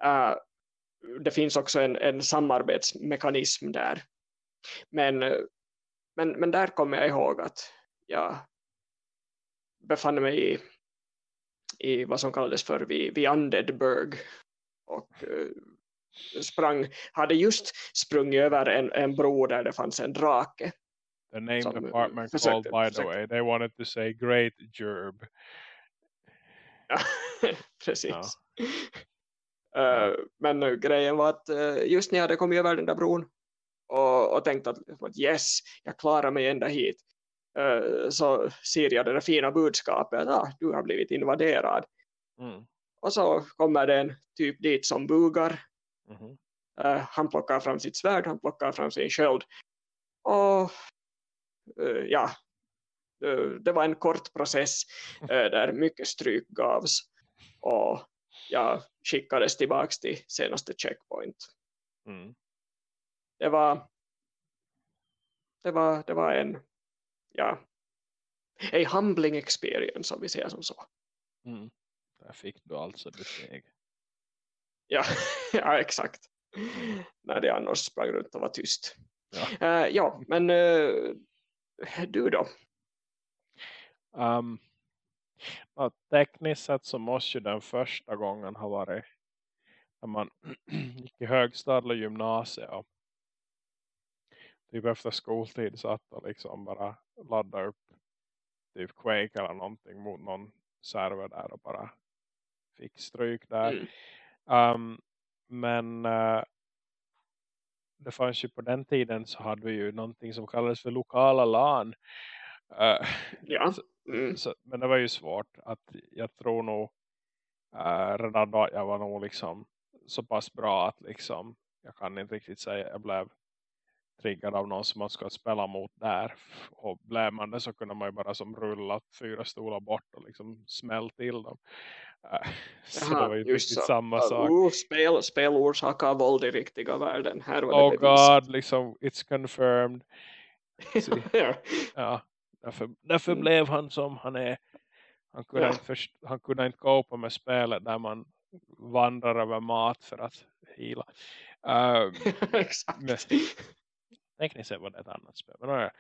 Mm. det finns också en, en samarbetsmekanism där. Men, men, men där kommer jag ihåg att jag befann mig i, i vad som kallades för vid, vid Undeadburg och uh, sprang, hade just sprungit över en, en bro där det fanns en drake. The name department försökte, called by the way. They wanted to say great gerb. Ja, precis. Ja. Uh, men uh, grejen var att uh, just när jag hade kommit över den där bron och, och tänkt att, att yes, jag klarar mig ända hit Eh, så ser jag det där fina budskapet att ah, du har blivit invaderad. Mm. Och så kommer det en typ dit som bugar. Mm. Uh, han plockar fram sitt svärd, han plockar fram sin sköld. Och uh, ja, uh, det var en kort process där mycket stryk gavs. Och jag skickades tillbaka till senaste checkpoint. Mm. Det var det var, det var en ja, a humbling experience om vi säger som så. Mm. Där fick du alltså betyg. Ja, ja exakt. när det annars sprang runt och var tyst. Ja. Uh, ja, men uh, du då? Um, ja, tekniskt sett så måste ju den första gången ha varit när man gick i högstad och gymnasiet och typ efter skoltid satt och liksom bara laddade upp typ Quake eller någonting mot någon server där och bara fick stryk där. Mm. Um, men uh, det fanns ju på den tiden så hade vi ju någonting som kallades för lokala LAN. Uh, ja. Mm. Så, men det var ju svårt att jag tror nog uh, redan då jag var nog liksom så pass bra att liksom jag kan inte riktigt säga jag blev triggad av någon som man ska spela mot där. Och blev man det så kunde man ju bara som rulla fyra stolar bort och liksom smäll till dem. Äh, så Jaha, det var ju riktigt så. samma sak. Uh, spel, spel orsakar våld i riktiga världen. Här var oh god, liksom, it's confirmed. Ja, därför, därför mm. blev han som han är. Han kunde, ja. inte först, han kunde inte på med spelet där man vandrar över mat för att hila. Uh, Exakt. Men, tekniskt sett var det ett annat spel. Men,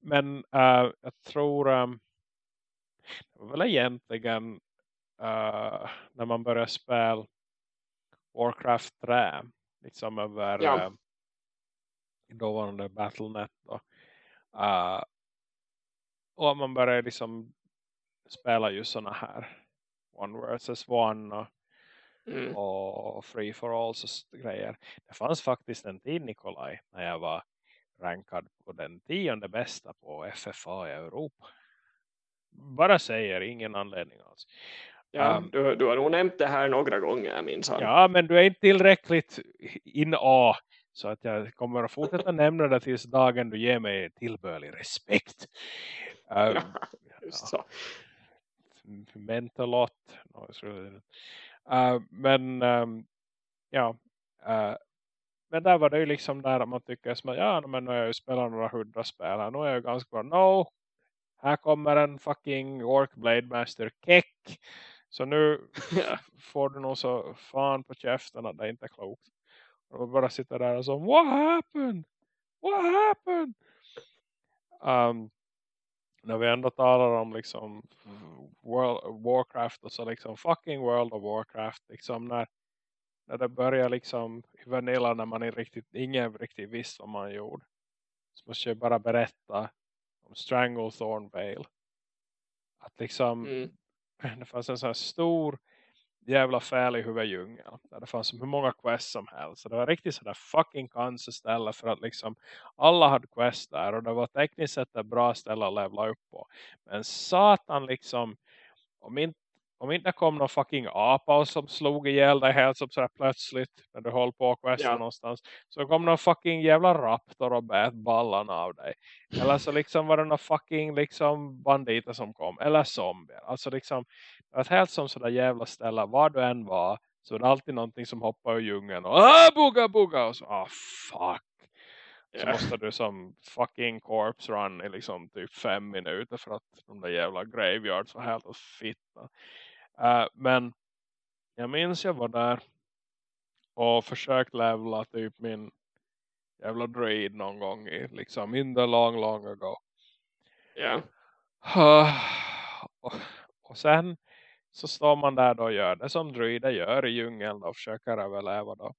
men uh, jag tror um, det var väl egentligen uh, när man började spela Warcraft 3 liksom över ja. uh, dåvarande Battlenet då. Uh, och man började liksom spela just sådana här One versus One och, mm. och Free for All så grejer. Det fanns faktiskt en tid Nikolaj när jag var rankad på den tionde bästa på FFA i Europa. Bara säger, ingen anledning alls. Ja, du, du har nog nämnt det här några gånger, minns han. Ja, men du är inte tillräckligt in A. Så att jag kommer att fortsätta nämna det tills dagen du ger mig tillbörlig respekt. Um, ja. Mentalot. Uh, men um, ja, uh, men där var det ju liksom där man tycker som att ja, men nu har jag ju spelat några hundra spel Nu är jag ganska bra. No, här kommer en fucking Orc Blade Master keck. Så nu får du nog så fan på käften att det inte är klokt. Och bara sitta där och så, what happened? What happened? Um, när vi ändå talar om liksom World, Warcraft och så liksom fucking World of Warcraft liksom när när det börjar liksom i Vanilla när man är riktigt, ingen riktigt visste vad man gjorde. Så måste jag bara berätta om Stranglethorn Vale. Att liksom mm det fanns en sån här stor jävla fäl i huvuddjungeln. Där det fanns hur många quests som helst. Så det var riktigt sådär fucking cancer ställe för att liksom alla hade quest där. Och det var tekniskt sett ett bra ställe att levla upp på. Men satan liksom om inte om inte kom någon fucking apa som slog ihjäl dig helt som sådär plötsligt när du höll på att ja. någonstans. Så kom någon fucking jävla raptor och bät ballan av dig. Eller så liksom var det någon fucking liksom banditer som kom. Eller zombier. Alltså liksom, det var helt som sådär jävla ställe var du än var. Så det är alltid någonting som hoppar ur djungeln och ah, buga buga och så, ah fuck. Så yeah. måste du som fucking corpse run i liksom typ fem minuter för att de där jävla graveyards var helt och fitta. Uh, men jag minns jag var där och försökt levla typ min jävla druid någon gång i liksom in the long long ago. Ja. Yeah. Uh, och, och sen så står man där då och gör det som druider gör i djungeln och försöker överleva då.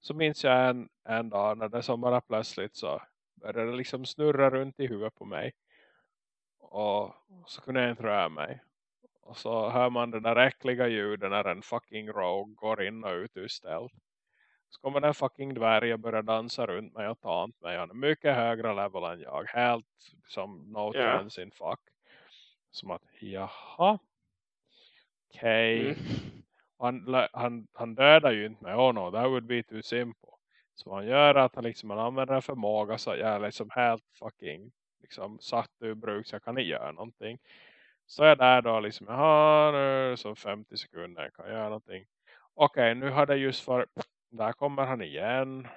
Så minns jag en, en dag när det som bara plötsligt så började det liksom snurra runt i huvudet på mig. Och så kunde jag inte röra mig. Och så hör man det där äckliga ljuden när en fucking rogue går in och ut ur ställ. Så kommer den fucking dvärg och börjar dansa runt mig och ta mig. Han är mycket högre level än jag. Helt som no yeah. chance in fuck. Som att, jaha. Okej. Okay. Mm. Han, han, han dödar ju inte mig. Oh no, that would be too simple. Så han gör att han liksom han använder en förmåga så jag är liksom helt fucking liksom satt ur bruk så jag kan inte göra någonting. Så jag där då liksom, jaha nu så 50 sekunder kan jag göra någonting. Okej, okay, nu har det just för där kommer han igen.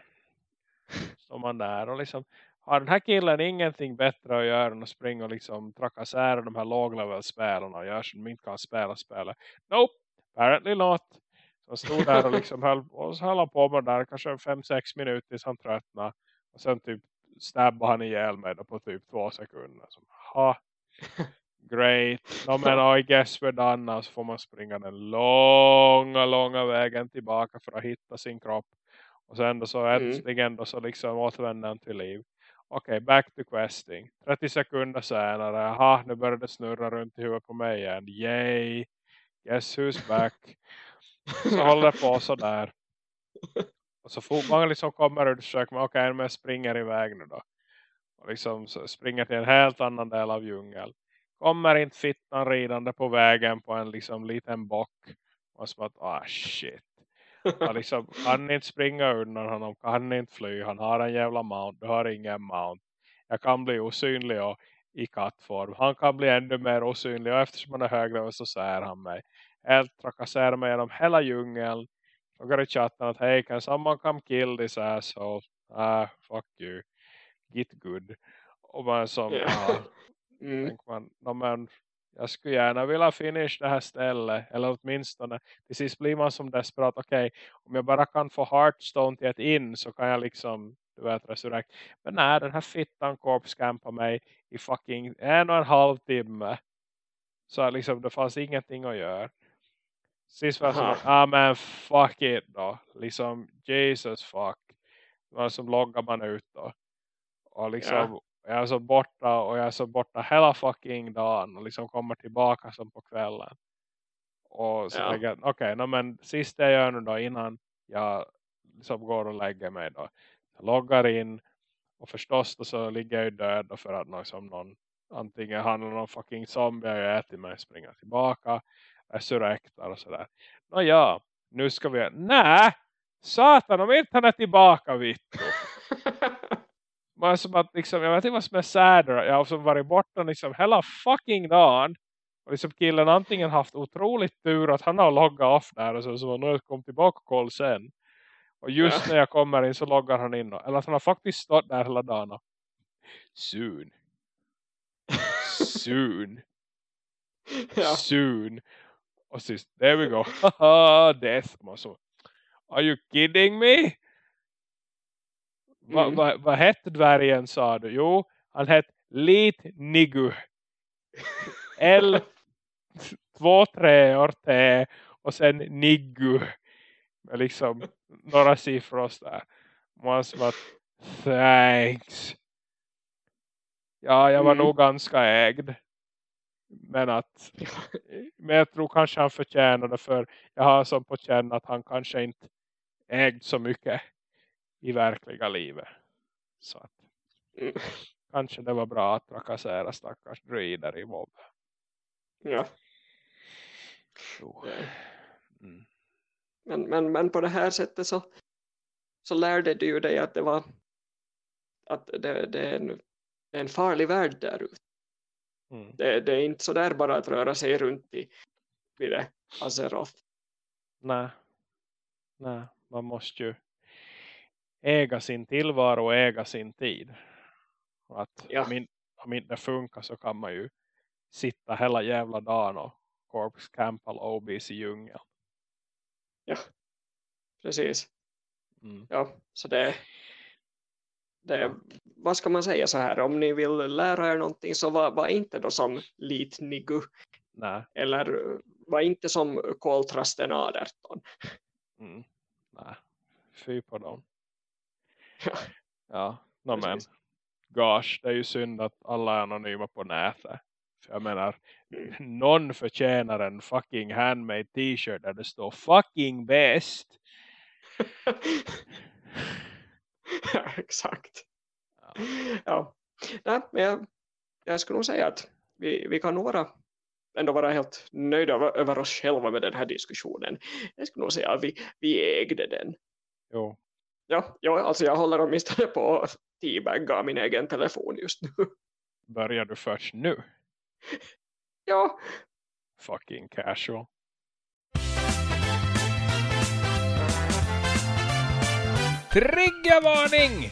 Står man där och liksom, har den här killen ingenting bättre att göra än att springa och liksom trakassera de här låglevel-spelarna och göra så de inte kan spela spelet. Nope, apparently not. Så han stod där och liksom höll, och höll på med där kanske 5-6 minuter tills han tröttnade. Och sen typ stabbade han ihjäl mig på typ två sekunder. Som, ha, great. No, men I guess we're done. Får man springa den långa, långa vägen tillbaka för att hitta sin kropp. Och sen då så mm. äntligen då så liksom återvänder han till liv. Okej, okay, back to questing. 30 sekunder senare. Aha, nu börjar det snurra runt i huvudet på mig igen. Yay! Guess who's back? så håller det på så där. Och så fort man liksom kommer och försöker man, okej, okay, men jag springer iväg nu då. Och liksom springer till en helt annan del av djungeln. Kommer inte fittan ridande på vägen på en liksom liten bock. Och så att, ah shit. Han liksom kan inte springa undan honom, kan inte fly. Han har en jävla mount, du har ingen mount. Jag kan bli osynlig och i kattform. Han kan bli ännu mer osynlig och eftersom han är högre så ser han mig. Helt trakasserar mig genom hela djungeln. Frågar i chatten att hej, kan someone come kill this asshole? Ah, fuck you. Get good. Och man som, yeah. ah, mm. man, no, men jag skulle gärna vilja finish det här stället. Eller åtminstone. Till sist blir man som desperat. Okej, okay, om jag bara kan få Hearthstone till ett in. Så kan jag liksom. Du vet resurrekt. Men nej, den här fittan korpscampar mig. I fucking en och en halv timme. Så liksom det fanns ingenting att göra. Sist var jag ah men fuck it då. Liksom Jesus fuck. Men som loggar man ut då. Och liksom yeah jag är så borta och jag är så borta hela fucking dagen och liksom kommer tillbaka som på kvällen. Och så ja. tänker jag, okej, okay, no, men sista jag gör nu då innan jag liksom går och lägger mig då. Jag loggar in och förstås då så ligger jag död för att liksom någon antingen handlar någon fucking zombie och jag äter mig springer tillbaka resurrektar och sådär. Nå ja, nu ska vi, nej, satan om inte han är tillbaka Vittu. Man som att liksom, jag vet inte vad som är sadder. Jag har som varit borta liksom hela fucking dagen. Och liksom killen antingen haft otroligt tur att han har loggat off där. Och så, så nu kom tillbaka och koll sen. Och just när jag kommer in så loggar han in. Eller att han har faktiskt stått där hela dagen. Soon. Soon. ja. Soon. Och sist, there we go. Death. så, Are you kidding me? Vad va, va hette dvärgen sa du? Jo, han hette Lit Nigu. L två treor T och sen Nigu. Liksom några siffror där. Man som att thanks. Ja, jag var mm. nog ganska ägd. Men att men jag tror kanske han förtjänade för jag har som på känn att han kanske inte ägd så mycket i verkliga livet. Så att mm. kanske det var bra att trakassera stackars druider i mobb. Ja. Mm. Men, men, men på det här sättet så, så lärde du ju dig att det var att det, det, är, en, det är en farlig värld där ute. Mm. Det, det, är inte så där bara att röra sig runt i vid det Azeroth. Nej. Nej, man måste ju äga sin tillvaro och äga sin tid. Och att ja. om, in, om inte funkar så kan man ju sitta hela jävla dagen och all OBs i djungeln. Ja, precis. Mm. Ja, så det, det vad ska man säga så här, om ni vill lära er någonting så var, var inte då som Litnigu. Nej. Eller var inte som koltrasten 18. Mm. Nej, fy på dem. ja, no, men gosh, det är ju synd att alla är anonyma på nätet. För jag menar, mm. någon förtjänar en fucking handmade t-shirt där det står fucking best. ja, exakt. Ja. ja. Nej, men jag, jag skulle nog säga att vi, vi kan några ändå vara helt nöjda över oss själva med den här diskussionen. Jag skulle nog säga att vi, vi ägde den. Jo, Ja, ja, alltså jag håller åtminstone på att teabagga min egen telefon just nu. Börjar du först nu? ja. Fucking casual. Triggervarning!